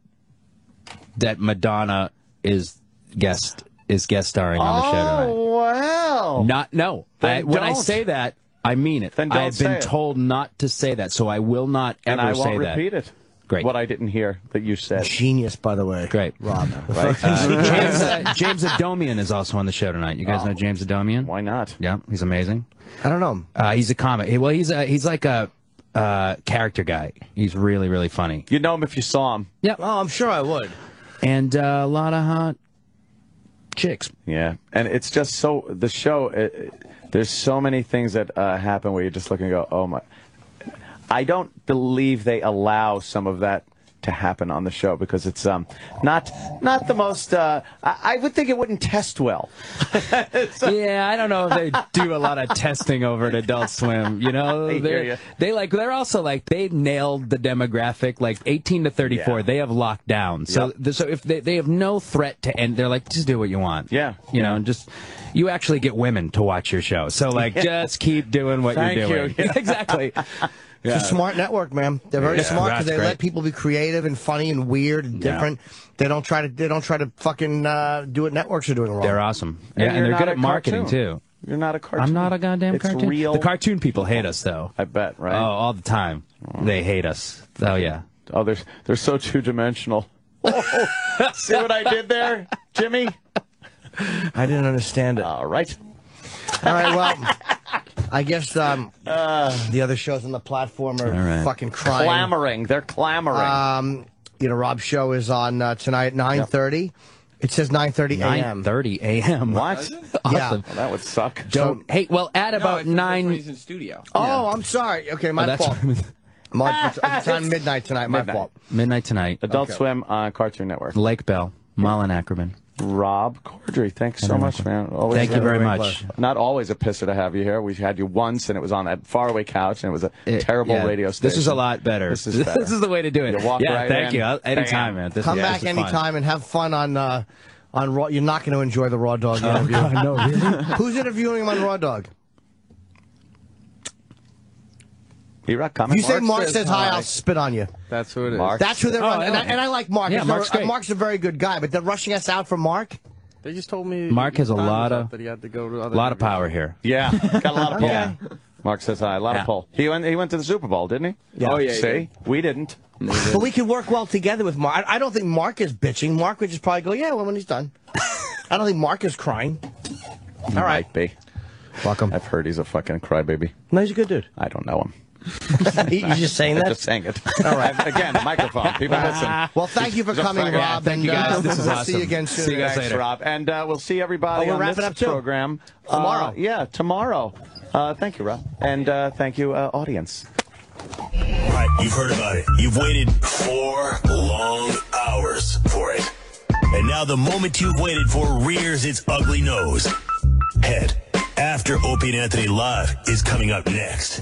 that Madonna is guest is guest starring on the show tonight. Oh well. Not no. I, when I say that, I mean it. Then don't I have been it. told not to say that, so I will not ever say that. and I won't that. repeat it. Great. What I didn't hear that you said. Genius, by the way. Great. Rob. Right? Uh, James, uh, James Adomian is also on the show tonight. You guys know James Adomian? Why not? Yeah, he's amazing. I don't know him. Uh, he's a comic. He- Well, he's a, he's like a uh, character guy. He's really really funny. You'd know him if you saw him. Yeah, Oh, I'm sure I would. and uh, a lot of hot chicks. Yeah, and it's just so the show. It, it- there's so many things that uh, happen where you're just looking and go, oh my. I don't believe they allow some of that to happen on the show because it's um not not the most. Uh, I, I would think it wouldn't test well. yeah, I don't know if they do a lot of testing over at Adult Swim. You know, They're- they like they're also like they nailed the demographic, like 18 to 34. Yeah. They have locked down. So Yep. the- so if they they have no threat to end, they're like just do what you want. Yeah. you know, and just. You actually get women to watch your show, so like, just keep doing what Thank you're you. doing. Yeah. exactly. It's a smart network, man. They're very Yeah, smart because they great. let people be creative and funny and weird and Yeah. different. They don't try to. They don't try to fucking uh, do what networks are doing wrong. They're awesome. And yeah, and they're good at marketing cartoon. too. You're not a cartoon. I'm not a goddamn it's cartoon. real. The cartoon people hate us though. I bet, right? Oh, all the time. They hate us. Oh yeah. Oh, they're they're so two dimensional. See what I did there, Jimmy? I didn't understand it. All right. All right, well, I guess um, the other shows on the platform are All right. fucking crying. Clamoring. They're clamoring. Um, you know, Rob's show is on uh, tonight at 9.30. It says 9.30 a.m. 9:30 a.m. What? Awesome. Yeah. Well, that would suck. Don't. So, hey, well, at about nine. He's in studio. Oh, I'm sorry. Okay, my Oh, that's- fault. My, it's, it's on midnight tonight. My Midnight. fault. Midnight tonight. Adult Okay. Swim on Cartoon Network. Lake Bell, Malin Akerman. Rob Corddry, thanks so much, man. Always Thank you very much. pleasure. Not always a pisser to have you here. We've had you once, and it was on that faraway couch, and it was a It- terrible yeah, radio station. This is a lot better. This is better. this is the way to do it. Walk yeah, right thank in, you. I'll- Anytime, man. This Come is, back this is fun. anytime and have fun on uh, on Raw. You're not going to enjoy the Raw Dog Oh, interview. God, no, really? Who's interviewing him on Raw Dog? E-Rock, If comment. you say Mark says says hi, hi. I'll spit on you. That's who it is. Mark. That's who they're Oh, on. And, I, and I like Mark. Yeah, Mark's uh, great. Mark's a very good guy, but they're rushing us out for Mark. They just told me. Mark has a lot of- that he had to go to A other lot of power here. Yeah, got a lot of pull. Yeah. Mark says hi. A lot Yeah. of pull. He went. He went to the Super Bowl, didn't he? Yeah. Oh, yeah, See, did. we didn't. But we could work well together with Mark. I, I don't think Mark is bitching. Mark would just probably go, yeah, well, when he's done. I don't think Mark is crying. All right. might be. Welcome. I've heard he's a fucking crybaby. No, he's a good dude. I don't know him. you just saying I'm that? just saying it. All right. Again, microphone. People listen. Well, thank you for He's coming, fucking- Rob. thank you, and, guys. uh, This is we'll awesome. see you again soon. See you guys Thanks, later. Rob. And uh, we'll see everybody Oh, we're on wrapping this up, too. program Tomorrow. Uh, yeah, tomorrow. Uh, thank you, Rob. And uh, thank you, uh, audience. All right, you've heard about it. You've waited four long hours for it. And now the moment you've waited for rears its ugly nose. Head after Opie and Anthony Live is coming up next.